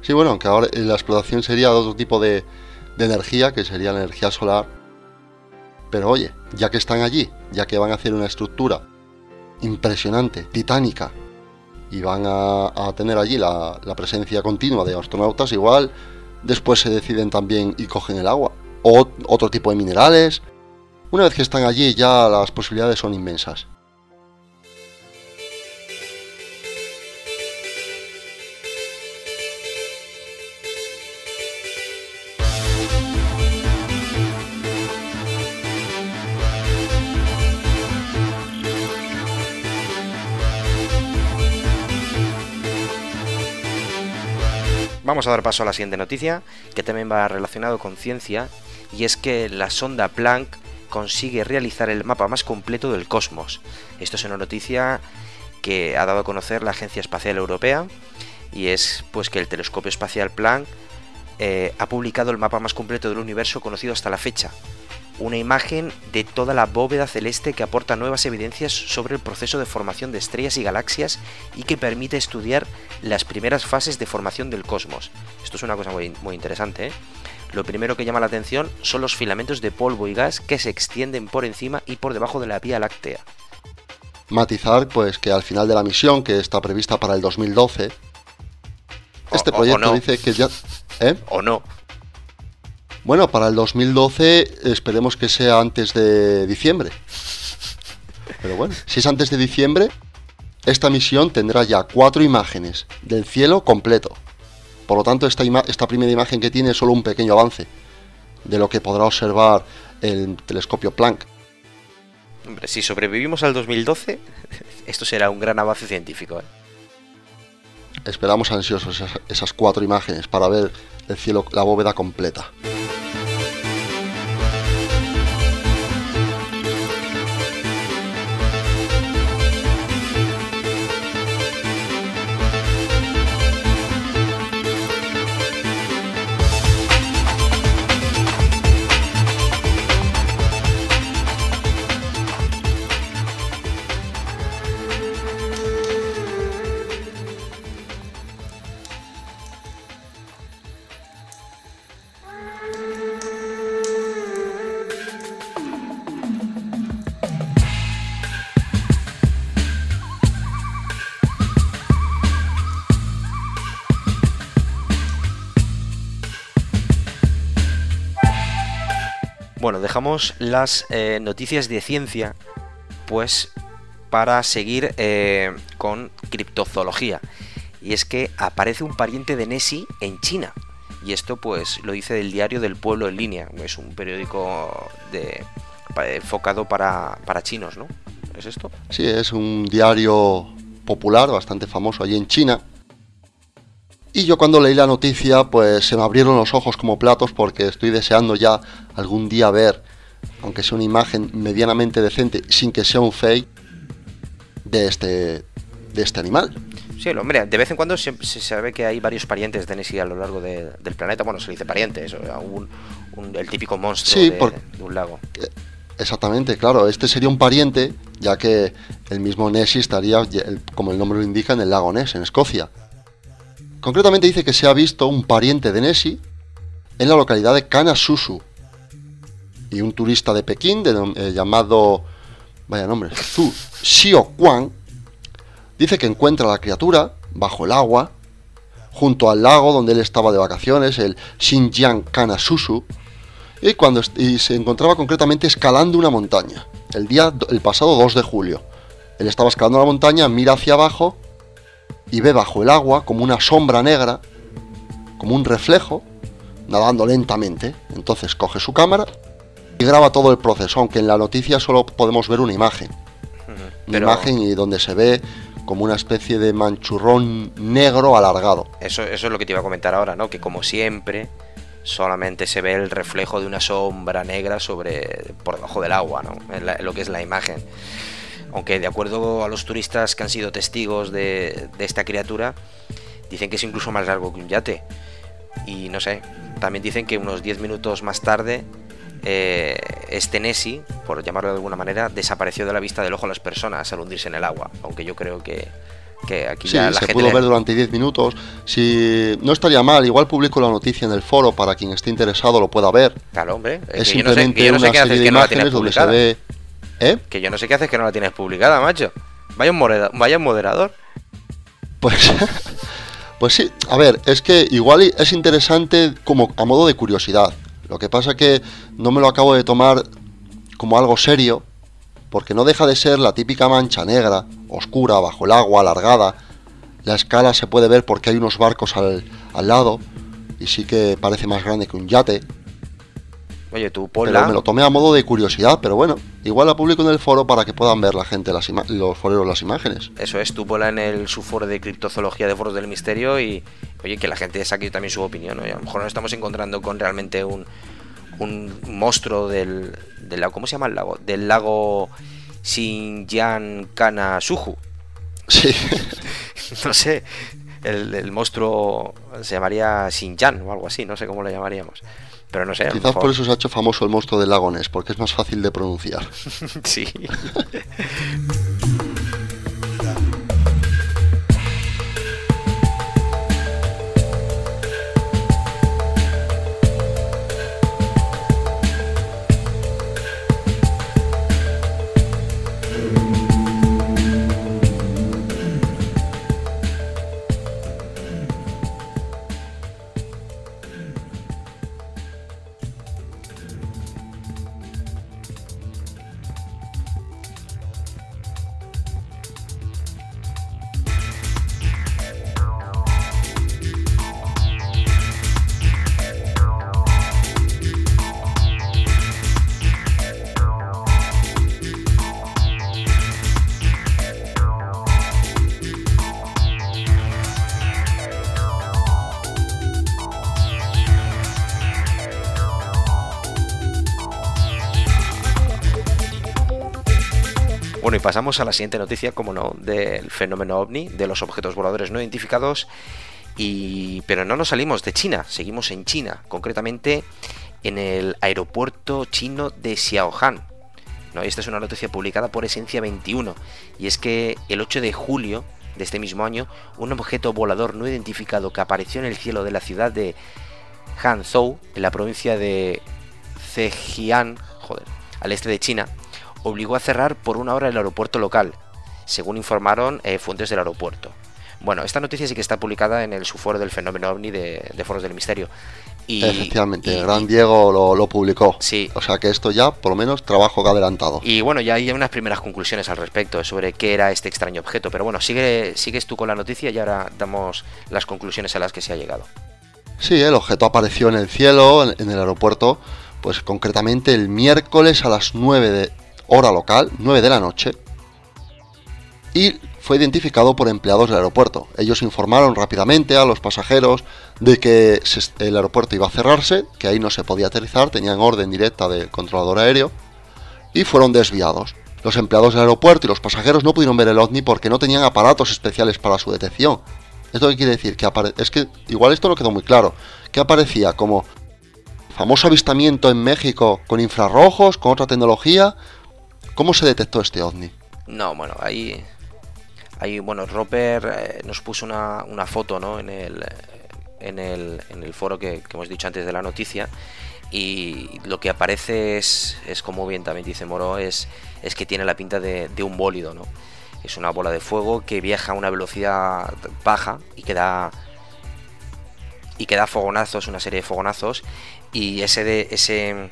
Sí, bueno, aunque ahora la explotación sería de otro tipo de, energía, que sería la energía solar. Pero oye, ya que están allí, ya que van a hacer una estructura impresionante, titánica, y van a, a tener allí la, la presencia continua de astronautas, igual después se deciden también y cogen el agua. O otro tipo de minerales. Una vez que están allí ya las posibilidades son inmensas. Vamos a dar paso a la siguiente noticia, que también va relacionado con ciencia, y es que la sonda Planck consigue realizar el mapa más completo del cosmos. Esto es una noticia que ha dado a conocer la Agencia Espacial Europea, y es pues que el telescopio espacial Planck eh, ha publicado el mapa más completo del universo conocido hasta la fecha. Una imagen de toda la bóveda celeste que aporta nuevas evidencias sobre el proceso de formación de estrellas y galaxias y que permite estudiar las primeras fases de formación del cosmos. Esto es una cosa muy, muy interesante. ¿eh? Lo primero que llama la atención son los filamentos de polvo y gas que se extienden por encima y por debajo de la Vía Láctea. Matizar pues que al final de la misión, que está prevista para el 2012, este o- o proyecto no. dice que ya... ¿Eh? ¿O no? Bueno, para el 2012 esperemos que sea antes de diciembre. Pero bueno, si es antes de diciembre, esta misión tendrá ya cuatro imágenes del cielo completo. Por lo tanto, esta, ima- esta primera imagen que tiene es solo un pequeño avance de lo que podrá observar el telescopio Planck. Hombre, si sobrevivimos al 2012, esto será un gran avance científico. ¿eh? Esperamos ansiosos esas, esas cuatro imágenes para ver el cielo, la bóveda completa. Las eh, noticias de ciencia, pues para seguir eh, con criptozoología. y es que aparece un pariente de Nessie en China. Y esto pues lo dice del diario del pueblo en línea, es un periódico de, enfocado para, para chinos, ¿no? ¿Es esto? Sí, es un diario popular, bastante famoso allí en China. Y yo cuando leí la noticia, pues se me abrieron los ojos como platos porque estoy deseando ya algún día ver, aunque sea una imagen medianamente decente, sin que sea un fake, de este, de este animal. Sí, hombre, de vez en cuando se, se sabe que hay varios parientes de Nessie a lo largo de- del planeta. Bueno, se le dice parientes, un- un- el típico monstruo Sí, de, por- de un lago. Exactamente, claro, este sería un pariente, ya que el mismo Nessie estaría, como el nombre lo indica, en el lago Ness, en Escocia. Concretamente dice que se ha visto un pariente de Nessie en la localidad de Kanasusu. Y un turista de Pekín, eh, llamado, vaya nombre, Zhu Xiaoquan, dice que encuentra a la criatura bajo el agua, junto al lago donde él estaba de vacaciones, el Xinjiang Kanasusu, y cuando y se encontraba concretamente escalando una montaña, el día el pasado 2 de julio. Él estaba escalando la montaña, mira hacia abajo y ve bajo el agua como una sombra negra, como un reflejo, nadando lentamente. Entonces coge su cámara y graba todo el proceso, aunque en la noticia solo podemos ver una imagen. Una Pero- imagen y donde se ve como una especie de manchurrón negro alargado. Eso, eso es lo que te iba a comentar ahora, ¿no? Que como siempre, solamente se ve el reflejo de una sombra negra sobre por debajo del agua, ¿no? En, la- en lo que es la imagen. Aunque de acuerdo a los turistas que han sido testigos de, de esta criatura, dicen que es incluso más largo que un yate. Y no sé, también dicen que unos 10 minutos más tarde, eh, este Nessie, por llamarlo de alguna manera, desapareció de la vista del ojo de las personas al hundirse en el agua. Aunque yo creo que, que aquí Sí, ya la se gente pudo le- ver durante 10 minutos. Si no estaría mal, igual publico la noticia en el foro para quien esté interesado lo pueda ver. Claro, hombre. Es que yo no sé- simplemente que yo no sé una qué haces serie de que no imágenes donde se publicada. ve. ¿Eh? Que yo no sé qué haces que no la tienes publicada, macho. Vaya un, moreda- vaya un moderador. Pues, pues sí, a ver, es que igual es interesante como a modo de curiosidad. Lo que pasa que no me lo acabo de tomar como algo serio, porque no deja de ser la típica mancha negra, oscura, bajo el agua, alargada. La escala se puede ver porque hay unos barcos al, al lado, y sí que parece más grande que un yate. Oye, tú Pero ponla. me lo tomé a modo de curiosidad, pero bueno, igual la publico en el foro para que puedan ver la gente, las los foreros las imágenes. Eso es, tú ponla en el subforo de criptozoología de foros del misterio y, oye, que la gente saque también su opinión. Oye, a lo mejor nos estamos encontrando con realmente un, un monstruo del, del lago. ¿Cómo se llama el lago? Del lago Xinjiang Kanasuju. Sí. no sé. El, el monstruo se llamaría Xinjiang o algo así, no sé cómo lo llamaríamos. Pero no sé. Quizás mejor- por eso se ha hecho famoso el monstruo del lago Ness, porque es más fácil de pronunciar. sí. y pasamos a la siguiente noticia, como no, del fenómeno ovni, de los objetos voladores no identificados. Y, pero no nos salimos de China, seguimos en China, concretamente en el aeropuerto chino de Xiaohan. ¿no? Esta es una noticia publicada por Esencia 21, y es que el 8 de julio de este mismo año, un objeto volador no identificado que apareció en el cielo de la ciudad de Hanzhou, en la provincia de Zhejiang, joder, al este de China, obligó a cerrar por una hora el aeropuerto local, según informaron eh, fuentes del aeropuerto. Bueno, esta noticia sí que está publicada en el subforo del fenómeno ovni de, de Foros del Misterio. Y, Efectivamente, y- el gran Diego lo, lo publicó. Sí. O sea que esto ya, por lo menos, trabajo que ha adelantado. Y bueno, ya hay unas primeras conclusiones al respecto sobre qué era este extraño objeto. Pero bueno, sigue, sigues tú con la noticia y ahora damos las conclusiones a las que se ha llegado. Sí, el objeto apareció en el cielo, en, en el aeropuerto, pues concretamente el miércoles a las 9 de hora local, 9 de la noche, y fue identificado por empleados del aeropuerto. Ellos informaron rápidamente a los pasajeros de que el aeropuerto iba a cerrarse, que ahí no se podía aterrizar, tenían orden directa del controlador aéreo, y fueron desviados. Los empleados del aeropuerto y los pasajeros no pudieron ver el ovni porque no tenían aparatos especiales para su detección. ¿Esto qué quiere decir? Que es que igual esto no quedó muy claro. Que aparecía como famoso avistamiento en México con infrarrojos, con otra tecnología. ¿Cómo se detectó este ovni? No, bueno, ahí, ahí bueno, Roper eh, nos puso una, una foto, ¿no? En el, en el, en el foro que, hemos dicho antes de la noticia y lo que aparece es, es como bien también dice Moro, es, es que tiene la pinta de, de un bólido, ¿no? Es una bola de fuego que viaja a una velocidad baja y que da y que da fogonazos, una serie de fogonazos y ese de ese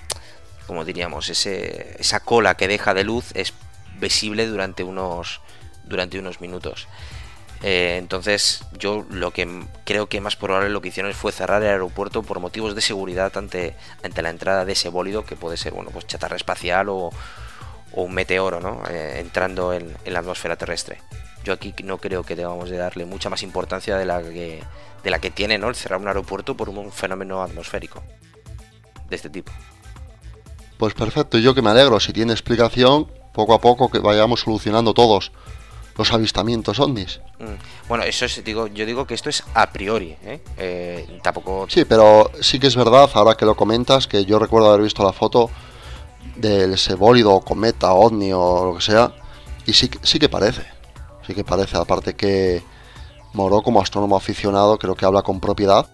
como diríamos, esa cola que deja de luz es visible durante unos durante unos minutos. Eh, entonces, yo lo que creo que más probable lo que hicieron fue cerrar el aeropuerto por motivos de seguridad ante, ante la entrada de ese bólido que puede ser, bueno, pues chatarra espacial o, o un meteoro, ¿no? Eh, entrando en, en la atmósfera terrestre. Yo aquí no creo que debamos de darle mucha más importancia de la que, de la que tiene, ¿no? El cerrar un aeropuerto por un fenómeno atmosférico de este tipo. Pues perfecto, yo que me alegro. Si tiene explicación, poco a poco que vayamos solucionando todos los avistamientos ovnis. Mm, Bueno, eso es, digo, yo digo que esto es a priori, ¿eh? Eh, tampoco Sí, pero sí que es verdad, ahora que lo comentas, que yo recuerdo haber visto la foto del ese bólido, cometa, ovni o lo que sea, y sí, que- sí que parece, sí que parece, aparte que Moró como astrónomo aficionado creo que habla con propiedad,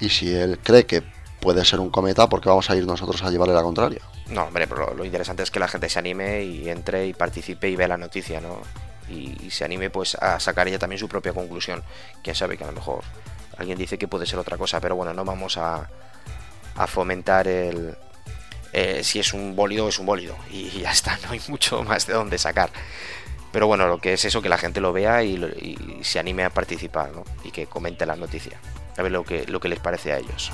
y si él cree que puede ser un cometa, porque vamos a ir nosotros a llevarle la contraria? No, hombre, pero lo, interesante es que la gente se anime y entre y participe y vea la noticia, ¿no? Y, se anime pues a sacar ella también su propia conclusión. Quién sabe que a lo mejor alguien dice que puede ser otra cosa, pero bueno, no vamos a, a fomentar el... eh, si es un bólido, es un bólido. Y ya está, no hay mucho más de dónde sacar. Pero bueno, lo que es eso, que la gente lo vea y, y se anime a participar, ¿no? Y que comente la noticia. A ver lo que, lo que les parece a ellos.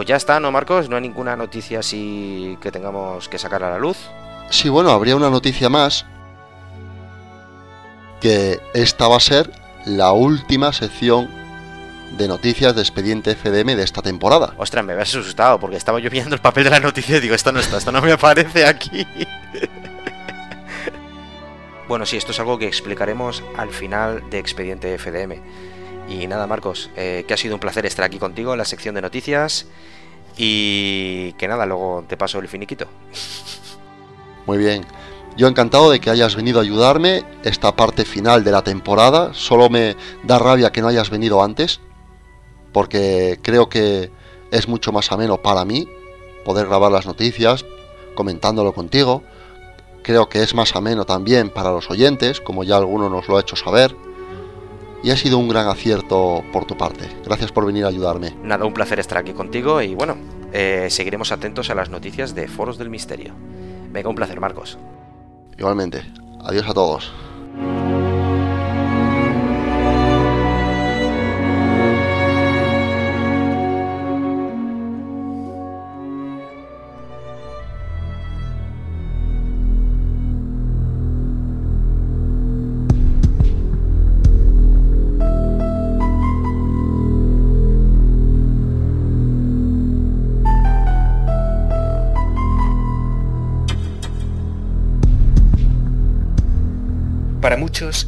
Pues ya está, ¿no, Marcos? No hay ninguna noticia así que tengamos que sacar a la luz. Sí, bueno, habría una noticia más, que esta va a ser la última sección de noticias de Expediente FDM de esta temporada. Ostras, me habías asustado porque estaba yo viendo el papel de la noticia y digo, esto no está, esto no me aparece aquí. bueno, sí, esto es algo que explicaremos al final de Expediente FDM. Y nada, Marcos, eh, que ha sido un placer estar aquí contigo en la sección de noticias. Y que nada, luego te paso el finiquito. Muy bien. Yo encantado de que hayas venido a ayudarme esta parte final de la temporada. Solo me da rabia que no hayas venido antes, porque creo que es mucho más ameno para mí poder grabar las noticias comentándolo contigo. Creo que es más ameno también para los oyentes, como ya alguno nos lo ha hecho saber. Y ha sido un gran acierto por tu parte. Gracias por venir a ayudarme. Nada, un placer estar aquí contigo y bueno, eh, seguiremos atentos a las noticias de Foros del Misterio. Venga, un placer, Marcos. Igualmente. Adiós a todos.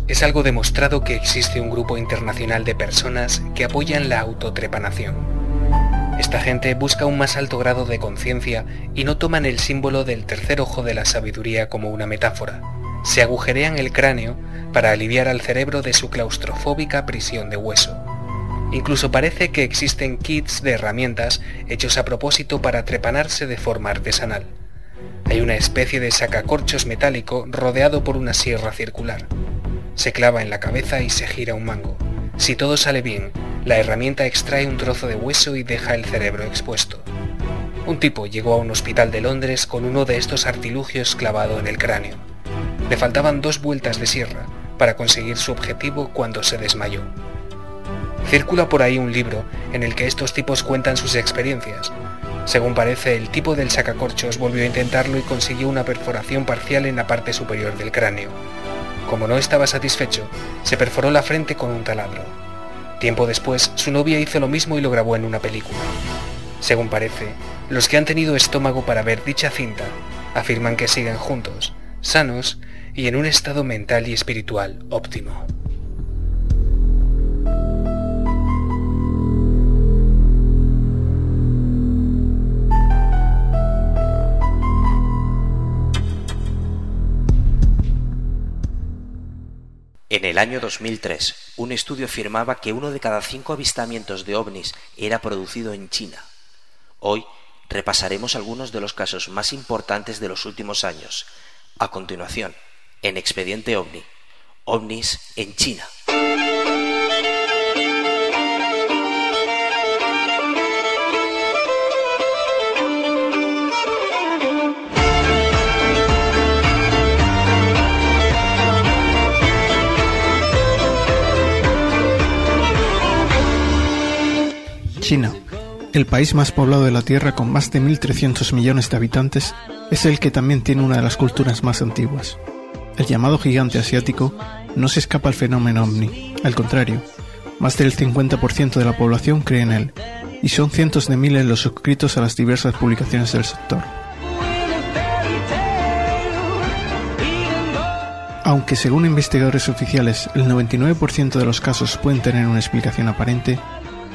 Es algo demostrado que existe un grupo internacional de personas que apoyan la autotrepanación. Esta gente busca un más alto grado de conciencia y no toman el símbolo del tercer ojo de la sabiduría como una metáfora. Se agujerean el cráneo para aliviar al cerebro de su claustrofóbica prisión de hueso. Incluso parece que existen kits de herramientas hechos a propósito para trepanarse de forma artesanal. Hay una especie de sacacorchos metálico rodeado por una sierra circular. Se clava en la cabeza y se gira un mango. Si todo sale bien, la herramienta extrae un trozo de hueso y deja el cerebro expuesto. Un tipo llegó a un hospital de Londres con uno de estos artilugios clavado en el cráneo. Le faltaban dos vueltas de sierra para conseguir su objetivo cuando se desmayó. Circula por ahí un libro en el que estos tipos cuentan sus experiencias, según parece, el tipo del sacacorchos volvió a intentarlo y consiguió una perforación parcial en la parte superior del cráneo. Como no estaba satisfecho, se perforó la frente con un taladro. Tiempo después, su novia hizo lo mismo y lo grabó en una película. Según parece, los que han tenido estómago para ver dicha cinta afirman que siguen juntos, sanos y en un estado mental y espiritual óptimo. En el año 2003, un estudio afirmaba que uno de cada cinco avistamientos de ovnis era producido en China. Hoy repasaremos algunos de los casos más importantes de los últimos años. A continuación, en Expediente OVNI, ovnis en China. China, el país más poblado de la Tierra con más de 1.300 millones de habitantes, es el que también tiene una de las culturas más antiguas. El llamado gigante asiático no se escapa al fenómeno ovni, al contrario, más del 50% de la población cree en él, y son cientos de miles los suscritos a las diversas publicaciones del sector. Aunque según investigadores oficiales el 99% de los casos pueden tener una explicación aparente,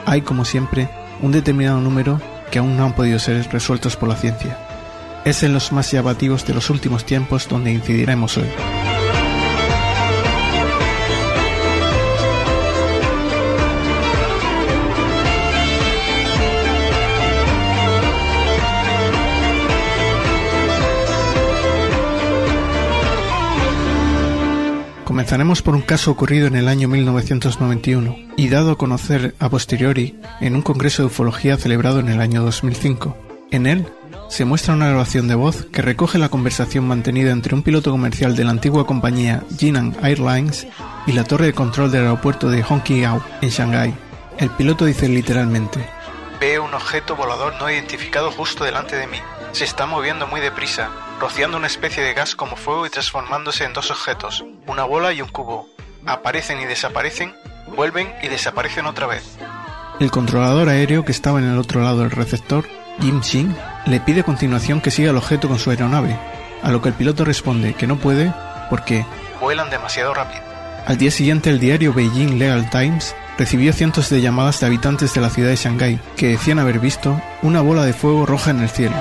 hay, como siempre, un determinado número que aún no han podido ser resueltos por la ciencia. Es en los más llamativos de los últimos tiempos donde incidiremos hoy. Comenzaremos por un caso ocurrido en el año 1991 y dado a conocer a posteriori en un congreso de ufología celebrado en el año 2005. En él se muestra una grabación de voz que recoge la conversación mantenida entre un piloto comercial de la antigua compañía Jinan Airlines y la torre de control del aeropuerto de Hongqiao en Shanghái. El piloto dice literalmente: Veo un objeto volador no identificado justo delante de mí. Se está moviendo muy deprisa, rociando una especie de gas como fuego y transformándose en dos objetos, una bola y un cubo. Aparecen y desaparecen, vuelven y desaparecen otra vez. El controlador aéreo que estaba en el otro lado del receptor, Jim Xin, le pide a continuación que siga el objeto con su aeronave, a lo que el piloto responde que no puede porque vuelan demasiado rápido. Al día siguiente el diario Beijing Legal Times recibió cientos de llamadas de habitantes de la ciudad de Shanghái que decían haber visto una bola de fuego roja en el cielo.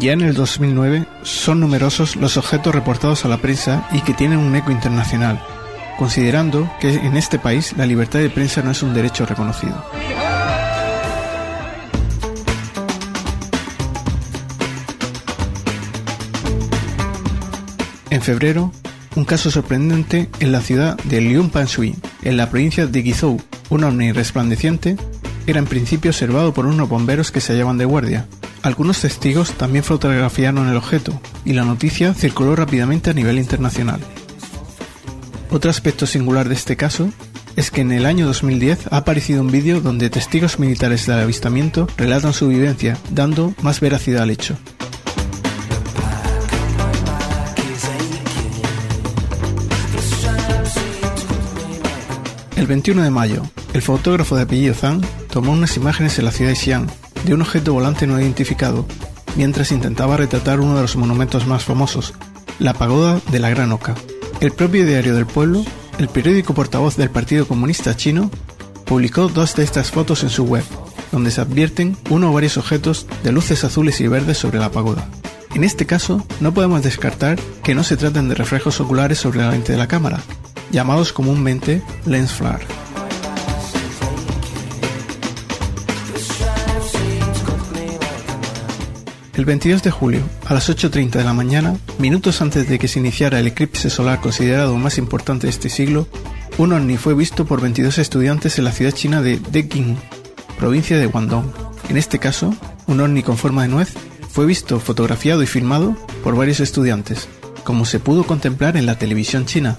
Ya en el 2009 son numerosos los objetos reportados a la prensa y que tienen un eco internacional, considerando que en este país la libertad de prensa no es un derecho reconocido. En febrero, un caso sorprendente en la ciudad de Liupanshui, en la provincia de Guizhou, un ovni resplandeciente era en principio observado por unos bomberos que se hallaban de guardia, algunos testigos también fotografiaron el objeto, y la noticia circuló rápidamente a nivel internacional. Otro aspecto singular de este caso es que en el año 2010 ha aparecido un vídeo donde testigos militares del avistamiento relatan su vivencia, dando más veracidad al hecho. El 21 de mayo, el fotógrafo de apellido Zhang tomó unas imágenes en la ciudad de Xi'an de un objeto volante no identificado, mientras intentaba retratar uno de los monumentos más famosos, la pagoda de la Gran Oca. El propio diario del pueblo, el periódico portavoz del Partido Comunista Chino, publicó dos de estas fotos en su web, donde se advierten uno o varios objetos de luces azules y verdes sobre la pagoda. En este caso, no podemos descartar que no se traten de reflejos oculares sobre la lente de la cámara, llamados comúnmente lens flare. El 22 de julio, a las 8.30 de la mañana, minutos antes de que se iniciara el eclipse solar considerado más importante de este siglo, un ovni fue visto por 22 estudiantes en la ciudad china de Deqing, provincia de Guangdong. En este caso, un ovni con forma de nuez fue visto, fotografiado y filmado por varios estudiantes, como se pudo contemplar en la televisión china.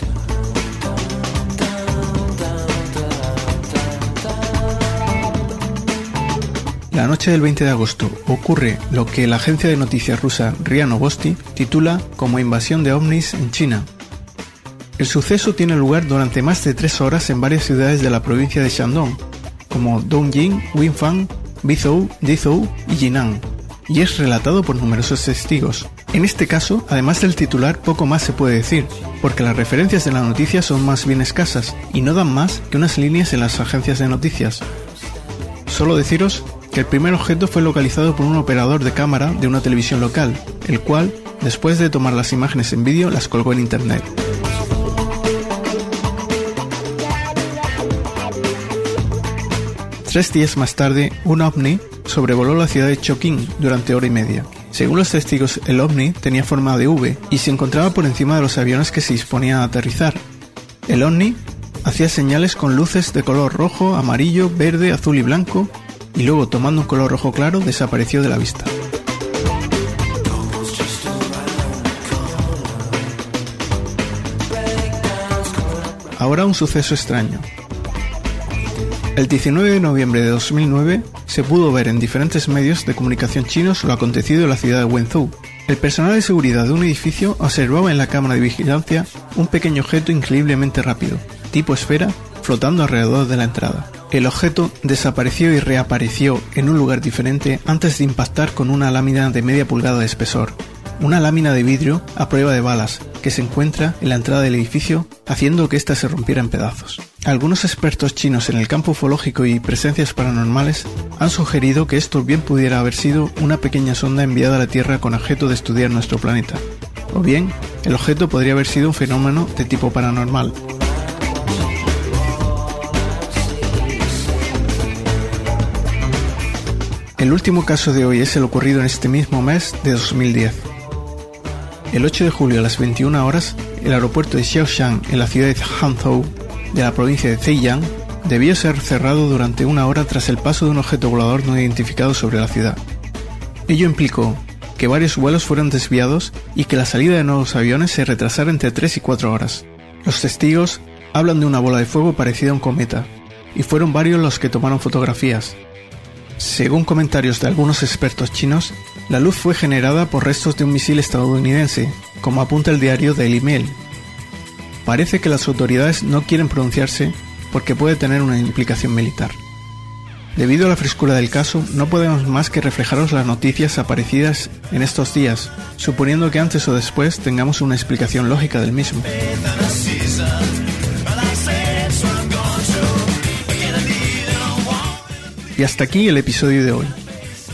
La noche del 20 de agosto ocurre lo que la agencia de noticias rusa RIA Novosti titula como invasión de ovnis en China. El suceso tiene lugar durante más de tres horas en varias ciudades de la provincia de Shandong, como Dongjing, Winfang, Bizhou, Dizhou y Jinan, y es relatado por numerosos testigos. En este caso, además del titular, poco más se puede decir, porque las referencias de la noticia son más bien escasas y no dan más que unas líneas en las agencias de noticias. Solo deciros que el primer objeto fue localizado por un operador de cámara de una televisión local, el cual, después de tomar las imágenes en vídeo, las colgó en internet. Tres días más tarde, un ovni sobrevoló la ciudad de Chongqing durante hora y media. Según los testigos, el ovni tenía forma de V y se encontraba por encima de los aviones que se disponían a aterrizar. El ovni hacía señales con luces de color rojo, amarillo, verde, azul y blanco y luego tomando un color rojo claro desapareció de la vista. Ahora un suceso extraño. El 19 de noviembre de 2009 se pudo ver en diferentes medios de comunicación chinos lo acontecido en la ciudad de Wenzhou. El personal de seguridad de un edificio observaba en la cámara de vigilancia un pequeño objeto increíblemente rápido, tipo esfera, flotando alrededor de la entrada. El objeto desapareció y reapareció en un lugar diferente antes de impactar con una lámina de media pulgada de espesor, una lámina de vidrio a prueba de balas que se encuentra en la entrada del edificio haciendo que ésta se rompiera en pedazos. Algunos expertos chinos en el campo ufológico y presencias paranormales han sugerido que esto bien pudiera haber sido una pequeña sonda enviada a la Tierra con objeto de estudiar nuestro planeta. O bien, el objeto podría haber sido un fenómeno de tipo paranormal, El último caso de hoy es el ocurrido en este mismo mes de 2010. El 8 de julio a las 21 horas, el aeropuerto de Xiaoshan en la ciudad de Hangzhou, de la provincia de Zhejiang, debió ser cerrado durante una hora tras el paso de un objeto volador no identificado sobre la ciudad. Ello implicó que varios vuelos fueron desviados y que la salida de nuevos aviones se retrasara entre 3 y 4 horas. Los testigos hablan de una bola de fuego parecida a un cometa, y fueron varios los que tomaron fotografías, según comentarios de algunos expertos chinos, la luz fue generada por restos de un misil estadounidense, como apunta el diario Daily Mail. Parece que las autoridades no quieren pronunciarse porque puede tener una implicación militar. Debido a la frescura del caso, no podemos más que reflejaros las noticias aparecidas en estos días, suponiendo que antes o después tengamos una explicación lógica del mismo. Y hasta aquí el episodio de hoy.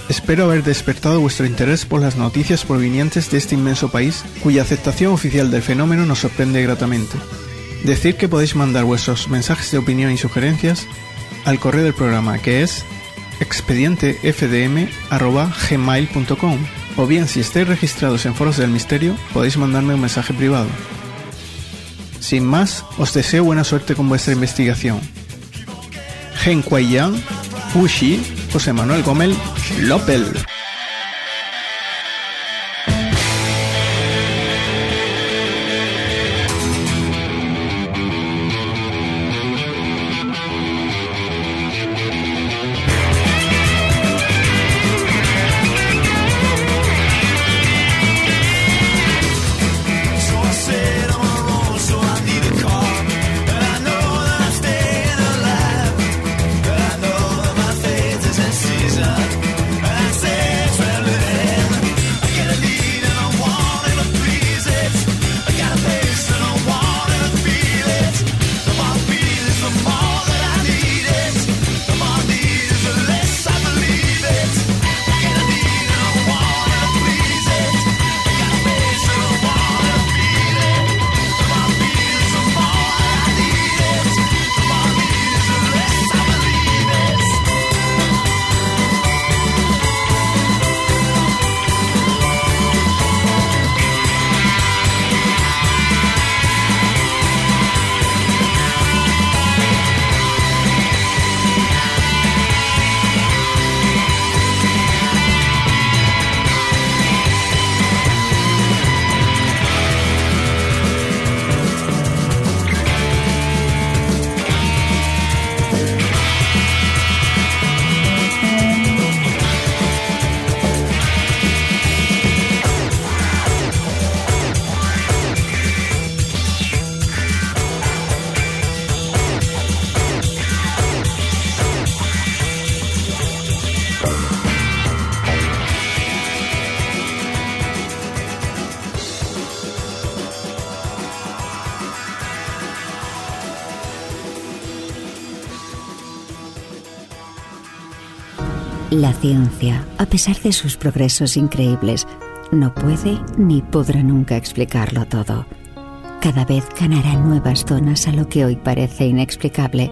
Espero haber despertado vuestro interés por las noticias provenientes de este inmenso país, cuya aceptación oficial del fenómeno nos sorprende gratamente. Decir que podéis mandar vuestros mensajes de opinión y sugerencias al correo del programa que es expedientefdm.gmail.com o bien si estáis registrados en foros del misterio podéis mandarme un mensaje privado. Sin más, os deseo buena suerte con vuestra investigación. Gen Yang Fushi, José Manuel Gómez López. A pesar de sus progresos increíbles, no puede ni podrá nunca explicarlo todo. Cada vez ganará nuevas zonas a lo que hoy parece inexplicable,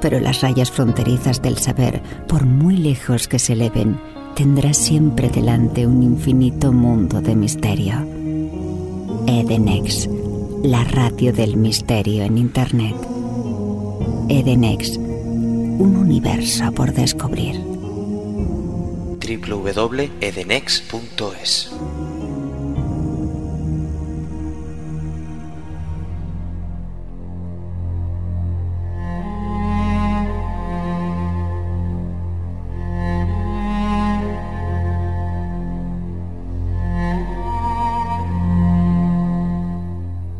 pero las rayas fronterizas del saber, por muy lejos que se eleven, tendrá siempre delante un infinito mundo de misterio. Edenex, la radio del misterio en Internet. Edenex, un universo por descubrir. www.edenex.es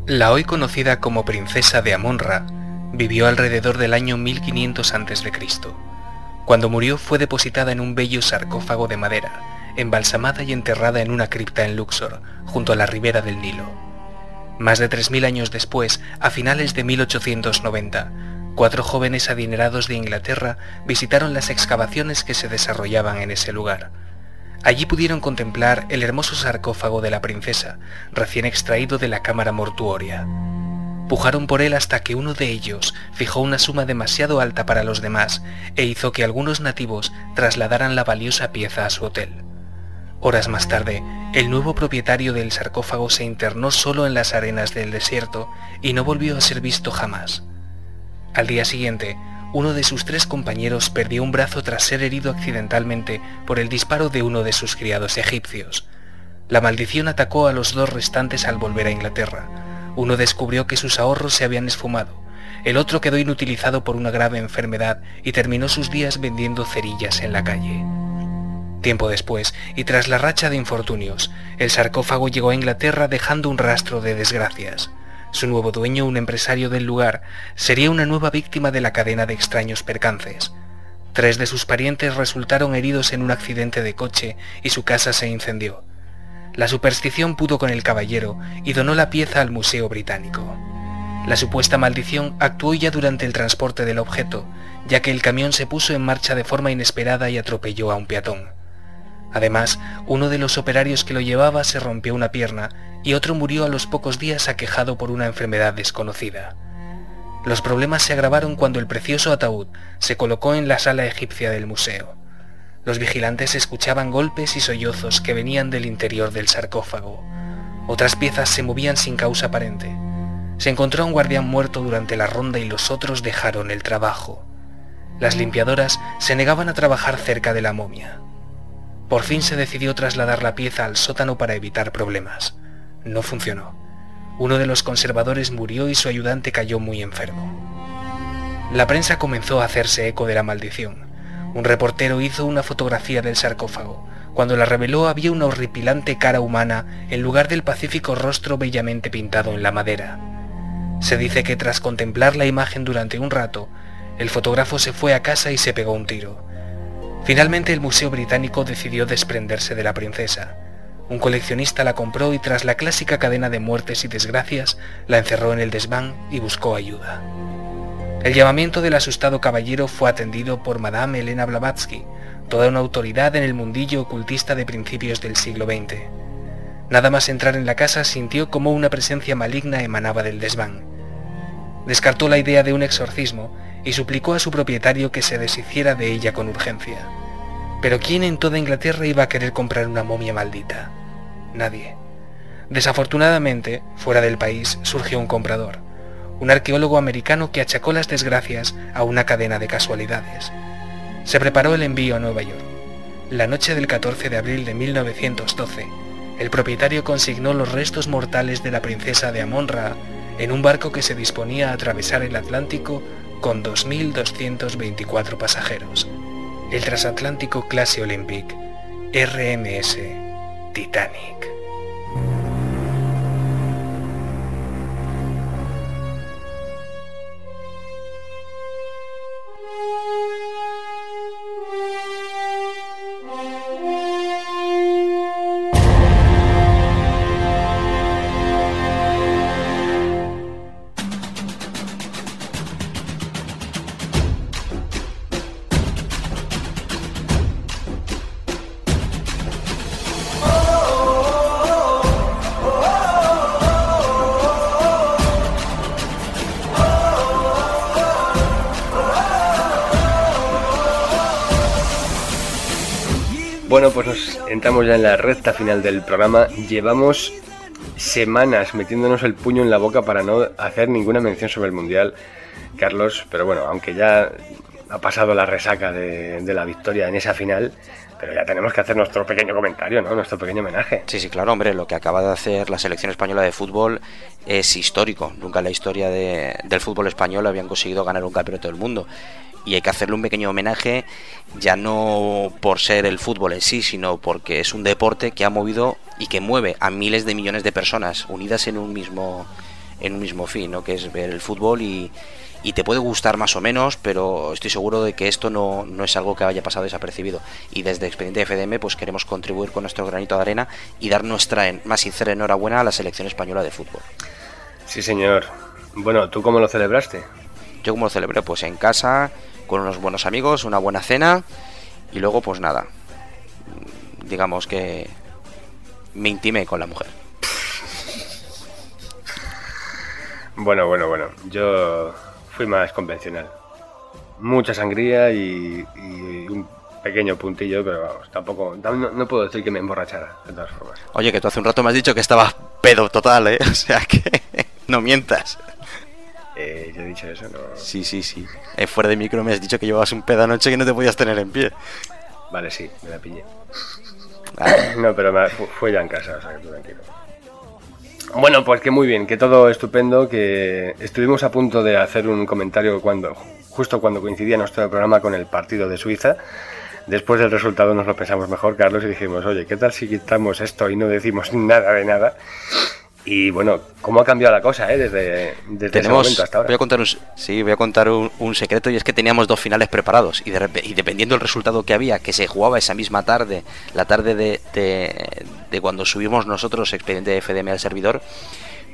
La hoy conocida como princesa de Amonra vivió alrededor del año 1500 a.C. Cuando murió fue depositada en un bello sarcófago de madera, embalsamada y enterrada en una cripta en Luxor, junto a la ribera del Nilo. Más de 3.000 años después, a finales de 1890, cuatro jóvenes adinerados de Inglaterra visitaron las excavaciones que se desarrollaban en ese lugar. Allí pudieron contemplar el hermoso sarcófago de la princesa, recién extraído de la cámara mortuoria. Pujaron por él hasta que uno de ellos fijó una suma demasiado alta para los demás e hizo que algunos nativos trasladaran la valiosa pieza a su hotel. Horas más tarde, el nuevo propietario del sarcófago se internó solo en las arenas del desierto y no volvió a ser visto jamás. Al día siguiente, uno de sus tres compañeros perdió un brazo tras ser herido accidentalmente por el disparo de uno de sus criados egipcios. La maldición atacó a los dos restantes al volver a Inglaterra. Uno descubrió que sus ahorros se habían esfumado, el otro quedó inutilizado por una grave enfermedad y terminó sus días vendiendo cerillas en la calle. Tiempo después, y tras la racha de infortunios, el sarcófago llegó a Inglaterra dejando un rastro de desgracias. Su nuevo dueño, un empresario del lugar, sería una nueva víctima de la cadena de extraños percances. Tres de sus parientes resultaron heridos en un accidente de coche y su casa se incendió. La superstición pudo con el caballero y donó la pieza al Museo Británico. La supuesta maldición actuó ya durante el transporte del objeto, ya que el camión se puso en marcha de forma inesperada y atropelló a un peatón. Además, uno de los operarios que lo llevaba se rompió una pierna y otro murió a los pocos días aquejado por una enfermedad desconocida. Los problemas se agravaron cuando el precioso ataúd se colocó en la sala egipcia del museo. Los vigilantes escuchaban golpes y sollozos que venían del interior del sarcófago. Otras piezas se movían sin causa aparente. Se encontró un guardián muerto durante la ronda y los otros dejaron el trabajo. Las limpiadoras se negaban a trabajar cerca de la momia. Por fin se decidió trasladar la pieza al sótano para evitar problemas. No funcionó. Uno de los conservadores murió y su ayudante cayó muy enfermo. La prensa comenzó a hacerse eco de la maldición. Un reportero hizo una fotografía del sarcófago. Cuando la reveló había una horripilante cara humana en lugar del pacífico rostro bellamente pintado en la madera. Se dice que tras contemplar la imagen durante un rato, el fotógrafo se fue a casa y se pegó un tiro. Finalmente el Museo Británico decidió desprenderse de la princesa. Un coleccionista la compró y tras la clásica cadena de muertes y desgracias, la encerró en el desván y buscó ayuda. El llamamiento del asustado caballero fue atendido por Madame Elena Blavatsky, toda una autoridad en el mundillo ocultista de principios del siglo XX. Nada más entrar en la casa sintió como una presencia maligna emanaba del desván. Descartó la idea de un exorcismo y suplicó a su propietario que se deshiciera de ella con urgencia. Pero ¿quién en toda Inglaterra iba a querer comprar una momia maldita? Nadie. Desafortunadamente, fuera del país surgió un comprador, un arqueólogo americano que achacó las desgracias a una cadena de casualidades. Se preparó el envío a Nueva York. La noche del 14 de abril de 1912, el propietario consignó los restos mortales de la princesa de Amon-Ra en un barco que se disponía a atravesar el Atlántico con 2.224 pasajeros. El transatlántico clase Olympic RMS Titanic. En la recta final del programa. Llevamos semanas metiéndonos el puño en la boca para no hacer ninguna mención sobre el Mundial, Carlos, pero bueno, aunque ya ha pasado la resaca de, de la victoria en esa final, pero ya tenemos que hacer nuestro pequeño comentario, ¿no? Nuestro pequeño homenaje. Sí, sí, claro, hombre, lo que acaba de hacer la selección española de fútbol es histórico. Nunca en la historia de- del fútbol español habían conseguido ganar un campeonato del mundo. Y hay que hacerle un pequeño homenaje, ya no por ser el fútbol en sí, sino porque es un deporte que ha movido y que mueve a miles de millones de personas unidas en un mismo, en un mismo fin, ¿no? que es ver el fútbol y, y te puede gustar más o menos, pero estoy seguro de que esto no, no es algo que haya pasado desapercibido. Y desde Expediente FDM pues queremos contribuir con nuestro granito de arena y dar nuestra en- más sincera enhorabuena a la selección española de fútbol. Sí, señor. Bueno, ¿tú cómo lo celebraste? Yo como lo celebré pues en casa, con unos buenos amigos, una buena cena y luego pues nada, digamos que me intimé con la mujer. Bueno, bueno, bueno. Yo fui más convencional. Mucha sangría y, y un pequeño puntillo, pero vamos, tampoco. tam- No, no puedo decir que me emborrachara, de todas formas. Oye, que tú hace un rato me has dicho que estabas pedo total, ¿eh? O sea que no mientas. Eh, yo he dicho eso, no. Sí, sí, sí. Eh, fuera de micro me has dicho que llevabas un pedo anoche que no te podías tener en pie. Vale, sí, me la pillé. Ah. No, pero me- fu- fue ya en casa, o sea que tú tranquilo. Bueno, pues que muy bien, que todo estupendo, que estuvimos a punto de hacer un comentario cuando justo cuando coincidía nuestro programa con el partido de Suiza. Después del resultado nos lo pensamos mejor, Carlos, y dijimos, oye, ¿qué tal si quitamos esto y no decimos nada de nada? Y bueno, ¿cómo ha cambiado la cosa, eh? Desde, desde ese Tenemos, momento hasta ahora. voy a contar un, sí, voy a contar un, un secreto y es que teníamos dos finales preparados y, de y dependiendo del resultado que había, que se jugaba esa misma tarde, la tarde de, de- de cuando subimos nosotros expediente de FDM al servidor,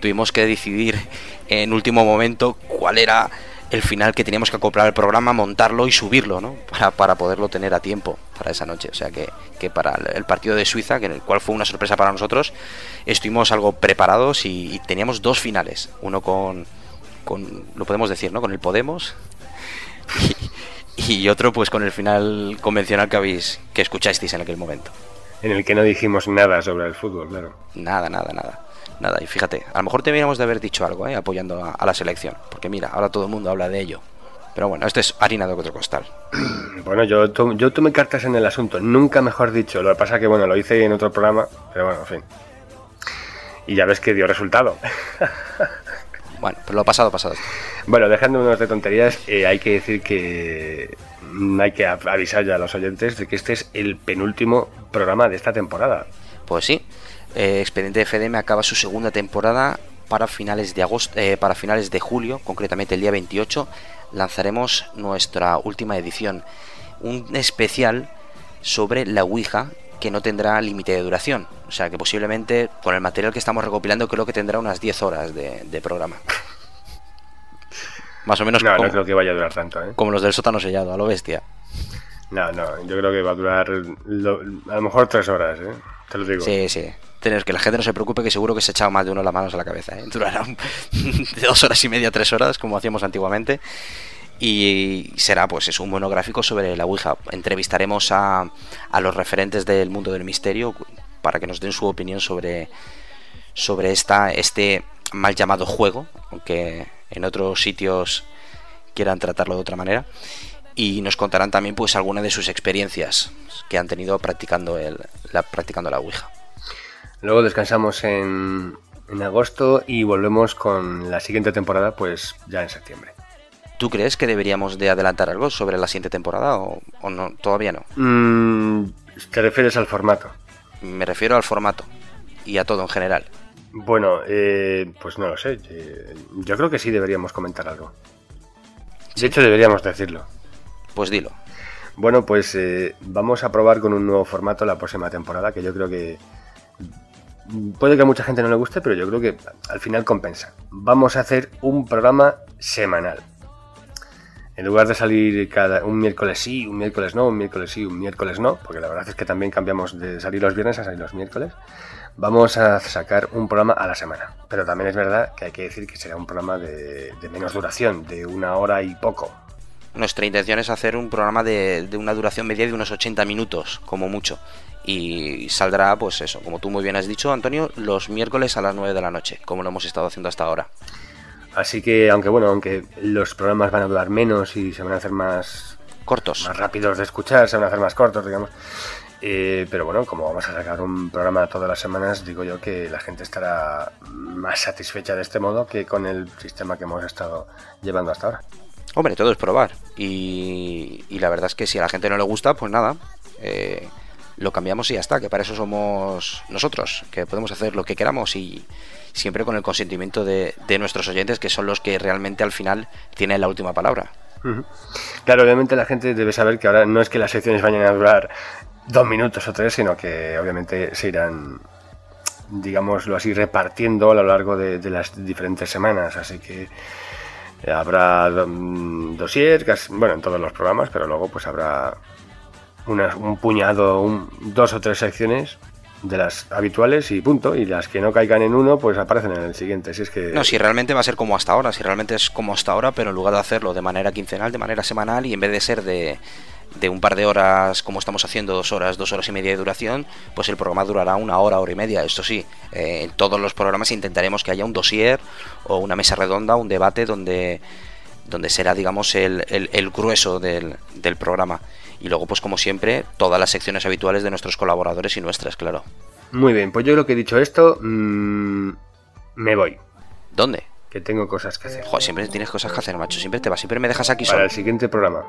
tuvimos que decidir en último momento cuál era el final que teníamos que acoplar al programa, montarlo y subirlo, ¿no? Para, para poderlo tener a tiempo para esa noche. O sea que, que para el- partido de Suiza, que en el cual fue una sorpresa para nosotros, estuvimos algo preparados y, y teníamos dos finales. Uno con, con, lo podemos decir, ¿no? Con el Podemos. Y, y otro pues con el final convencional que habéis, que escuchasteis en aquel momento. En el que no dijimos nada sobre el fútbol, claro. Nada, nada, nada. Nada, y fíjate, a lo mejor deberíamos de haber dicho algo, ¿eh? apoyando a, a la selección. Porque mira, ahora todo el mundo habla de ello. Pero bueno, esto es harina de otro costal. Bueno, yo, to- yo tomé cartas en el asunto, nunca mejor dicho. Lo que pasa que, bueno, lo hice en otro programa, pero bueno, en fin. Y ya ves que dio resultado. Bueno, pero lo pasado, pasado. Bueno, dejándonos de tonterías, eh, hay que decir que mm, hay que av- avisar ya a los oyentes de que este es el penúltimo programa de esta temporada. Pues sí, eh, Expediente FDM acaba su segunda temporada para finales de agosto, eh, para finales de julio, concretamente el día 28, lanzaremos nuestra última edición, un especial sobre la Ouija que no tendrá límite de duración, o sea que posiblemente con el material que estamos recopilando creo que tendrá unas 10 horas de, de programa. Más o menos No, como, no creo que vaya a durar tanto, ¿eh? como los del sótano sellado, a lo bestia. No, no, yo creo que va a durar lo- a lo mejor tres horas, ¿eh? Te lo digo. Sí, sí. Tener que la gente no se preocupe, que seguro que se ha echado más de uno las manos a la cabeza. ¿eh? Durará de dos horas y media, tres horas, como hacíamos antiguamente. Y será, pues, es un monográfico sobre la Ouija. Entrevistaremos a, a los referentes del mundo del misterio para que nos den su opinión sobre, sobre esta, este mal llamado juego, aunque en otros sitios quieran tratarlo de otra manera. Y nos contarán también, pues, algunas de sus experiencias que han tenido practicando, el, la, practicando la Ouija. Luego descansamos en, en agosto y volvemos con la siguiente temporada, pues ya en septiembre. ¿Tú crees que deberíamos de adelantar algo sobre la siguiente temporada o, o no? Todavía no. Mm, ¿Te refieres al formato? Me refiero al formato y a todo en general. Bueno, eh, pues no lo sé. eh, Yo creo que sí deberíamos comentar algo. De hecho, deberíamos decirlo. Pues dilo. Bueno, pues eh, vamos a probar con un nuevo formato la próxima temporada, que yo creo que puede que a mucha gente no le guste, pero yo creo que al final compensa. Vamos a hacer un programa semanal. En lugar de salir cada un miércoles sí, un miércoles no, un miércoles sí, un miércoles no, porque la verdad es que también cambiamos de salir los viernes a salir los miércoles, vamos a sacar un programa a la semana. Pero también es verdad que hay que decir que será un programa de, de menos duración, de una hora y poco. Nuestra intención es hacer un programa de, de una duración media de unos 80 minutos, como mucho. Y saldrá, pues eso, como tú muy bien has dicho, Antonio, los miércoles a las 9 de la noche, como lo hemos estado haciendo hasta ahora. Así que, aunque bueno, aunque los programas van a durar menos y se van a hacer más cortos, más rápidos de escuchar, se van a hacer más cortos, digamos. Eh, pero bueno, como vamos a sacar un programa todas las semanas, digo yo que la gente estará más satisfecha de este modo que con el sistema que hemos estado llevando hasta ahora. Hombre, todo es probar. Y, la verdad es que si a la gente no le gusta, pues nada, eh, lo cambiamos y ya está, que para eso somos nosotros, que podemos hacer lo que queramos y siempre con el consentimiento de, de nuestros oyentes, que son los que realmente al final tienen la última palabra. Claro, obviamente la gente debe saber que ahora no es que las secciones vayan a durar dos minutos o tres, sino que obviamente se irán, digámoslo así, repartiendo a lo largo de las diferentes semanas. Así que habrá mm, dossier, casi- bueno, en todos los programas, pero luego pues habrá una- un puñado, un- dos o tres secciones de las habituales y punto. Y las que no caigan en uno, pues aparecen en el siguiente. Si es que No, si realmente va a ser como hasta ahora, si realmente es como hasta ahora, pero en lugar de hacerlo de manera quincenal, de manera semanal y en vez de ser de, de un par de horas como estamos haciendo, dos horas, dos horas y media de duración, pues el programa durará una hora, hora y media. Esto sí, eh, en todos los programas intentaremos que haya un dossier o una mesa redonda, un debate donde, donde será, digamos, el, el- el grueso del, del programa. Y luego, pues como siempre, todas las secciones habituales de nuestros colaboradores y nuestras, claro. Muy bien, pues yo lo que he dicho esto, mm, me voy. ¿Dónde? Que tengo cosas que hacer. Joder, siempre tienes cosas que hacer, macho. Siempre te vas, siempre me dejas aquí Para solo. el siguiente programa.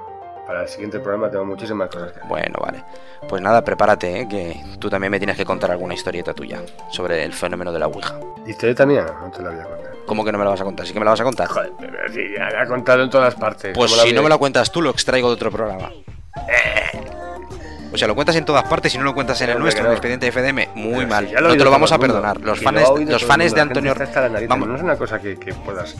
Para el siguiente programa tengo muchísimas cosas que hacer. Bueno, vale. Pues nada, prepárate, ¿eh? que tú también me tienes que contar alguna historieta tuya sobre el fenómeno de la Ouija. ¿Historieta mía? No te la voy a contar. ¿Cómo que no me la vas a contar? ¿Sí que me la vas a contar? Joder, pero sí, ya la he contado en todas partes. Pues ¿Cómo la si no me la cuentas tú, lo extraigo de otro programa. O sea, lo cuentas en todas partes y no lo cuentas en el nuestro, en el expediente FDM. Muy Pero mal. si no te lo vamos a perdonar. Los lo fans, los fans de Antonio. Vamos, No es una cosa que, que puedas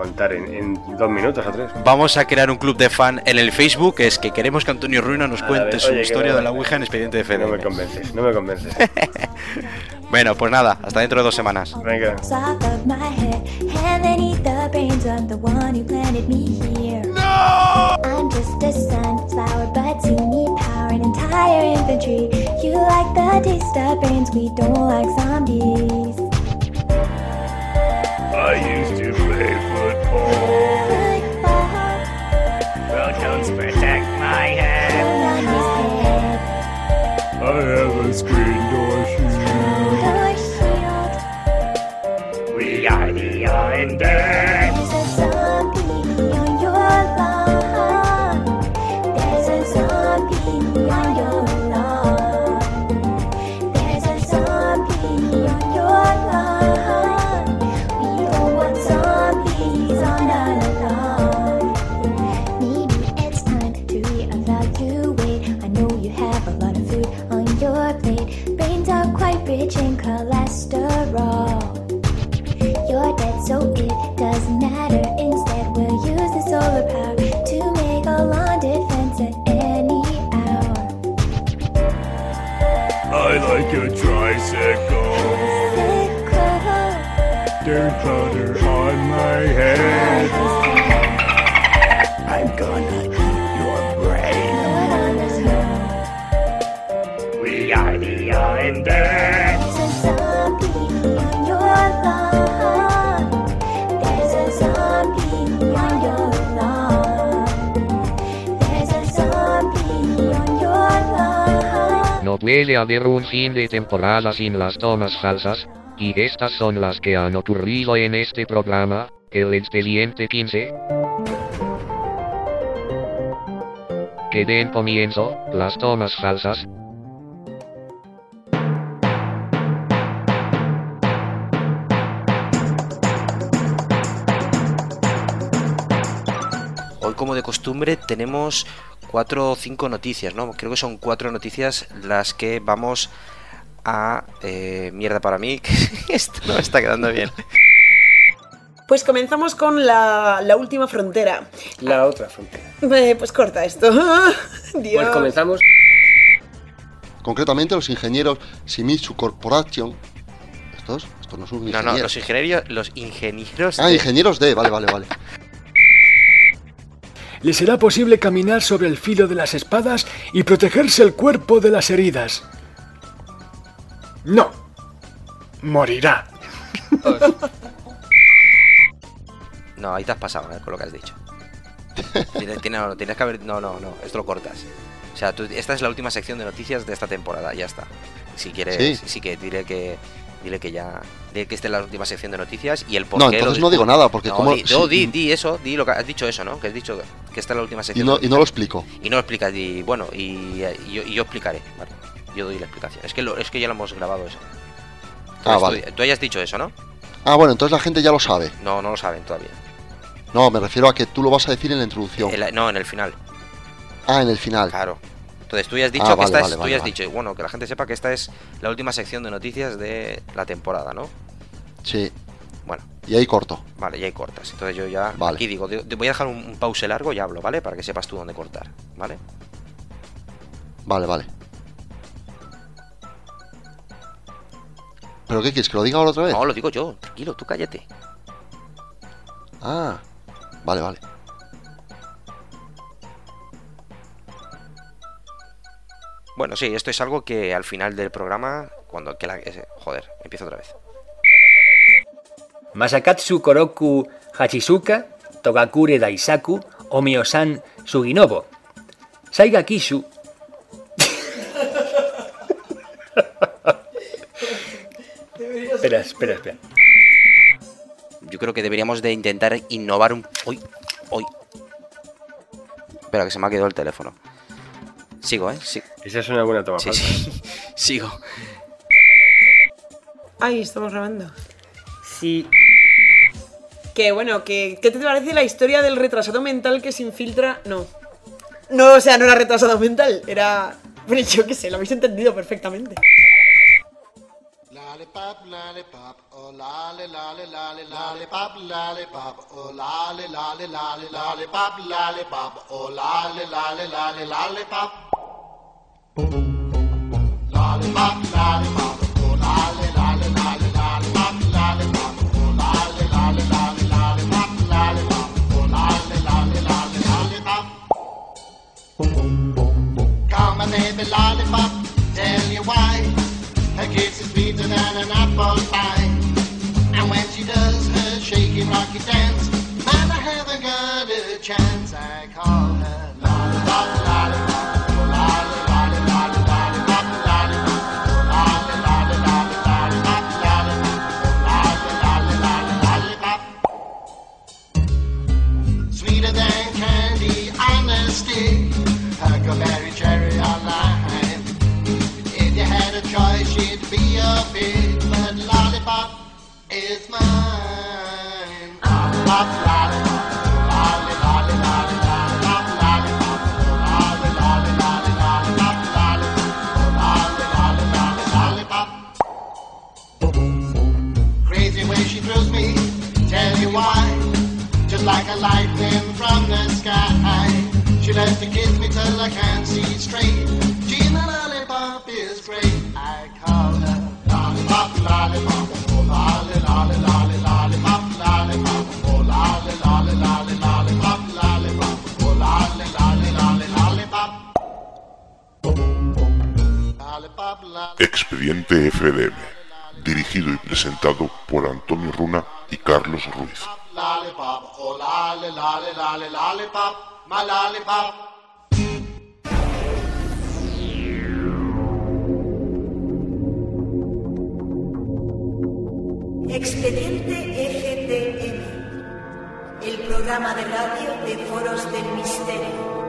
contar en, en dos minutos o tres. vamos a crear un club de fan en el Facebook. Es que queremos que Antonio Ruina nos A cuente ver, su oye, historia no- de la Ouija en expediente No FDM. me convences, no me convences. Bueno, pues nada, hasta dentro de dos semanas. Venga. Top of my head, undead. I'm gonna your brain. We are. No puede haber un fin de temporada sin las tomas falsas, y estas son las que han ocurrido en este programa, el expediente 15. Que den comienzo, las tomas falsas. Hoy, como de costumbre, tenemos cuatro o cinco noticias, ¿no? Creo que son cuatro noticias las que vamos a... eh, mierda para mí, que esto no me está quedando bien. Pues comenzamos con la, la última frontera. La otra frontera. Eh, pues corta esto. Dios. Pues comenzamos. Concretamente los ingenieros Simitsu Corporation. ¿Estos? Estos no son No, ingenieros. no, los ingenieros, los ingenieros Ah, de- ingenieros de, vale, vale, vale. le será posible caminar sobre el filo de las espadas y protegerse el cuerpo de las heridas. No. Morirá. No, ahí te has pasado eh, con lo que has dicho. Tiene- tiene- no, tienes que haber. No, no, no, esto lo cortas. O sea, tú- esta es la última sección de noticias de esta temporada, ya está. Si quieres, Sí. sí, que diré que. Dile que ya. Dile que esta es la última sección de noticias y el por No, entonces no digo nada, porque no, como- Di, no, di, di eso, di lo que has dicho eso, ¿no? Que has dicho que esta es la última Y sección. no, de y no lo explico. Y no lo explicas, y bueno, y, y yo, y yo explicaré, ¿vale? Yo doy la explicación. Es que, lo- es que ya lo hemos grabado eso. Ah, Entonces, vale. Tú, tú hayas dicho eso, ¿no? Ah, bueno, entonces la gente ya lo sabe. No, no lo saben todavía. No, me refiero a que tú lo vas a decir en la introducción. En la- no, en el final. Ah, en el final. Claro. Entonces tú ya has dicho Ah, que vale, esta es, tú vale, ya has vale. dicho, bueno, que la gente sepa que esta es la última sección de noticias de la temporada, ¿no? Sí. Bueno. Y ahí corto. Vale, ya hay cortas. Entonces yo ya Vale. aquí digo, de- voy a dejar un, un pause largo y hablo, ¿vale? Para que sepas tú dónde cortar, ¿vale? Vale, vale. ¿Pero qué quieres? ¿Que lo diga ahora otra vez? No, lo digo yo, tranquilo, tú cállate. Ah, vale, vale. Bueno, sí, esto es algo que al final del programa, cuando que la ese- joder, empiezo otra vez. Masakatsu Koroku Hachizuka, Togakure Daisaku, Omiosan Suginobo. Saiga Kishu. espera, espera, espera. Yo creo que deberíamos de intentar innovar un... Uy, uy. Espera, que se me ha quedado el teléfono. Sigo, ¿eh? Sí. Esa es una buena toma. Sí, sí. Sigo. Ahí estamos grabando. Sí. Que bueno, que, ¿qué te parece la historia del retrasado mental que se infiltra? No. No, o sea, no era retrasado mental, era. Bueno, yo qué sé, lo habéis entendido perfectamente. Lollipop, lollipop, oh lolly, lolly, lolly, lollipop, lollipop, oh lolly, lolly, lolly, lollipop, lollipop, oh lolly, lolly, lolly, lollipop. Lollipop, lollipop, oh lolly, lolly, lolly, lollipop, lollipop, oh lolly, lolly, lolly, lollipop, lollipop, oh lolly, lolly, lollipop. Come on, baby, lollipop, tell you why. Her kiss sweeter than an apple pie. And when she does her shaky rocky dance, man, I haven't got a chance. I call her oh, lolly, lolly, lolly, oh, oh. Sweeter than candy on a stick, huckleberry thrills mine. like a lightning from the sky. She loves to kiss me till I can't see straight. Gina Lollipop is great. I call her Lollipop, Lollipop, Expediente FDM, dirigido y presentado por Antonio Runa y Carlos Ruiz. Expediente FTM, el programa de radio de Foros del Misterio.